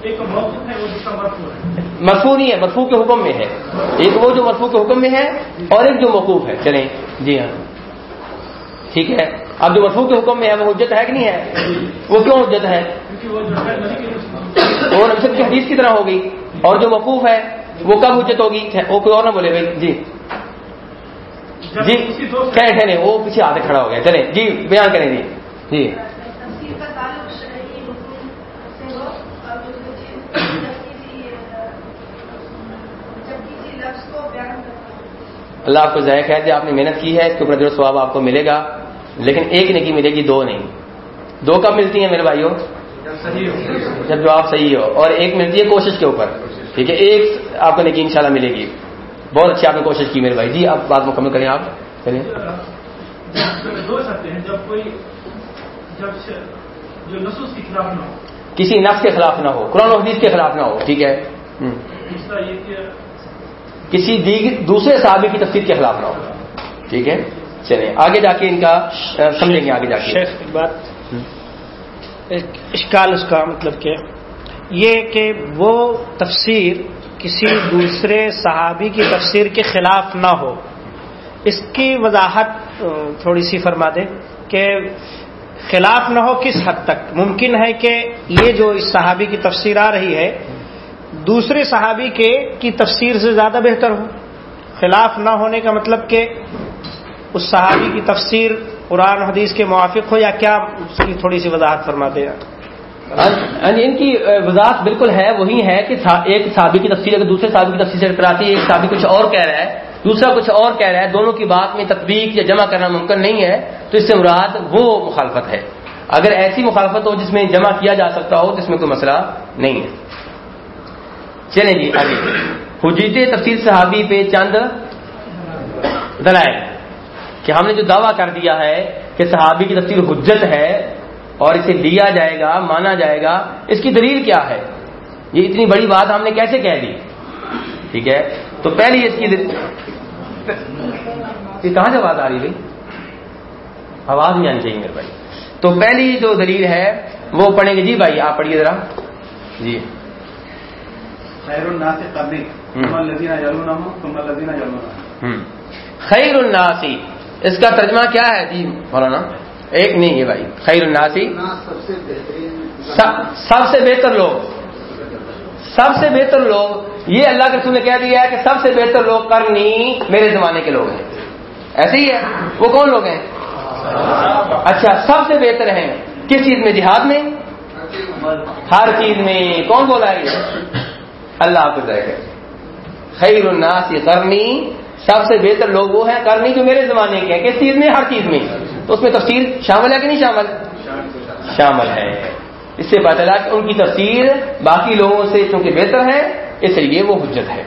[SPEAKER 4] ہے مرفوع
[SPEAKER 2] نہیں ہے مرفوع کے حکم میں ہے۔ ایک وہ جو مرفوع کے حکم میں ہے اور ایک جو موقوف ہے۔ چلیں جی ہاں۔ ٹھیک ہے۔ اب جو مرفوع کے حکم میں ہے وہ حجت ہے کہ نہیں ہے؟ وہ کیوں حجت ہے؟
[SPEAKER 4] وہ نبی
[SPEAKER 2] کی حدیث کی طرح ہوگی۔ اور جو موقوف ہے وہ کب حجت ہوگی؟ وہ کوئی اور نہ بولے بھائی۔ جی۔ جی کہنے کہنے وہ پیچھے آگے کھڑا ہو گیا۔ چلیں جی بیان کریں جی۔ جی
[SPEAKER 7] تفسیر کا تعلق شرعی حکم سے ہو اور دوسری چیز جب کسی جب کسی لفظ کو بیان کرنا ہو
[SPEAKER 2] اللہ آپ کو ذائقہ ہے کہ آپ نے محنت کی ہے، اس کے اوپر جو سواب آپ کو ملے گا۔ لیکن ایک نکی ملے گی، دو نہیں۔ دو کب ملتی ہیں میرے بھائیوں؟ جب جواب صحیح ہو۔ اور ایک ملتی ہے کوشش کے اوپر۔ ٹھیک ہے، ایک آپ کو نکی انشاءاللہ ملے گی۔ بہت اچھی آپ نے کوشش کی میرے بھائی جی آپ بات مکمل کریں آپ۔ چلیے کسی نفس کے خلاف نہ ہو، قرآن و حدیث کے خلاف نہ ہو، ٹھیک ہے ہم۔
[SPEAKER 4] دوسرا یہ کہ
[SPEAKER 2] کسی دوسرے صحابی کی تفسیر کے خلاف نہ ہو۔ ٹھیک ہے؟ چلیں آگے جا کے ان کا سمجھیں گے آگے جا کے۔
[SPEAKER 1] شیخ ایک بات۔ ایک اشکال اس کا مطلب کہ یہ کہ وہ تفسیر کسی دوسرے صحابی کی تفسیر کے خلاف نہ ہو۔ اس کی وضاحت تھوڑی سی فرما دیں کہ خلاف نہ ہو کس حد تک؟ ممکن ہے کہ یہ جو اس صحابی کی تفسیر آ رہی ہے دوسرے صحابی کے کی تفسیر سے زیادہ بہتر ہو۔ خلاف نہ ہونے کا مطلب کہ اس صحابی کی تفسیر قرآن حدیث کے موافق ہو یا کیا اس کی تھوڑی سی وضاحت فرماتے ہیں؟
[SPEAKER 2] ہاں جی، ہاں جی، ان کی وضاحت بالکل ہے، وہی ہے کہ ایک صحابی کی تفسیر، اگر دوسرے صحابی کی تفسیر سے ٹکراتی ہے، ایک صحابی کچھ اور کہہ رہا ہے، دوسرا کچھ اور کہہ رہا ہے، دونوں کی بات میں تطبیق یا جمع کرنا ممکن نہیں ہے، تو اس سے مراد وہ مخالفت ہے۔ اگر ایسی مخالفت ہو جس میں جمع کیا جا سکتا ہو، تو اس میں کوئی مسئلہ نہیں ہے۔ چلیں جی آگے۔ حجیت تفسیر صحابی پہ چند دلائل کہ ہم نے جو دعویٰ کر دیا ہے کہ صحابی کی تفسیر حجت ہے اور اسے لیا جائے گا، مانا جائے گا، اس کی دلیل کیا ہے؟ یہ اتنی بڑی بات ہم نے کیسے کہہ دی؟ ٹھیک ہے؟ تو پہلی اس کی یہ کہاں سے آواز آ رہی بھائی؟ آواز نہیں آنی چاہیے میرے بھائی۔ تو پہلی جو دلیل ہے وہ پڑھیں گے۔ جی بھائی، آپ پڑھیے ذرا۔ جی۔
[SPEAKER 3] خیر الناس قبلی۔ ثم الذين يلونهم ثم الذين يلونهم۔
[SPEAKER 2] خیر الناسی اس کا ترجمہ کیا ہے جی؟ مولانا. ایک نہیں ہے بھائی. خیر الناسی
[SPEAKER 5] سب سے بہترین
[SPEAKER 2] سب سب سے بہتر لوگ. سب سے بہتر لوگ. یہ اللہ کے رسول نے کہہ دیا ہے کہ سب سے بہتر لوگ کرنی میرے زمانے کے لوگ ہیں. ایسے ہی ہے. وہ کون لوگ ہیں؟ اچھا سب سے بہتر ہیں. کس چیز میں؟ جہاد میں. ہر چیز میں. کون بولا ہے یہ؟ اللہ آپ کو ذائقہ ہے خیر الناس کرنی سب سے بہتر لوگ وہ ہیں کرنی جو میرے زمانے کے ہیں کس چیز میں ہر چیز میں۔ تو اس میں تفسیر شامل ہے کہ نہیں شامل؟ شامل ہے۔ اس سے پتہ چلا کہ ان کی تفسیر باقی لوگوں سے چونکہ بہتر ہے، اس لیے وہ حجت ہے۔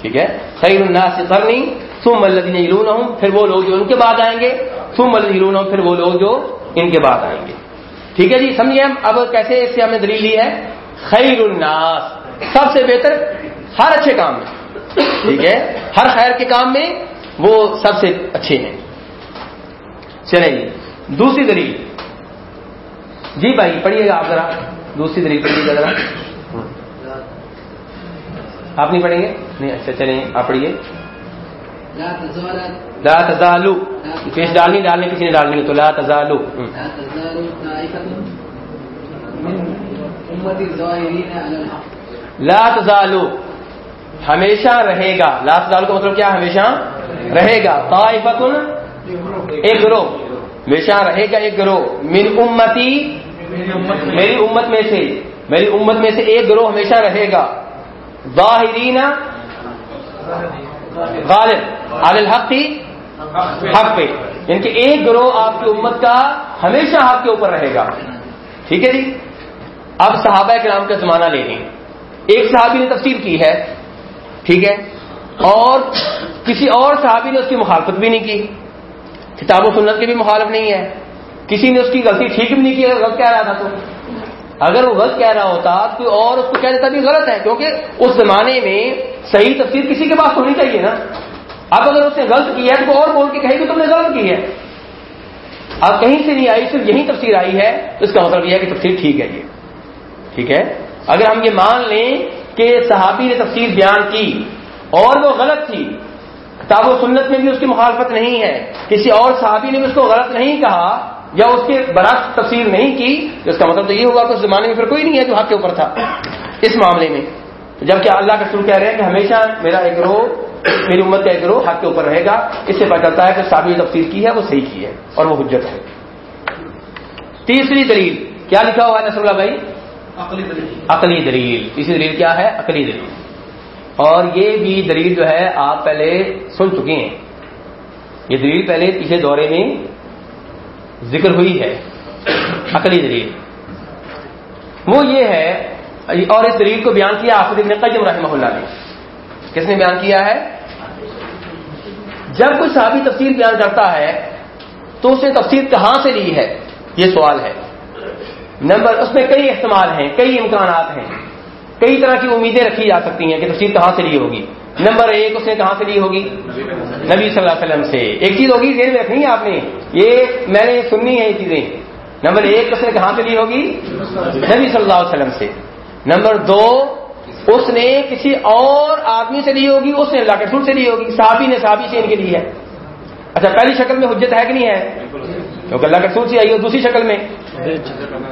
[SPEAKER 2] ٹھیک ہے؟ خیر الناس کرنی ثم الذین یلونہم، پھر وہ لوگ جو ان کے بعد آئیں گے۔ ثم الذین یلونہم، پھر وہ لوگ جو ان کے بعد آئیں گے۔ ٹھیک ہے جی سمجھیے ہم؟ اب کیسے اس سے ہم نے دلیل لی ہے؟ خیر الناس سب سے بہتر ہر اچھے کام میں۔ ٹھیک ہے؟ ہر خیر کے کام میں وہ سب سے اچھے ہیں۔ چلیں جی، دوسری دلیل۔ جی بھائی، پڑھیے گا آپ ذرا۔ دوسری دلیل پڑھیے گا ذرا۔ آپ نہیں پڑھیں گے؟ نہیں اچھا چلیں، آپ پڑھیے۔
[SPEAKER 5] لا
[SPEAKER 2] تزالو۔ پیش ڈالنی، ڈالنے، کسی نے ڈالنی تو لا تزالو۔
[SPEAKER 5] لا الحق۔
[SPEAKER 2] لا تزالو. ہمیشہ رہے گا. لا تزالو کا مطلب کیا ہمیشہ رہے گا. طائفتن ایک گروہ. ہمیشہ رہے گا ایک گروہ. من امتی میری امت میں سے. میری امت میں سے ایک گروہ ہمیشہ رہے گا. ظاہرین غالب. علی الحق ہی حق پہ. یعنی کہ ایک گروہ آپ کی امت کا ہمیشہ حق کے اوپر رہے گا. ٹھیک ہے جی؟ اب صحابہ کرام کا زمانہ لے لیں. ایک صحابی نے تفسیر کی ہے، ٹھیک ہے؟ اور کسی اور صحابی نے اس کی مخالفت بھی نہیں کی۔ کتاب و سنت کے بھی مخالف نہیں ہے۔ کسی نے اس کی غلطی ٹھیک بھی نہیں کی، اگر غلط کہہ رہا تھا تو۔ اگر وہ غلط کہہ رہا ہوتا تو کوئی اور اس کو کہہ دیتا بھی غلط ہے، کیونکہ اس زمانے میں صحیح تفسیر کسی کے پاس ہونی چاہیے نا۔ اب اگر اس نے غلط کی ہے، تو کوئی اور بول کے کہے کہ تم نے غلط کی ہے۔ اب کہیں سے نہیں آئی، صرف یہی تفسیر آئی ہے، تو اس کا مطلب یہ ہے کہ تفسیر ٹھیک ہے یہ۔ ٹھیک ہے؟ اگر ہم یہ مان لیں کہ صحابی نے تفسیر بیان کی اور وہ غلط تھی، کتاب و سنت میں بھی اس کی مخالفت نہیں ہے۔ کسی اور صحابی نے بھی اس کو غلط نہیں کہا یا اس کے برعکس تفسیر نہیں کی، تو اس کا مطلب تو یہ ہوگا کہ اس زمانے میں پھر کوئی نہیں ہے جو حق کے اوپر تھا۔ اس معاملے میں، جبکہ اللہ کا سر کہہ رہے ہیں کہ ہمیشہ میرا ایک گروہ میری امت کا ایک گروہ حق کے اوپر رہے گا۔ اس سے پتہ چلتا ہے کہ صحابی نے تفسیر کی ہے، وہ صحیح کی ہے اور وہ حجت ہے۔ تیسری دلیل، کیا لکھا ہوا ہے نصر اللہ بھائی؟ عقلی دلیل۔ تیسری دلیل۔ کیا ہے؟ عقلی دلیل۔ اور یہ بھی دلیل جو ہے، آپ پہلے سن چکے ہیں۔ یہ دلیل پہلے پچھلے دورے میں ذکر ہوئی ہے۔ عقلی دلیل۔ وہ یہ ہے، اور اس دلیل کو بیان کیا آفد ابن قیم رحمہ اللہ نے۔ کس نے بیان کیا ہے؟ جب کوئی صحابی تفسیر بیان کرتا ہے، تو اس نے تفسیر کہاں سے لی ہے؟ یہ سوال ہے۔ نمبر، اس میں کئی احتمال ہیں، کئی امکانات ہیں۔ کئی طرح کی امیدیں رکھی جا سکتی ہیں کہ تفسیر کہاں سے لی ہوگی۔ نمبر ایک، اس نے کہاں سے لی ہوگی؟ نبی صلی اللہ علیہ وسلم سے۔ ایک چیز ہوگی، ذہن میں رکھنی ہے آپ نے، یہ میں نے سننی ہے یہ چیزیں۔ نمبر ایک، اس نے کہاں سے لی ہوگی؟ نبی صلی اللہ علیہ وسلم سے۔ نمبر دو، اس نے کسی اور آدمی سے لی ہوگی، اس نے اللہ کے رسول سے لی ہوگی۔ صحابی نے صحابی سے ان کے لی ہے اچھا پہلی شکل میں حجت ہے کہ نہیں ہے؟ کیونکہ اللہ کے رسول سے آئی ہو دوسری شکل میں۔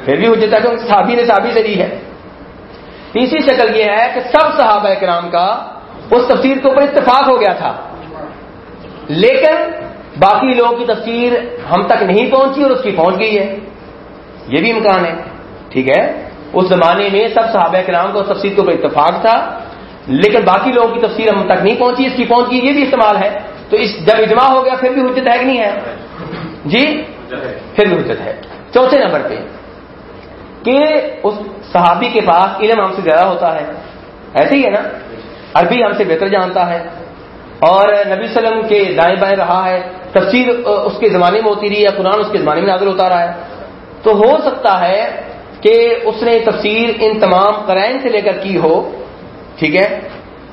[SPEAKER 2] پھر بھی حجت ہے صحابی نے صحابی سے لی ہے۔ تیسری شکل یہ ہے کہ سب صحابہ کرام کا اس تفسیر کے اوپر اتفاق ہو گیا تھا۔ لیکن باقی لوگوں کی تفسیر ہم تک نہیں پہنچی اور اس کی پہنچ گئی ہے۔ یہ بھی امکان ہے۔ ٹھیک ہے؟ اس زمانے میں سب صحابہ کرام کو اس تفسیر کے اوپر اتفاق تھا۔ لیکن باقی لوگوں کی تفسیر ہم تک نہیں پہنچی، اس کی پہنچ گئی، یہ بھی استعمال ہے۔ تو اس جب اجماع ہو گیا، پھر بھی حجت ہے کہ نہیں ہے؟ جی؟ پھر بھی حجت ہے۔ چوتھے نمبر پہ، کہ اس صحابی کے پاس علم ہم سے زیادہ ہوتا ہے۔ ایسے ہی ہے نا؟ عربی ہم سے بہتر جانتا ہے۔ اور نبی وسلم کے دائیں بائیں رہا ہے۔ تفسیر اس کے زمانے میں ہوتی رہی ہے، قرآن اس کے زمانے میں نازل ہوتا رہا ہے۔ تو ہو سکتا ہے کہ اس نے تفسیر ان تمام قرائن سے لے کر کی ہو، ٹھیک ہے؟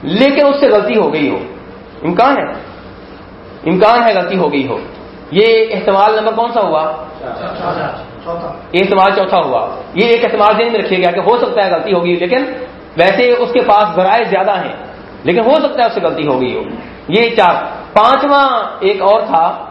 [SPEAKER 2] لیکن اس سے غلطی ہو گئی ہو۔ امکان ہے۔ امکان ہے غلطی ہو گئی ہو۔ یہ احتمال نمبر کون سا ہوا؟ یہ احتمال چوتھا ہوا۔ یہ ایک احتمال ذہن میں رکھیے گا کہ ہو سکتا ہے غلطی ہوگی لیکن ویسے اس کے پاس ذرائع زیادہ ہیں، لیکن ہو سکتا ہے اس سے غلطی ہو گئی ہو۔ یہ چار۔ پانچواں ایک اور تھا۔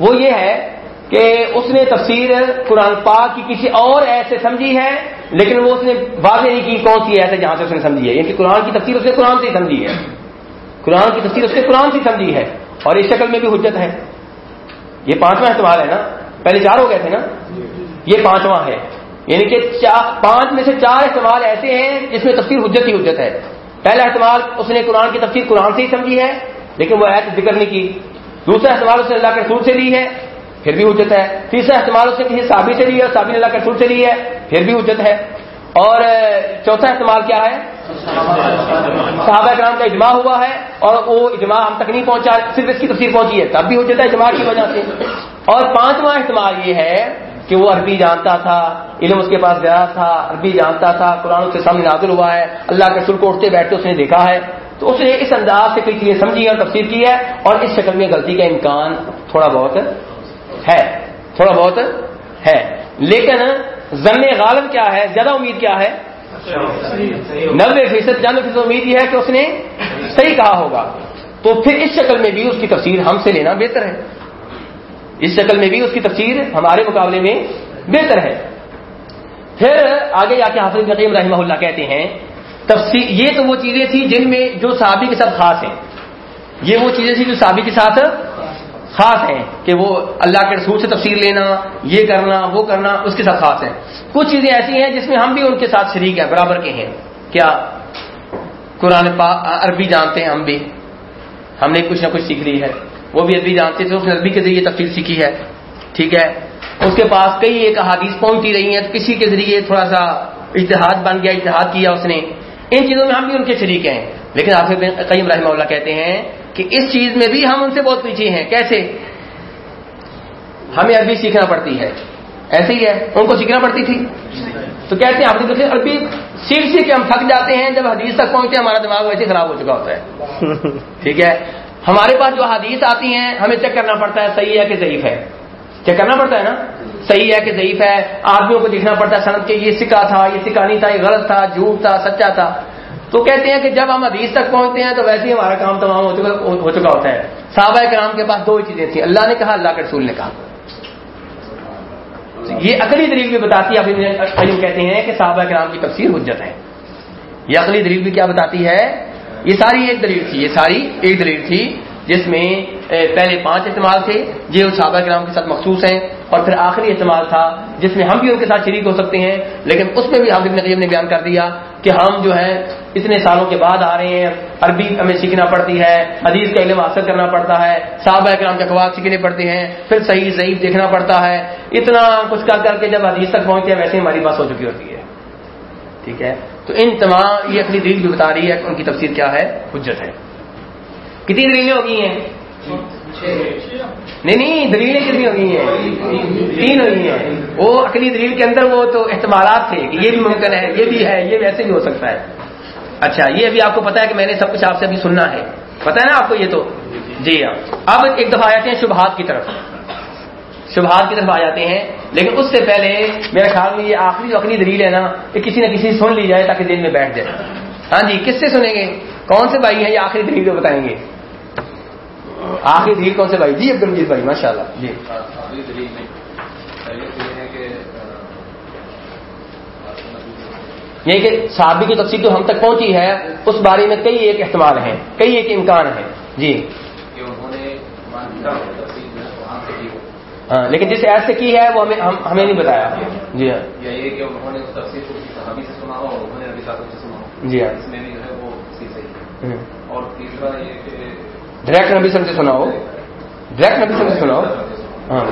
[SPEAKER 2] وہ یہ ہے کہ اس نے تفسیر قرآن پاک کی کسی اور ایسے سمجھی ہے، لیکن وہ اس نے واضح نہیں کی کون سی ایسے جہاں سے اس نے سمجھی ہے۔ یعنی قرآن کی تفسیر اس نے قرآن سے ہی سمجھی ہے۔ قرآن کی تفسیر اس نے قرآن سے سمجھی ہے۔ اور اس شکل میں بھی حجت ہے۔ یہ پانچواں اعتبار ہے نا؟ پہلے چار ہو گئے تھے نا؟ یہ پانچواں ہے۔ یعنی کہ پانچ میں سے چار احتمال ایسے ہیں جس میں تفسیر حجت ہی حجت ہے۔ پہلا احتمال اس نے قرآن کی تفسیر قرآن سے ہی سمجھی ہے، لیکن وہ ایت ذکر نہیں کی۔ دوسرا احتمال اس نے اللہ کے رسول سے لی ہے، پھر بھی حجت ہے۔ تیسرا احتمال اس نے کسی صابی سے لی ہے صابی نے اللہ کے رسول سے لی ہے، پھر بھی حجت ہے۔ اور، چوتھا احتمال کیا ہے؟ صحابہ کرام کا اجماع ہوا ہے اور وہ اجماع ہم تک نہیں پہنچا، صرف اس کی تفسیر پہنچی ہے۔ تب بھی حجت ہے اجماع کی وجہ سے۔ اور پانچواں احتمال یہ ہے کہ وہ عربی جانتا تھا، علم اس کے پاس گیا تھا، عربی جانتا تھا، قرآن اس کے سامنے نازل ہوا ہے، اللہ کے سر کو اٹھتے بیٹھتے اس نے دیکھا ہے۔ تو اس نے اس انداز سے کئی چیزیں سمجھی اور تفسیر کی ہے اور اس شکل میں غلطی کا امکان تھوڑا بہت ہے، تھوڑا بہت ہے۔ لیکن ضن غالب کیا ہے؟ زیادہ امید کیا ہے؟ نبے فیصد جانب فیصد امید یہ ہے کہ اس نے صحیح کہا ہوگا۔ تو پھر اس شکل میں بھی اس کی تفسیر ہم سے لینا بہتر ہے۔ اس شکل میں بھی اس کی تفسیر ہمارے مقابلے میں بہتر ہے۔ پھر آگے جا کے حافظ نقیم رحمہ اللہ کہتے ہیں، تفسیر، یہ تو وہ چیزیں تھیں جن میں جو صحابی کے ساتھ خاص ہیں۔ یہ وہ چیزیں تھیں جو صحابی کے ساتھ خاص ہیں کہ وہ اللہ کے رسول سے تفسیر لینا، یہ کرنا، وہ کرنا اس کے ساتھ خاص ہے کچھ چیزیں ایسی ہیں جس میں ہم بھی ان کے ساتھ شریک ہیں، برابر کے ہیں۔ کیا قرآن عربی جانتے ہیں ہم بھی؟ ہم نے کچھ نہ کچھ سیکھ لی ہے۔ وہ بھی عربی جانتے تھے، اس نے عربی کے ذریعے تفصیل سیکھی ہے۔ ٹھیک ہے؟ اس کے پاس کئی ایک احادیث پہنچتی رہی ہیں، تو کسی کے ذریعے تھوڑا سا اتحاد بن گیا اتحاد کیا اس نے۔ ان چیزوں میں ہم بھی ان کے شریک ہیں۔ لیکن آپ قیم رحمہ اللہ کہتے ہیں کہ اس چیز میں بھی ہم ان سے بہت پیچھے ہیں۔ کیسے؟ ہمیں عربی سیکھنا پڑتی ہے۔ ایسے ہی ہے۔ ان کو سیکھنا پڑتی تھی۔ تو کہتے ہیں آپ عربی سیکھ سیکھ کے ہم تھک جاتے ہیں جب حدیث تک پہنچتے ہیں ہمارا دماغ ویسے خراب ہو چکا ہوتا ہے۔ ٹھیک ہے؟ ہمارے پاس جو حدیث آتی ہیں ہمیں چیک کرنا پڑتا ہے صحیح ہے کہ ضعیف ہے؟ چیک کرنا پڑتا ہے نا؟ صحیح ہے کہ ضعیف ہے؟ آدمیوں کو دیکھنا پڑتا ہے صنعت کے یہ سکا تھا یہ سکا نہیں تھا یہ غلط تھا جھوٹ تھا سچا تھا۔ تو کہتے ہیں کہ جب ہم حدیث تک پہنچتے ہیں تو ویسے ہی ہمارا کام تمام ہو چکا ہو چکا ہوتا ہے۔ صحابہ کرام کے پاس دو ہی چیزیں تھیں۔ اللہ نے کہا، اللہ کے رسول نے کہا۔ یہ عقلی دلیل بھی بتاتی ہے۔ ابھی کہتے ہیں کہ صحابہ کرام کی تفسیر حجت ہے۔ یہ عقلی دلیل بھی کیا بتاتی ہے؟ یہ ساری ایک دلیل تھی، یہ ساری ایک دلیل تھی جس میں پہلے پانچ احتمال تھے، یہ صحابہ کرام کے ساتھ مخصوص ہیں۔ اور پھر آخری احتمال تھا جس میں ہم بھی ان کے ساتھ شریک ہو سکتے ہیں، لیکن اس میں بھی حافظ نقیب نے بیان کر دیا کہ ہم جو ہے اتنے سالوں کے بعد آ رہے ہیں، عربی ہمیں سیکھنا پڑتی ہے، حدیث کا علم حاصل کرنا پڑتا ہے، صحابہ کرام کے اخبار سیکھنے پڑتے ہیں، پھر صحیح ضعیف دیکھنا پڑتا ہے، اتنا کچھ کر کر کے جب حدیث تک پہنچتے ہیں، ویسے ہماری بات ہو چکی ہوتی ہے۔ ٹھیک ہے؟ تو ان تمام، یہ اپنی دلیل بھی بتا رہی ہے ان کی تفسیر کیا ہے؟ حجت ہے۔ کتنی دلیلیں ہو گئی ہیں؟ نہیں نہیں دلیلیں کتنی ہو گئی ہیں؟ تین ہو گئی ہیں۔ وہ اکلی دلیل کے اندر وہ تو احتمالات تھے کہ یہ بھی ممکن ہے، یہ بھی ہے، یہ ویسے بھی ہو سکتا ہے۔ اچھا یہ ابھی آپ کو پتا ہے کہ میں نے سب کچھ آپ سے ابھی سننا ہے۔ پتا ہے نا آپ کو یہ تو؟ جی ہاں۔ اب ایک دفعہ آ جاتے ہیں شبہات کی طرف۔ شبہات کی طرف آ جاتے ہیں، لیکن اس سے پہلے میرے خیال میں یہ آخری جو اکلی دلیل ہے نا، کہ کسی نہ کسی سن لی جائے تاکہ دل میں بیٹھ جائے۔ ہاں جی کس سے سنیں گے؟ کون سے بھائی ہیں یہ آخری دلیل جو بتائیں گے؟ آخری دلیل کون سے بھائی؟ جی عبد المجید بھائی ماشاء اللہ جی یہ کہ صحابی کی تفصیل جو ہم تک پہنچی ہے اس بارے میں کئی ایک احتمال ہیں کئی ایک امکان ہیں۔ جی۔ ہاں لیکن جس ایس سے کی ہے وہ ہمیں ہمیں نہیں بتایا۔ جی۔ ہاں جی۔ ہاں۔
[SPEAKER 10] اور تیسرا یہ کہ
[SPEAKER 2] ڈائریکٹ نبی سم سے سنا ہو ڈائریکٹ نبی سم سے سنا ہو ہاں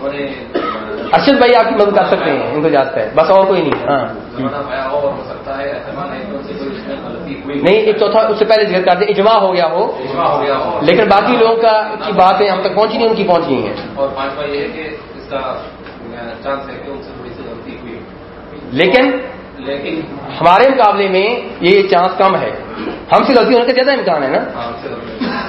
[SPEAKER 10] اور
[SPEAKER 2] ارشد بھائی آپ کی مدد کر سکتے ہیں ان کو جانتا ہے بس اور کوئی نہیں ہاں
[SPEAKER 10] ہو سکتا ہے نہیں
[SPEAKER 2] ایک چوتھا اس سے پہلے ذکر کر دیں اجماع ہو گیا ہو
[SPEAKER 10] اجماع ہو گیا ہو
[SPEAKER 2] لیکن باقی لوگوں کا کی باتیں ہم تک پہنچی نہیں ان کی پہنچ گئی ہیں
[SPEAKER 10] اور پانچواں یہ ہے کہ اس کا چانس ہے کہ ان سے تھوڑی سی غلطی ہوئی
[SPEAKER 2] لیکن
[SPEAKER 10] لیکن
[SPEAKER 2] ہمارے مقابلے میں یہ چانس کم ہے۔ ہم سے غلطی ہونے کا زیادہ امکان ہے نا۔
[SPEAKER 10] ہاں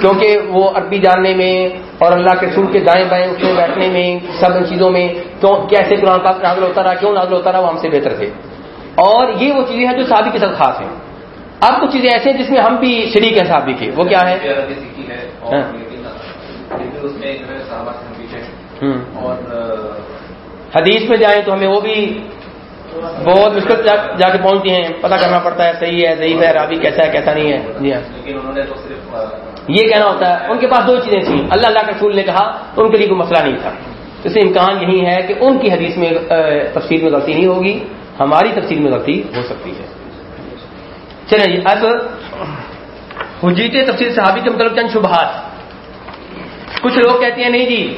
[SPEAKER 2] کیونکہ وہ عربی جاننے میں اور اللہ کے رسول کے دائیں بائیں اٹھنے بیٹھنے میں سب ان چیزوں میں کیوں کیسے قرآن پاک نازل ہوتا رہا کیوں نازل ہوتا رہا وہ ہم سے بہتر تھے۔ اور یہ وہ چیزیں ہیں جو صحابی کے ساتھ خاص ہیں۔ اب کچھ چیزیں ایسے ہیں جس میں ہم بھی شریک ہیں صحابی کے وہ کیا ہے؟ ہاں۔
[SPEAKER 10] اس میں
[SPEAKER 2] حدیث میں جائیں تو ہمیں وہ بھی بہت مشکل جا کے پہنچتی ہیں پتہ کرنا پڑتا ہے صحیح ہے ضعیف ہے رابی کیسا ہے کیسا نہیں ہے۔ جی ہاں۔ یہ کہنا ہوتا ہے ان کے پاس دو چیزیں تھیں۔ اللہ اللہ کے رسول نے کہا تو ان کے لیے کوئی مسئلہ نہیں تھا۔ اس سے امکان یہی ہے کہ ان کی حدیث میں تفصیل میں غلطی نہیں ہوگی ہماری تفصیل میں غلطی ہو سکتی ہے۔ چلیں جی اب حجیت تفصیل صحابی کے مطلب چند شبہات۔ کچھ لوگ کہتے ہیں نہیں جی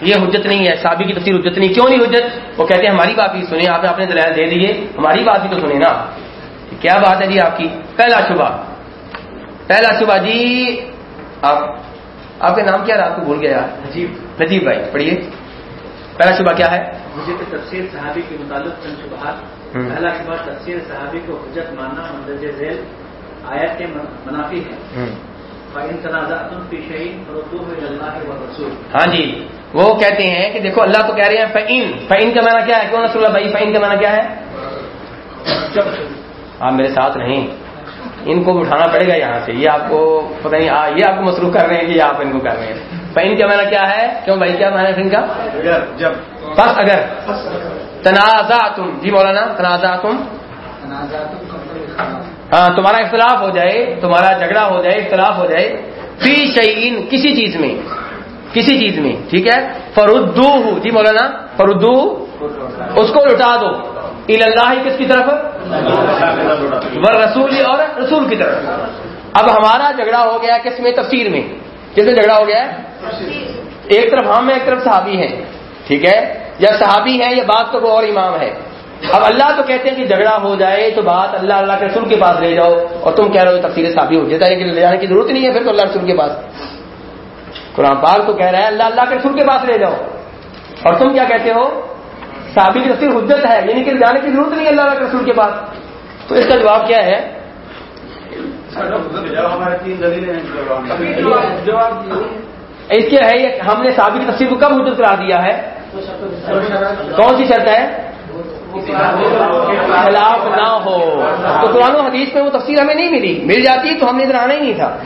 [SPEAKER 2] یہ حجت نہیں ہے صحابی کی تفصیل حجت نہیں کیوں نہیں حجت؟ وہ کہتے ہیں ہماری بات بھی سنیں آپ نے اپنے دلائل دے دیے ہماری بات بھی تو سنیں نا۔ کیا بات ہے جی آپ کی؟ پہلا شبہ۔ پہلا شبہ جی آپ آپ کا نام کیا رہا آپ کو بھول گیا یار؟
[SPEAKER 9] نجیب۔
[SPEAKER 2] نجیب بھائی پڑھیے۔ پہلا شبہ کیا ہے؟
[SPEAKER 9] حجت تفسیر صحابی کے متعلق چند شبہات۔ پہلا شبہ تفسیر صحابی کو حجت ماننا مندرجہ ذیل آیت کے منافی ہیں
[SPEAKER 2] ہوں۔
[SPEAKER 9] فَإِن تَنَازَعْتُمْ فِي شَيْءٍ فَرُدُّوهُ إِلَى اللَّهِ وَالرَّسُولِ۔
[SPEAKER 2] ہاں جی۔ وہ کہتے ہیں کہ دیکھو اللہ تو کہہ رہے ہیں فعین فعین کا معنی کیا ہے؟ کیوں رسول اللہ بھائی؟ فعین کا معنی کیا ہے؟ آپ میرے ساتھ نہیں۔ ان کو اٹھانا پڑے گا یہاں سے۔ یہ آپ کو پتہ نہیں آ, یہ آپ کو مصروف کر رہے ہیں کہ یہ آپ ان کو کر رہے ہیں۔ فعین کا معنی کیا ہے؟ کیوں بھائی؟ کیا معنی ہے فعین کا؟
[SPEAKER 3] جب۔
[SPEAKER 2] بس اگر۔ تنازع تم جی مولانا تنازع تم ہاں تمہارا اختلاف ہو جائے تمہارا جھگڑا ہو جائے اختلاف ہو جائے فی شعین کسی چیز میں۔ کسی چیز میں، ٹھیک ہے؟ فرودو جی مولانا فرودو اس کو لٹا دو۔ اللہ کس کی طرف؟ ور رسول اور رسول کی طرف۔ اب ہمارا جھگڑا ہو گیا کس میں؟ تفسیر میں۔ کس میں جھگڑا ہو گیا؟ ہے ایک طرف ہم ہیں، ایک طرف صحابی ہیں، ٹھیک ہے؟ یا صحابی ہے یا بات تو کوئی اور امام ہے۔ اب اللہ تو کہتے ہیں کہ جھگڑا ہو جائے تو بات اللہ اللہ کے رسول کے پاس لے جاؤ اور تم کہہ رہے ہو تفصیل صحابی ہو جاتا ہے کہ لے جانے کی ضرورت نہیں ہے، پھر تو اللہ رسول کے پاس۔ قرآن پاک تو کہہ رہا ہے، اللہ اللہ کے رسول کے پاس لے جاؤ۔ اور تم کیا کہتے ہو؟ صحابی کی تفصیل حجت ہے یعنی کہ جانے کی ضرورت نہیں اللہ اللہ کے رسول کے پاس۔ تو اس کا جواب کیا ہے؟ اس کے ہے یہ ہم نے صحابی کی تفصیل کو کب حجت قرار دیا ہے؟ کون سی شرط ہے؟ خلاف نہ ہو۔ تو قرآن و حدیث میں وہ تفصیل ہمیں نہیں ملی۔ مل جاتی تو ہم نے ادھر آنا ہی نہیں تھا۔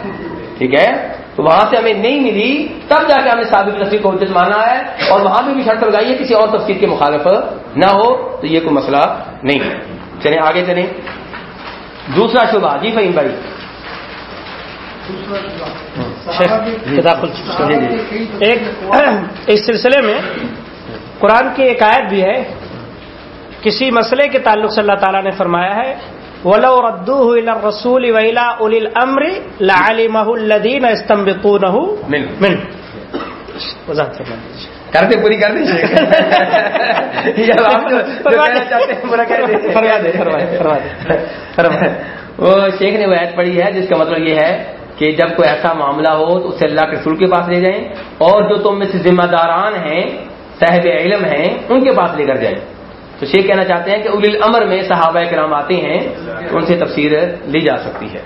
[SPEAKER 2] ٹھیک ہے؟ تو وہاں سے ہمیں نہیں ملی تب جا کے ہم نے کی تفصیل کو حجت مانا ہے اور وہاں بھی بھی شرط لگائی ہے کسی اور تفصیل کے مخالف نہ ہو تو یہ کوئی مسئلہ نہیں ہے۔ چلیں آگے چلیں۔ دوسرا شبہ جی فہیم بھائی۔
[SPEAKER 1] کتاب ایک اس سلسلے میں قرآن کی ایک آیت بھی ہے۔ کسی مسئلے کے تعلق سے اللہ تعالیٰ نے فرمایا ہے ولو ردوه الى الرسول والى اولي الامر لعلمه الذين يستنبطونه
[SPEAKER 2] من
[SPEAKER 1] من وضاحت فرمائیں۔
[SPEAKER 2] کر دیں پوری کر۔ فرمائیں۔ وہ شیخ نے وہ آیت پڑھی ہے جس کا مطلب یہ ہے کہ جب کوئی ایسا معاملہ ہو تو اسے اللہ کے رسول کے پاس لے جائیں اور جو تم میں سے ذمہ داران ہیں صاحب علم ہیں ان کے پاس لے کر جائیں تو یہ کہنا چاہتے ہیں کہ اول الامر میں صحابہ کرام آتے ہیں تو ان سے تفسیر لی جا سکتی ہے۔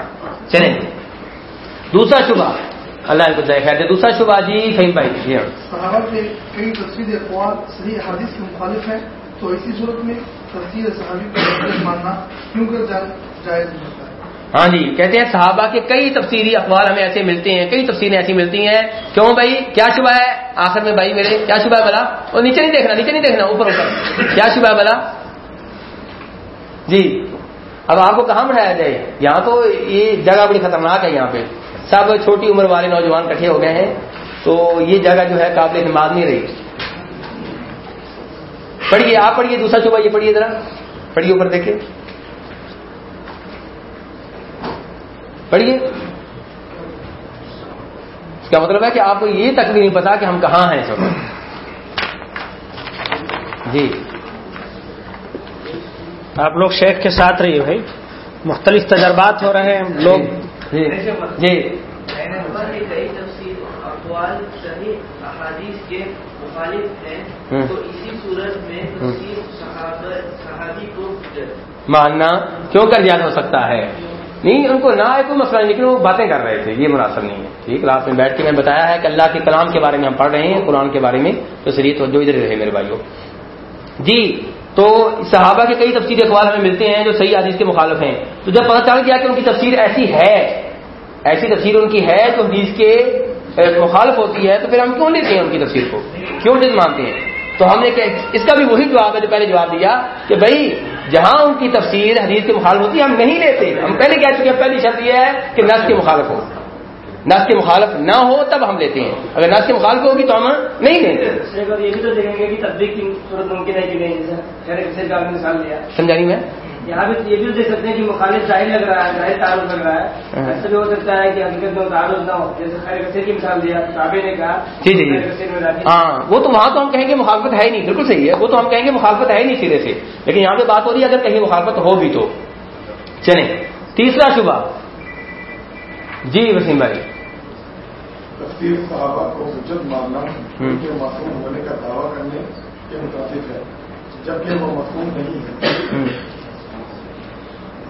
[SPEAKER 2] چلیں۔ دوسرا شبہ۔ اللہ کو ذائقہ دے۔ دوسرا شبہ جی فہیم بھائی۔ جی ہاں۔
[SPEAKER 11] صحابہ کے کئی تصویر اقوال صحیح حدیث کے مخالف ہیں، تو اسی صورت میں تصویر صحابی کو ماننا کیوں کر جائز ہوتا ہے؟
[SPEAKER 2] ہاں جی کہتے ہیں صحابہ کے کئی تفسیری اخبار ہمیں ایسے ملتے ہیں، کئی تفسیریں ایسی ملتی ہیں۔ کیوں بھائی؟ کیا شبہ ہے آخر میں بھائی میرے؟ کیا شبہ ہے بلا اور نیچے نہیں دیکھنا، نیچے نہیں دیکھنا، اوپر اوپر۔ کیا شبہ ہے بلا جی اب آپ کو کہاں بٹھایا جائے؟ یہاں تو یہ جگہ بڑی خطرناک ہے یہاں پہ۔ سب چھوٹی عمر والے نوجوان کٹھے ہو گئے ہیں، تو یہ جگہ جو ہے قابل اعتماد نہیں رہی۔ پڑھیے، آپ پڑھیے، دوسرا شبہ یہ پڑھیے ذرا۔ پڑھیے اوپر دیکھیے۔ پڑھیے۔ اس کا مطلب ہے کہ آپ کو یہ تک بھی نہیں پتا کہ ہم کہاں ہیں۔ سب جی۔
[SPEAKER 1] آپ لوگ شیخ کے ساتھ رہیے بھائی۔ مختلف تجربات ہو رہے ہیں۔ لوگ
[SPEAKER 2] جی۔ جی۔
[SPEAKER 12] کئی تفصیل اقوال صحیح احادیث کے مخالف ہیں۔
[SPEAKER 2] ہوں۔
[SPEAKER 12] تو اسی صورت میں تفصیل صحابہ صحابی کو حجت
[SPEAKER 2] ماننا کیوں کر یاد ہو سکتا ہے؟ نہیں، ان کو نہ ہے کوئی مسئلہ نہیں، لیکن وہ باتیں کر رہے تھے، یہ مناسب نہیں ہے۔ ٹھیک، رات میں بیٹھ کے میں بتایا ہے کہ اللہ کے کلام کے بارے میں ہم پڑھ رہے ہیں، قرآن کے بارے میں، تو اس لیے توجہ ادھر رہے میرے بھائیوں جی تو صحابہ کے کئی تفصیل اقوال ہمیں ملتے ہیں جو صحیح حدیث کے مخالف ہیں۔ تو جب پتہ چل گیا کہ ان کی تفسیر ایسی ہے، ایسی تفسیر ان کی ہے جو حدیث کے مخالف ہوتی ہے، تو پھر ہم کیوں لیتے ہیں ان کی تفسیر کو؟ کیوں جد مانتے ہیں؟ تو ہم نے کہ اس کا بھی وہی جواب ہے جو پہلے جواب دیا کہ بھائی جہاں ان کی تفسیر حدیث کے مخالف ہوتی ہے ہم نہیں لیتے۔ ہم پہلے کہہ چکے ہیں پہلی شرط یہ ہے کہ نس کے مخالف ہو۔ نس کے مخالف نہ ہو تب ہم لیتے ہیں۔ اگر نس کے مخالف ہوگی تو ہم نہیں لیتے۔
[SPEAKER 12] ایک بار یہ بھی تو دیکھیں گے کہ تبدیل کی صورت ممکن ہے کہ نہیں جیسے خیر کسی کا مثال لیا
[SPEAKER 2] سمجھا نہیں میں؟
[SPEAKER 12] یہاں بھی یہ بھی دیکھ سکتے ہیں کہ مخالف ظاہر لگ رہا ہے ظاہر تعارف لگ رہا ہے۔
[SPEAKER 2] ہاں۔
[SPEAKER 12] ایسا بھی ہو سکتا ہے کہ حقیقت میں تعارف نہ ہو۔ جیسے خیر کثیر کی مثال دیا تابے نے کہا
[SPEAKER 2] جی جی جی۔ ہاں وہ تو وہاں تو ہم کہیں گے مخالفت ہے ہی نہیں بالکل صحیح ہے۔ وہ تو ہم کہیں گے مخالفت ہے ہی نہیں سرے سے۔ لیکن یہاں پہ بات ہو رہی ہے اگر کہیں مخالفت ہو بھی تو۔ چلیں تیسرا شبہ۔ جی وسیم بھائی۔
[SPEAKER 8] تفسیر صحابہ کو حجت ماننا ان کے معصوم ہونے کا دعویٰ کرنے کے مترادف ہے جبکہ وہ مفہوم نہیں ہے۔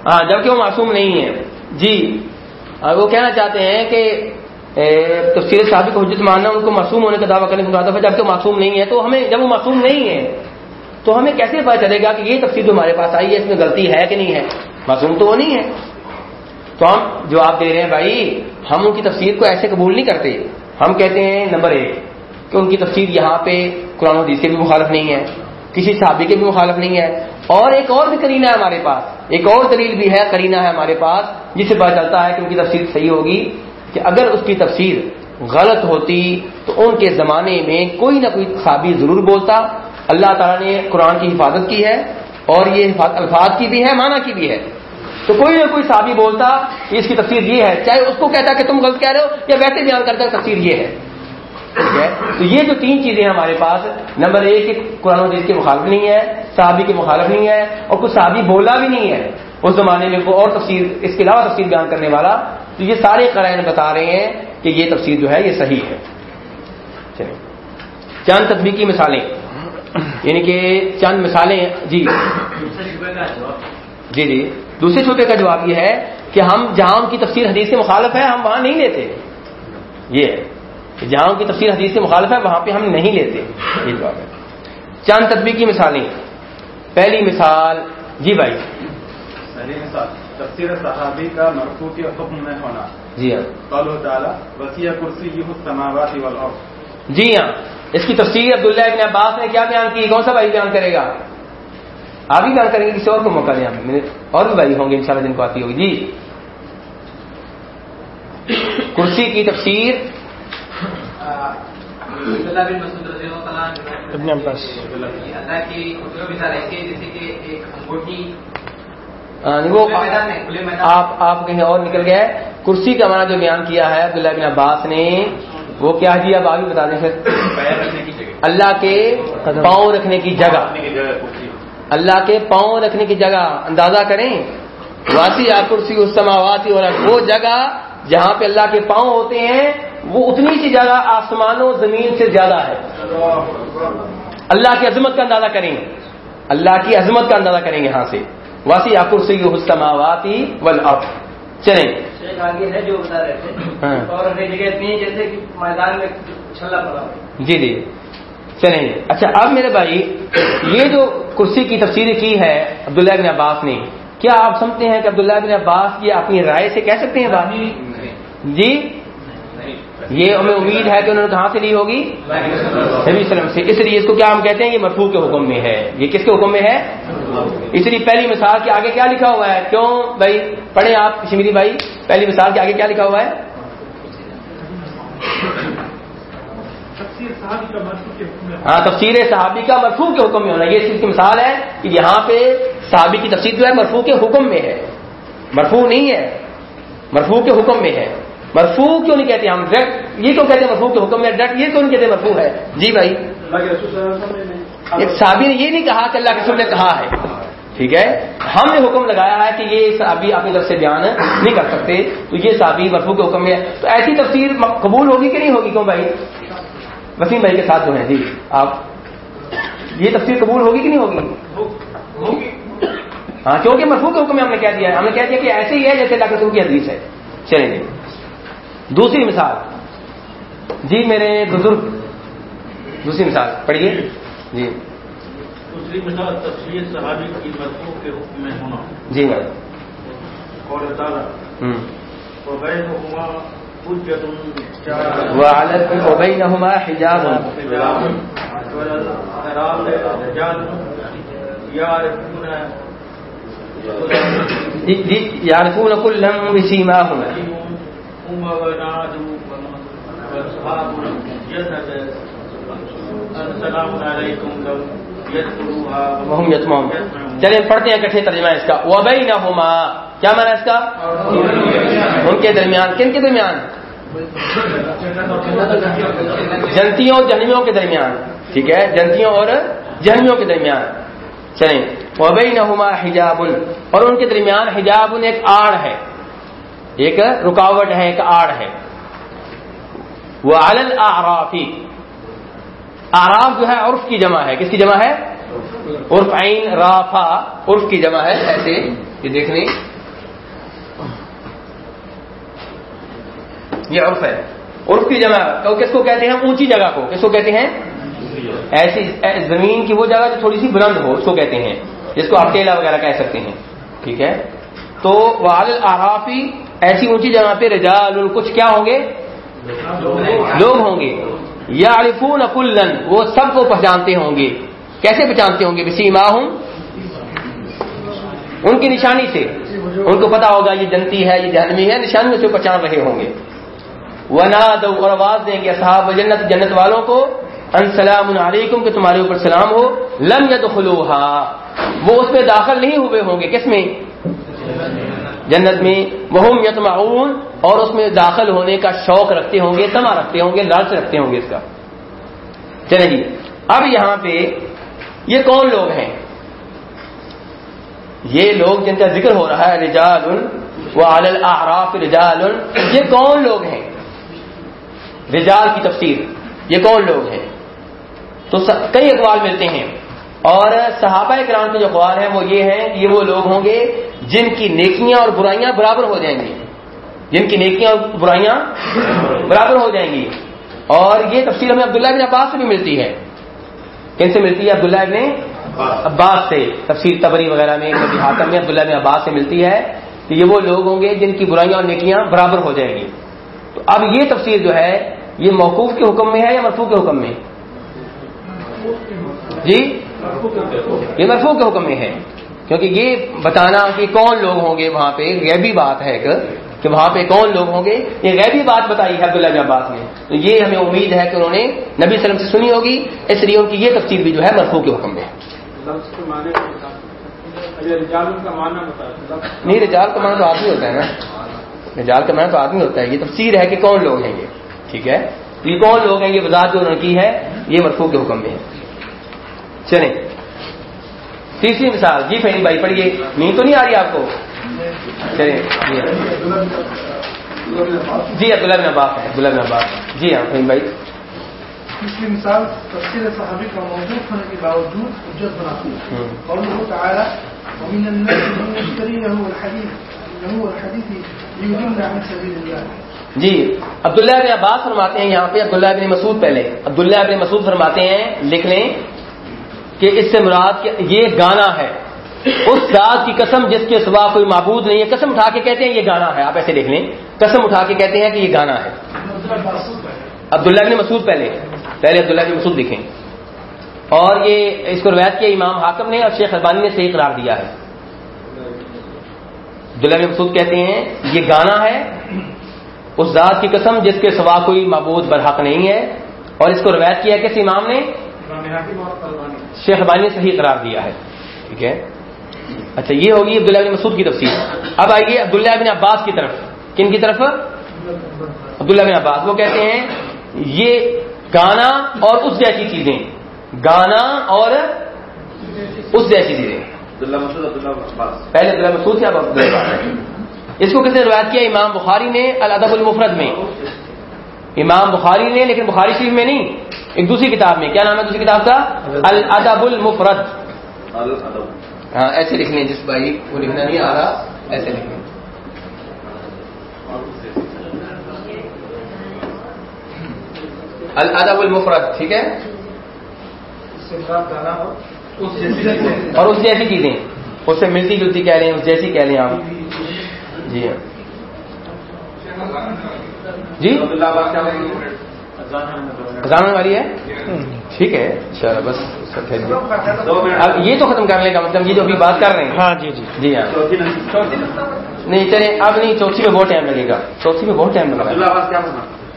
[SPEAKER 2] ہاں جبکہ وہ معصوم نہیں ہے جی اور وہ کہنا چاہتے ہیں کہ اے، تفسیر صحابی کو حجت ماننا ان کو معصوم ہونے کا دعویٰ کرنے کا مطابق ہے۔ جبکہ معصوم نہیں ہے تو ہمیں جب وہ معصوم نہیں ہے تو ہمیں کیسے پتا چلے گا کہ یہ تفسیر جو ہمارے پاس آئی ہے اس میں غلطی ہے کہ نہیں ہے؟ معصوم تو وہ نہیں ہے تو ہم جواب دے رہے ہیں بھائی ہم ان کی تفسیر کو ایسے قبول نہیں کرتے۔ ہم کہتے ہیں نمبر ایک کہ ان کی تفسیر یہاں پہ قرآن حدیث کے بھی مخالف نہیں ہے کسی صحابی کے بھی مخالف نہیں ہے۔ اور ایک اور بھی کرینہ ہے ہمارے پاس۔ ایک اور دلیل بھی ہے کرینہ ہے ہمارے پاس جس سے پتا چلتا ہے کہ ان کی تفسیر صحیح ہوگی کہ اگر اس کی تفسیر غلط ہوتی تو ان کے زمانے میں کوئی نہ کوئی صحابی ضرور بولتا۔ اللہ تعالیٰ نے قرآن کی حفاظت کی ہے اور یہ الفاظ کی بھی ہے، معنی کی بھی ہے۔ تو کوئی نہ کوئی صحابی بولتا، اس کی تفسیر یہ ہے، چاہے اس کو کہتا کہ تم غلط کہہ رہے ہو یا ویسے بیان کرتا تفسیر یہ ہے۔ ٹھیک ہے۔ تو یہ جو تین چیزیں ہمارے پاس، نمبر ایک قرآن و حدیث کے مخالف نہیں ہے، صحابی کے مخالف نہیں ہے، اور کچھ صحابی بولا بھی نہیں ہے اس زمانے میں کوئی اور تفسیر، اس کے علاوہ تفسیر بیان کرنے والا۔ تو یہ سارے قرائن بتا رہے ہیں کہ یہ تفسیر جو ہے یہ صحیح ہے۔ چلیں۔ چند تطبیقی مثالیں۔ یعنی کہ چند مثالیں جی۔ جی جی۔ دوسرے چھوٹے کا جواب یہ ہے کہ ہم جہاں کی تفسیر حدیث سے مخالف ہے ہم وہاں نہیں لیتے۔ یہ ہے۔ جہاں کی تفسیر حدیث سے مخالف ہے وہاں پہ ہم نہیں لیتے۔ یہ جواب ہے۔ چند تطبیقی مثالیں۔ پہلی مثال جی بھائی۔
[SPEAKER 3] صحیح مثال تفسیر صحابی کا مرفوع کے حکم میں ہونا۔
[SPEAKER 2] جی ہاں۔
[SPEAKER 3] قول تعالی وسیع کرسی یہ السماوات والارض۔
[SPEAKER 2] جی ہاں۔ اس کی تفسیر عبداللہ ابن عباس نے کیا بیان کی؟ کون سا بھائی بیان کرے گا؟ آپ ہی بیان کریں گے کسی اور کو موقع دیں میں- اور بھی بھائی ہوں گے انشاءاللہ جن کو آتی ہوگی۔ جی۔ کرسی کی تفسیر
[SPEAKER 10] عبداللہ بن مسعود رضی اللہ عنہ
[SPEAKER 1] ابن عباس.
[SPEAKER 2] آ، وہ
[SPEAKER 10] میں۔
[SPEAKER 2] آپ آپ کہیں اور نکل گئے۔ کرسی کا معنی جو بیان کیا ہے عبداللہ بن عباس نے وہ کیا جی؟ اب آگے بتا دیں پھر۔
[SPEAKER 3] پیر رکھنے کی جگہ۔
[SPEAKER 2] اللہ کے پاؤں رکھنے کی جگہ۔ اللہ کے پاؤں رکھنے کی جگہ۔ اندازہ کریں۔ واسی یا کرسی اس سماواتی اور وہ جگہ جہاں پہ اللہ کے پاؤں ہوتے ہیں۔ وہ اتنی سی جگہ آسمان و زمین سے زیادہ ہے۔ اللہ کی عظمت کا اندازہ کریں اللہ کی عظمت کا اندازہ کریں یہاں سے۔ واسی یا کرسی السماواتی والارض۔ چلیں۔
[SPEAKER 12] شیخ آگے ہے جو بتا رہے تھے۔
[SPEAKER 2] ہاں۔
[SPEAKER 12] اور جگہ اتنی جیسے کہ میدان میں چھلا پڑا
[SPEAKER 2] جی جی۔ چلیں۔ اچھا اب میرے بھائی یہ جو کرسی کی تفسیر کی ہے عبداللہ بن عباس نے کیا آپ سمجھتے ہیں کہ عبداللہ بن عباس یہ اپنی رائے سے کہہ سکتے ہیں بات؟ جی؟ یہ ہمیں امید ہے کہ انہوں نے کہاں سے لی ہوگی۔ نبی وسلم سے۔ اس لیے اس کو کیا ہم کہتے ہیں؟ یہ مرفوع کے حکم میں ہے۔ یہ کس کے حکم میں ہے؟ اس لیے پہلی مثال کے آگے کیا لکھا ہوا ہے؟ کیوں بھائی؟ پڑھیں آپ کشمیری بھائی پہلی مثال کے آگے کیا لکھا ہوا ہے؟ ہاں تفسیر صحابی کا مرفوع کے حکم میں ہونا۔ یہ اس چیز کی مثال ہے کہ یہاں پہ صحابی کی تفسیر جو ہے مرفوع کے حکم میں ہے۔ مرفوع نہیں ہے۔ مرفوع کے حکم میں ہے۔ مرفوع کیوں نہیں کہتے ہم؟ ڈائریکٹ یہ کیوں کہتے ہیں مرفوع کے حکم میں ڈائریکٹ یہ کیوں نہیں کہتے مرفوع ہے؟ جی بھائی۔ ایک صحابی نے یہ نہیں کہا کہ اللہ کے رسول نے کہا ہے۔ ٹھیک ہے؟ ہم نے حکم لگایا ہے کہ یہ صحابی اپنی طرف سے بیان نہیں کر سکتے۔ تو یہ صحابی مرفوع کے حکم میں ہے تو ایسی تفسیر قبول ہوگی کہ نہیں ہوگی؟ کیوں بھائی؟ وسیم بھائی کے ساتھ جو ہیں جی۔ آپ یہ تفسیر قبول ہوگی کہ نہیں ہوگی۔ ہاں کیونکہ مرفوع کے حکم میں ہم نے کہہ دیا ہے۔ ہم نے کہہ دیا کہ ایسے ہی ہے جیسے اللہ کے رسول کی حدیث ہے۔ چلیں جی۔ دوسری مثال۔ جی میرے بزرگ۔ دوسری مثال پڑھیے۔ جی۔
[SPEAKER 9] دوسری مثال تفسیر صحابی کی مرفوع کے حکم میں ہونا۔
[SPEAKER 2] جی
[SPEAKER 9] حجت
[SPEAKER 2] وعلى وبينهما حجاب۔ يعرفون كلا بسيماهم
[SPEAKER 9] السلام علیکم
[SPEAKER 2] وهم چلیں، پڑھتے ہیں کٹھے ترجمہ اس کا۔ وبينهما۔ کیا معنی اس کا؟ ان کے درمیان۔ کن کے درمیان؟ جنتیوں اور جہنمیوں کے درمیان۔ ٹھیک ہے، جنتیوں اور جہنمیوں کے درمیان۔ چلیں۔ وبینہما حجاب۔ اور ان کے درمیان حجاب ایک آڑ ہے۔ ایک رکاوٹ ہے، ایک آڑ ہے۔ وہ علل آرافی آراف جو ہے، عرف کی جمع ہے۔ کس کی جمع ہے؟ عرف عین رافا عرف کی جمع ہے۔ ایسے یہ دیکھ لیں یہ عرف ہے۔ عرف کی جگہ کس کو کہتے ہیں؟ اونچی جگہ کو۔ کس کو کہتے ہیں؟ ایسی زمین کی وہ جگہ جو تھوڑی سی بلند ہو، اس کو کہتے ہیں۔ جس کو آپ ٹیلا وغیرہ کہہ سکتے ہیں۔ ٹھیک ہے۔ تو وال آرافی ایسی اونچی جگہ پہ رجال کچھ کیا ہوں گے؟ لوگ ہوں گے۔ یا عارفون کلن، وہ سب کو پہچانتے ہوں گے۔ کیسے پہچانتے ہوں گے؟ بسی ہوں ان کی نشانی سے۔ ان کو پتا ہوگا یہ جنتی ہے، یہ جہنمی ہے نشانی سے پہچان رہے ہوں گے۔ وناد اور آواز دیں گے صحاب جنت جنت والوں کو السلام علیکم، کہ تمہارے اوپر سلام ہو۔ لم یدخلوها وہ اس میں داخل نہیں ہوئے ہوں گے۔ کس میں؟ جنت میں وہم یتمعون اور اس میں داخل ہونے کا شوق رکھتے ہوں گے، تما رکھتے ہوں گے، لالچ رکھتے ہوں گے اس کا۔ چلے جی اب یہاں پہ یہ کون لوگ ہیں؟ یہ لوگ جن کا ذکر ہو رہا ہے رجال وعلی الاعراف رجال یہ کون لوگ ہیں؟ رجال کی تفسیر، یہ کون لوگ ہیں؟ تو کئی اقوال ملتے ہیں۔ اور صحابہ کرام کے جو اقوال ہیں وہ یہ ہیں کہ یہ وہ لوگ ہوں گے جن کی نیکیاں اور برائیاں برابر ہو جائیں گی۔ جن کی نیکیاں اور برائیاں برابر ہو جائیں گی۔ اور یہ تفصیل ہمیں عبداللہ بن عباس سے بھی ملتی ہے۔ کن سے ملتی ہے؟ عبداللہ ابن عباس سے۔ تفصیل تبری وغیرہ میں حاتم میں عبداللہ بن عباس سے ملتی ہے کہ یہ وہ لوگ ہوں گے جن کی برائیاں اور نیکیاں برابر ہو جائیں گی۔ تو اب یہ تفصیل جو ہے، یہ موقوف کے حکم میں ہے یا مرفوع کے حکم میں؟ جی؟ یہ مرفوع کے حکم میں ہے۔ کیونکہ یہ بتانا کہ کون لوگ ہوں گے وہاں پہ غیبی بات ہے ایک، کہ وہاں پہ کون لوگ ہوں گے۔ یہ غیبی بات بتائی ہے عبداللہ عباس نے تو یہ ہمیں امید ہے کہ انہوں نے نبی وسلم سے سنی ہوگی، اس لیے ان کی یہ تفصیل بھی جو ہے مرفوع کے حکم میں۔ نہیں، رجال کا معنی تو آدمی ہوتا ہے نا۔ رجال کا معنی تو آدمی ہوتا ہے۔ یہ تفسیر ہے کہ کون لوگ ہیں یہ۔ ٹھیک ہے؟ یہ کون لوگ ہیں؟ یہ وضاحت جو انہوں نے کی ہے، یہ مرفوع کے حکم میں ہے۔ چلیں۔ تیسری مثال جی فہیم بھائی پڑھیے۔ نیند تو نہیں آ رہی آپ کو؟ چلیں۔ جی عبداللہ بن عباس ہے عبداللہ بن عباس۔ جی ہاں فہیم بھائی۔
[SPEAKER 11] تیسری مثال تفصیل صحابی کا ہونے کے باوجود حجت بناتی ہے۔ اور وہ تعالیٰ ومن الناس من يشتري له الحديث له الحديث ليضل عن سبيل الله۔
[SPEAKER 2] جی عبداللہ بن عباس فرماتے ہیں یہاں پہ عبداللہ بن مسعود پہلے۔ عبداللہ بن مسعود فرماتے ہیں لکھ لیں۔ کہ اس سے مراد یہ گانا ہے۔ اس ذات کی قسم جس کے سوا کوئی معبود نہیں ہے، قسم اٹھا کے کہتے ہیں یہ گانا ہے۔ آپ ایسے دیکھ لیں۔ قسم اٹھا کے کہتے ہیں کہ یہ گانا ہے۔ عبداللہ بن مسعود پہلے پہلے عبداللہ بن مسعود لکھیں اور یہ اس کو روایت کیا، امام حاکم نے اور شیخ البانی نے صحیح قرار دیا ہے۔ عبداللہ بن مسعود کہتے ہیں، یہ گانا ہے۔ اس ذات کی قسم جس کے سوا کوئی معبود برحق نہیں ہے۔ اور اس کو روایت کیا کس امام نے؟ شیخ البانی نے صحیح قرار دیا ہے۔ ٹھیک ہے؟ اچھا یہ ہوگی عبداللہ بن مسعود کی تفصیل اب آئیے عبداللہ بن عباس کی طرف۔ کن کی طرف؟ عبداللہ بن عباس۔ وہ کہتے ہیں یہ گانا اور اس جیسی چیزیں۔ گانا اور اس جیسی چیزیں۔ پہلے عبداللہ مسعود سے اب عبداللہ اس کو کس نے روایت کیا؟ امام بخاری نے الادب المفرد میں۔ امام بخاری نے لیکن بخاری شریف میں نہیں ایک دوسری کتاب میں۔ کیا نام ہے دوسری کتاب کا؟ الادب المفرد۔ ہاں ایسے لکھ لیں جس بھائی وہ لکھنا نہیں آ رہا ایسے لکھ لیں الادب المفرد ٹھیک ہے؟ اور اس جیسی چیزیں۔ اس سے ملتی جلتی کہہ لیں اس جیسی کہہ لیں آپ۔ جی ہاں۔ جی؟ خزانہ والی ہے؟ ٹھیک ہے چلو بس اب یہ تو ختم کرنے کا مطلب یہ جو ابھی بات کر رہے ہیں۔
[SPEAKER 1] ہاں جی جی۔
[SPEAKER 2] جی ہاں۔ نہیں چلے اب نہیں چوتھی میں بہت ٹائم لگے گا۔ چوتھی میں بہت ٹائم لگے گا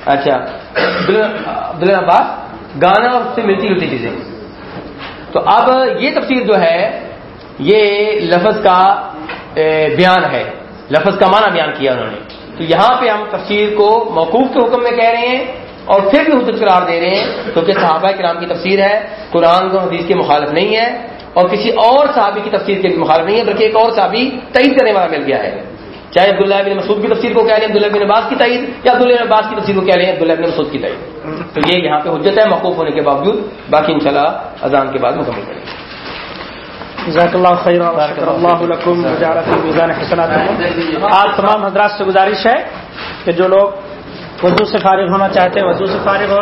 [SPEAKER 2] اچھا عبداللہ عباس گانا اور اس سے ملتی جلتی چیزیں۔ تو اب یہ تفسیر جو ہے یہ لفظ کا بیان ہے۔ لفظ کا معنی بیان کیا انہوں نے۔ تو یہاں پہ ہم تفسیر کو موقوف کے حکم میں کہہ رہے ہیں اور پھر بھی حجت قرار دے رہے ہیں، کیونکہ صحابہ کرام کی تفسیر ہے، قرآن کو حدیث کے مخالف نہیں ہے اور کسی اور صحابی کی تفسیر کے مخالف نہیں ہے، بلکہ ایک اور صحابی تعید کرنے والا مل گیا ہے۔ چاہے عبداللہ بن مسعود کی تفسیر کو کہہ لیں، عبداللہ بن عباس کی تعید یا عبداللہ بن عباس کی تفسیر کو کہہ لیں، عبداللہ بن مسعود کی تعید تو یہ یہاں پہ حجت ہے، موقوف ہونے کے باوجود، باقی انشاءاللہ اذان کے بعد مکمل کریں گے۔
[SPEAKER 1] جزاک اللہ خیر. اللہ لکم میزان حسنات. آپ تمام حضرات سے گزارش ہے کہ جو لوگ وضو سے فارغ ہونا چاہتے ہیں وضو سے فارغ ہو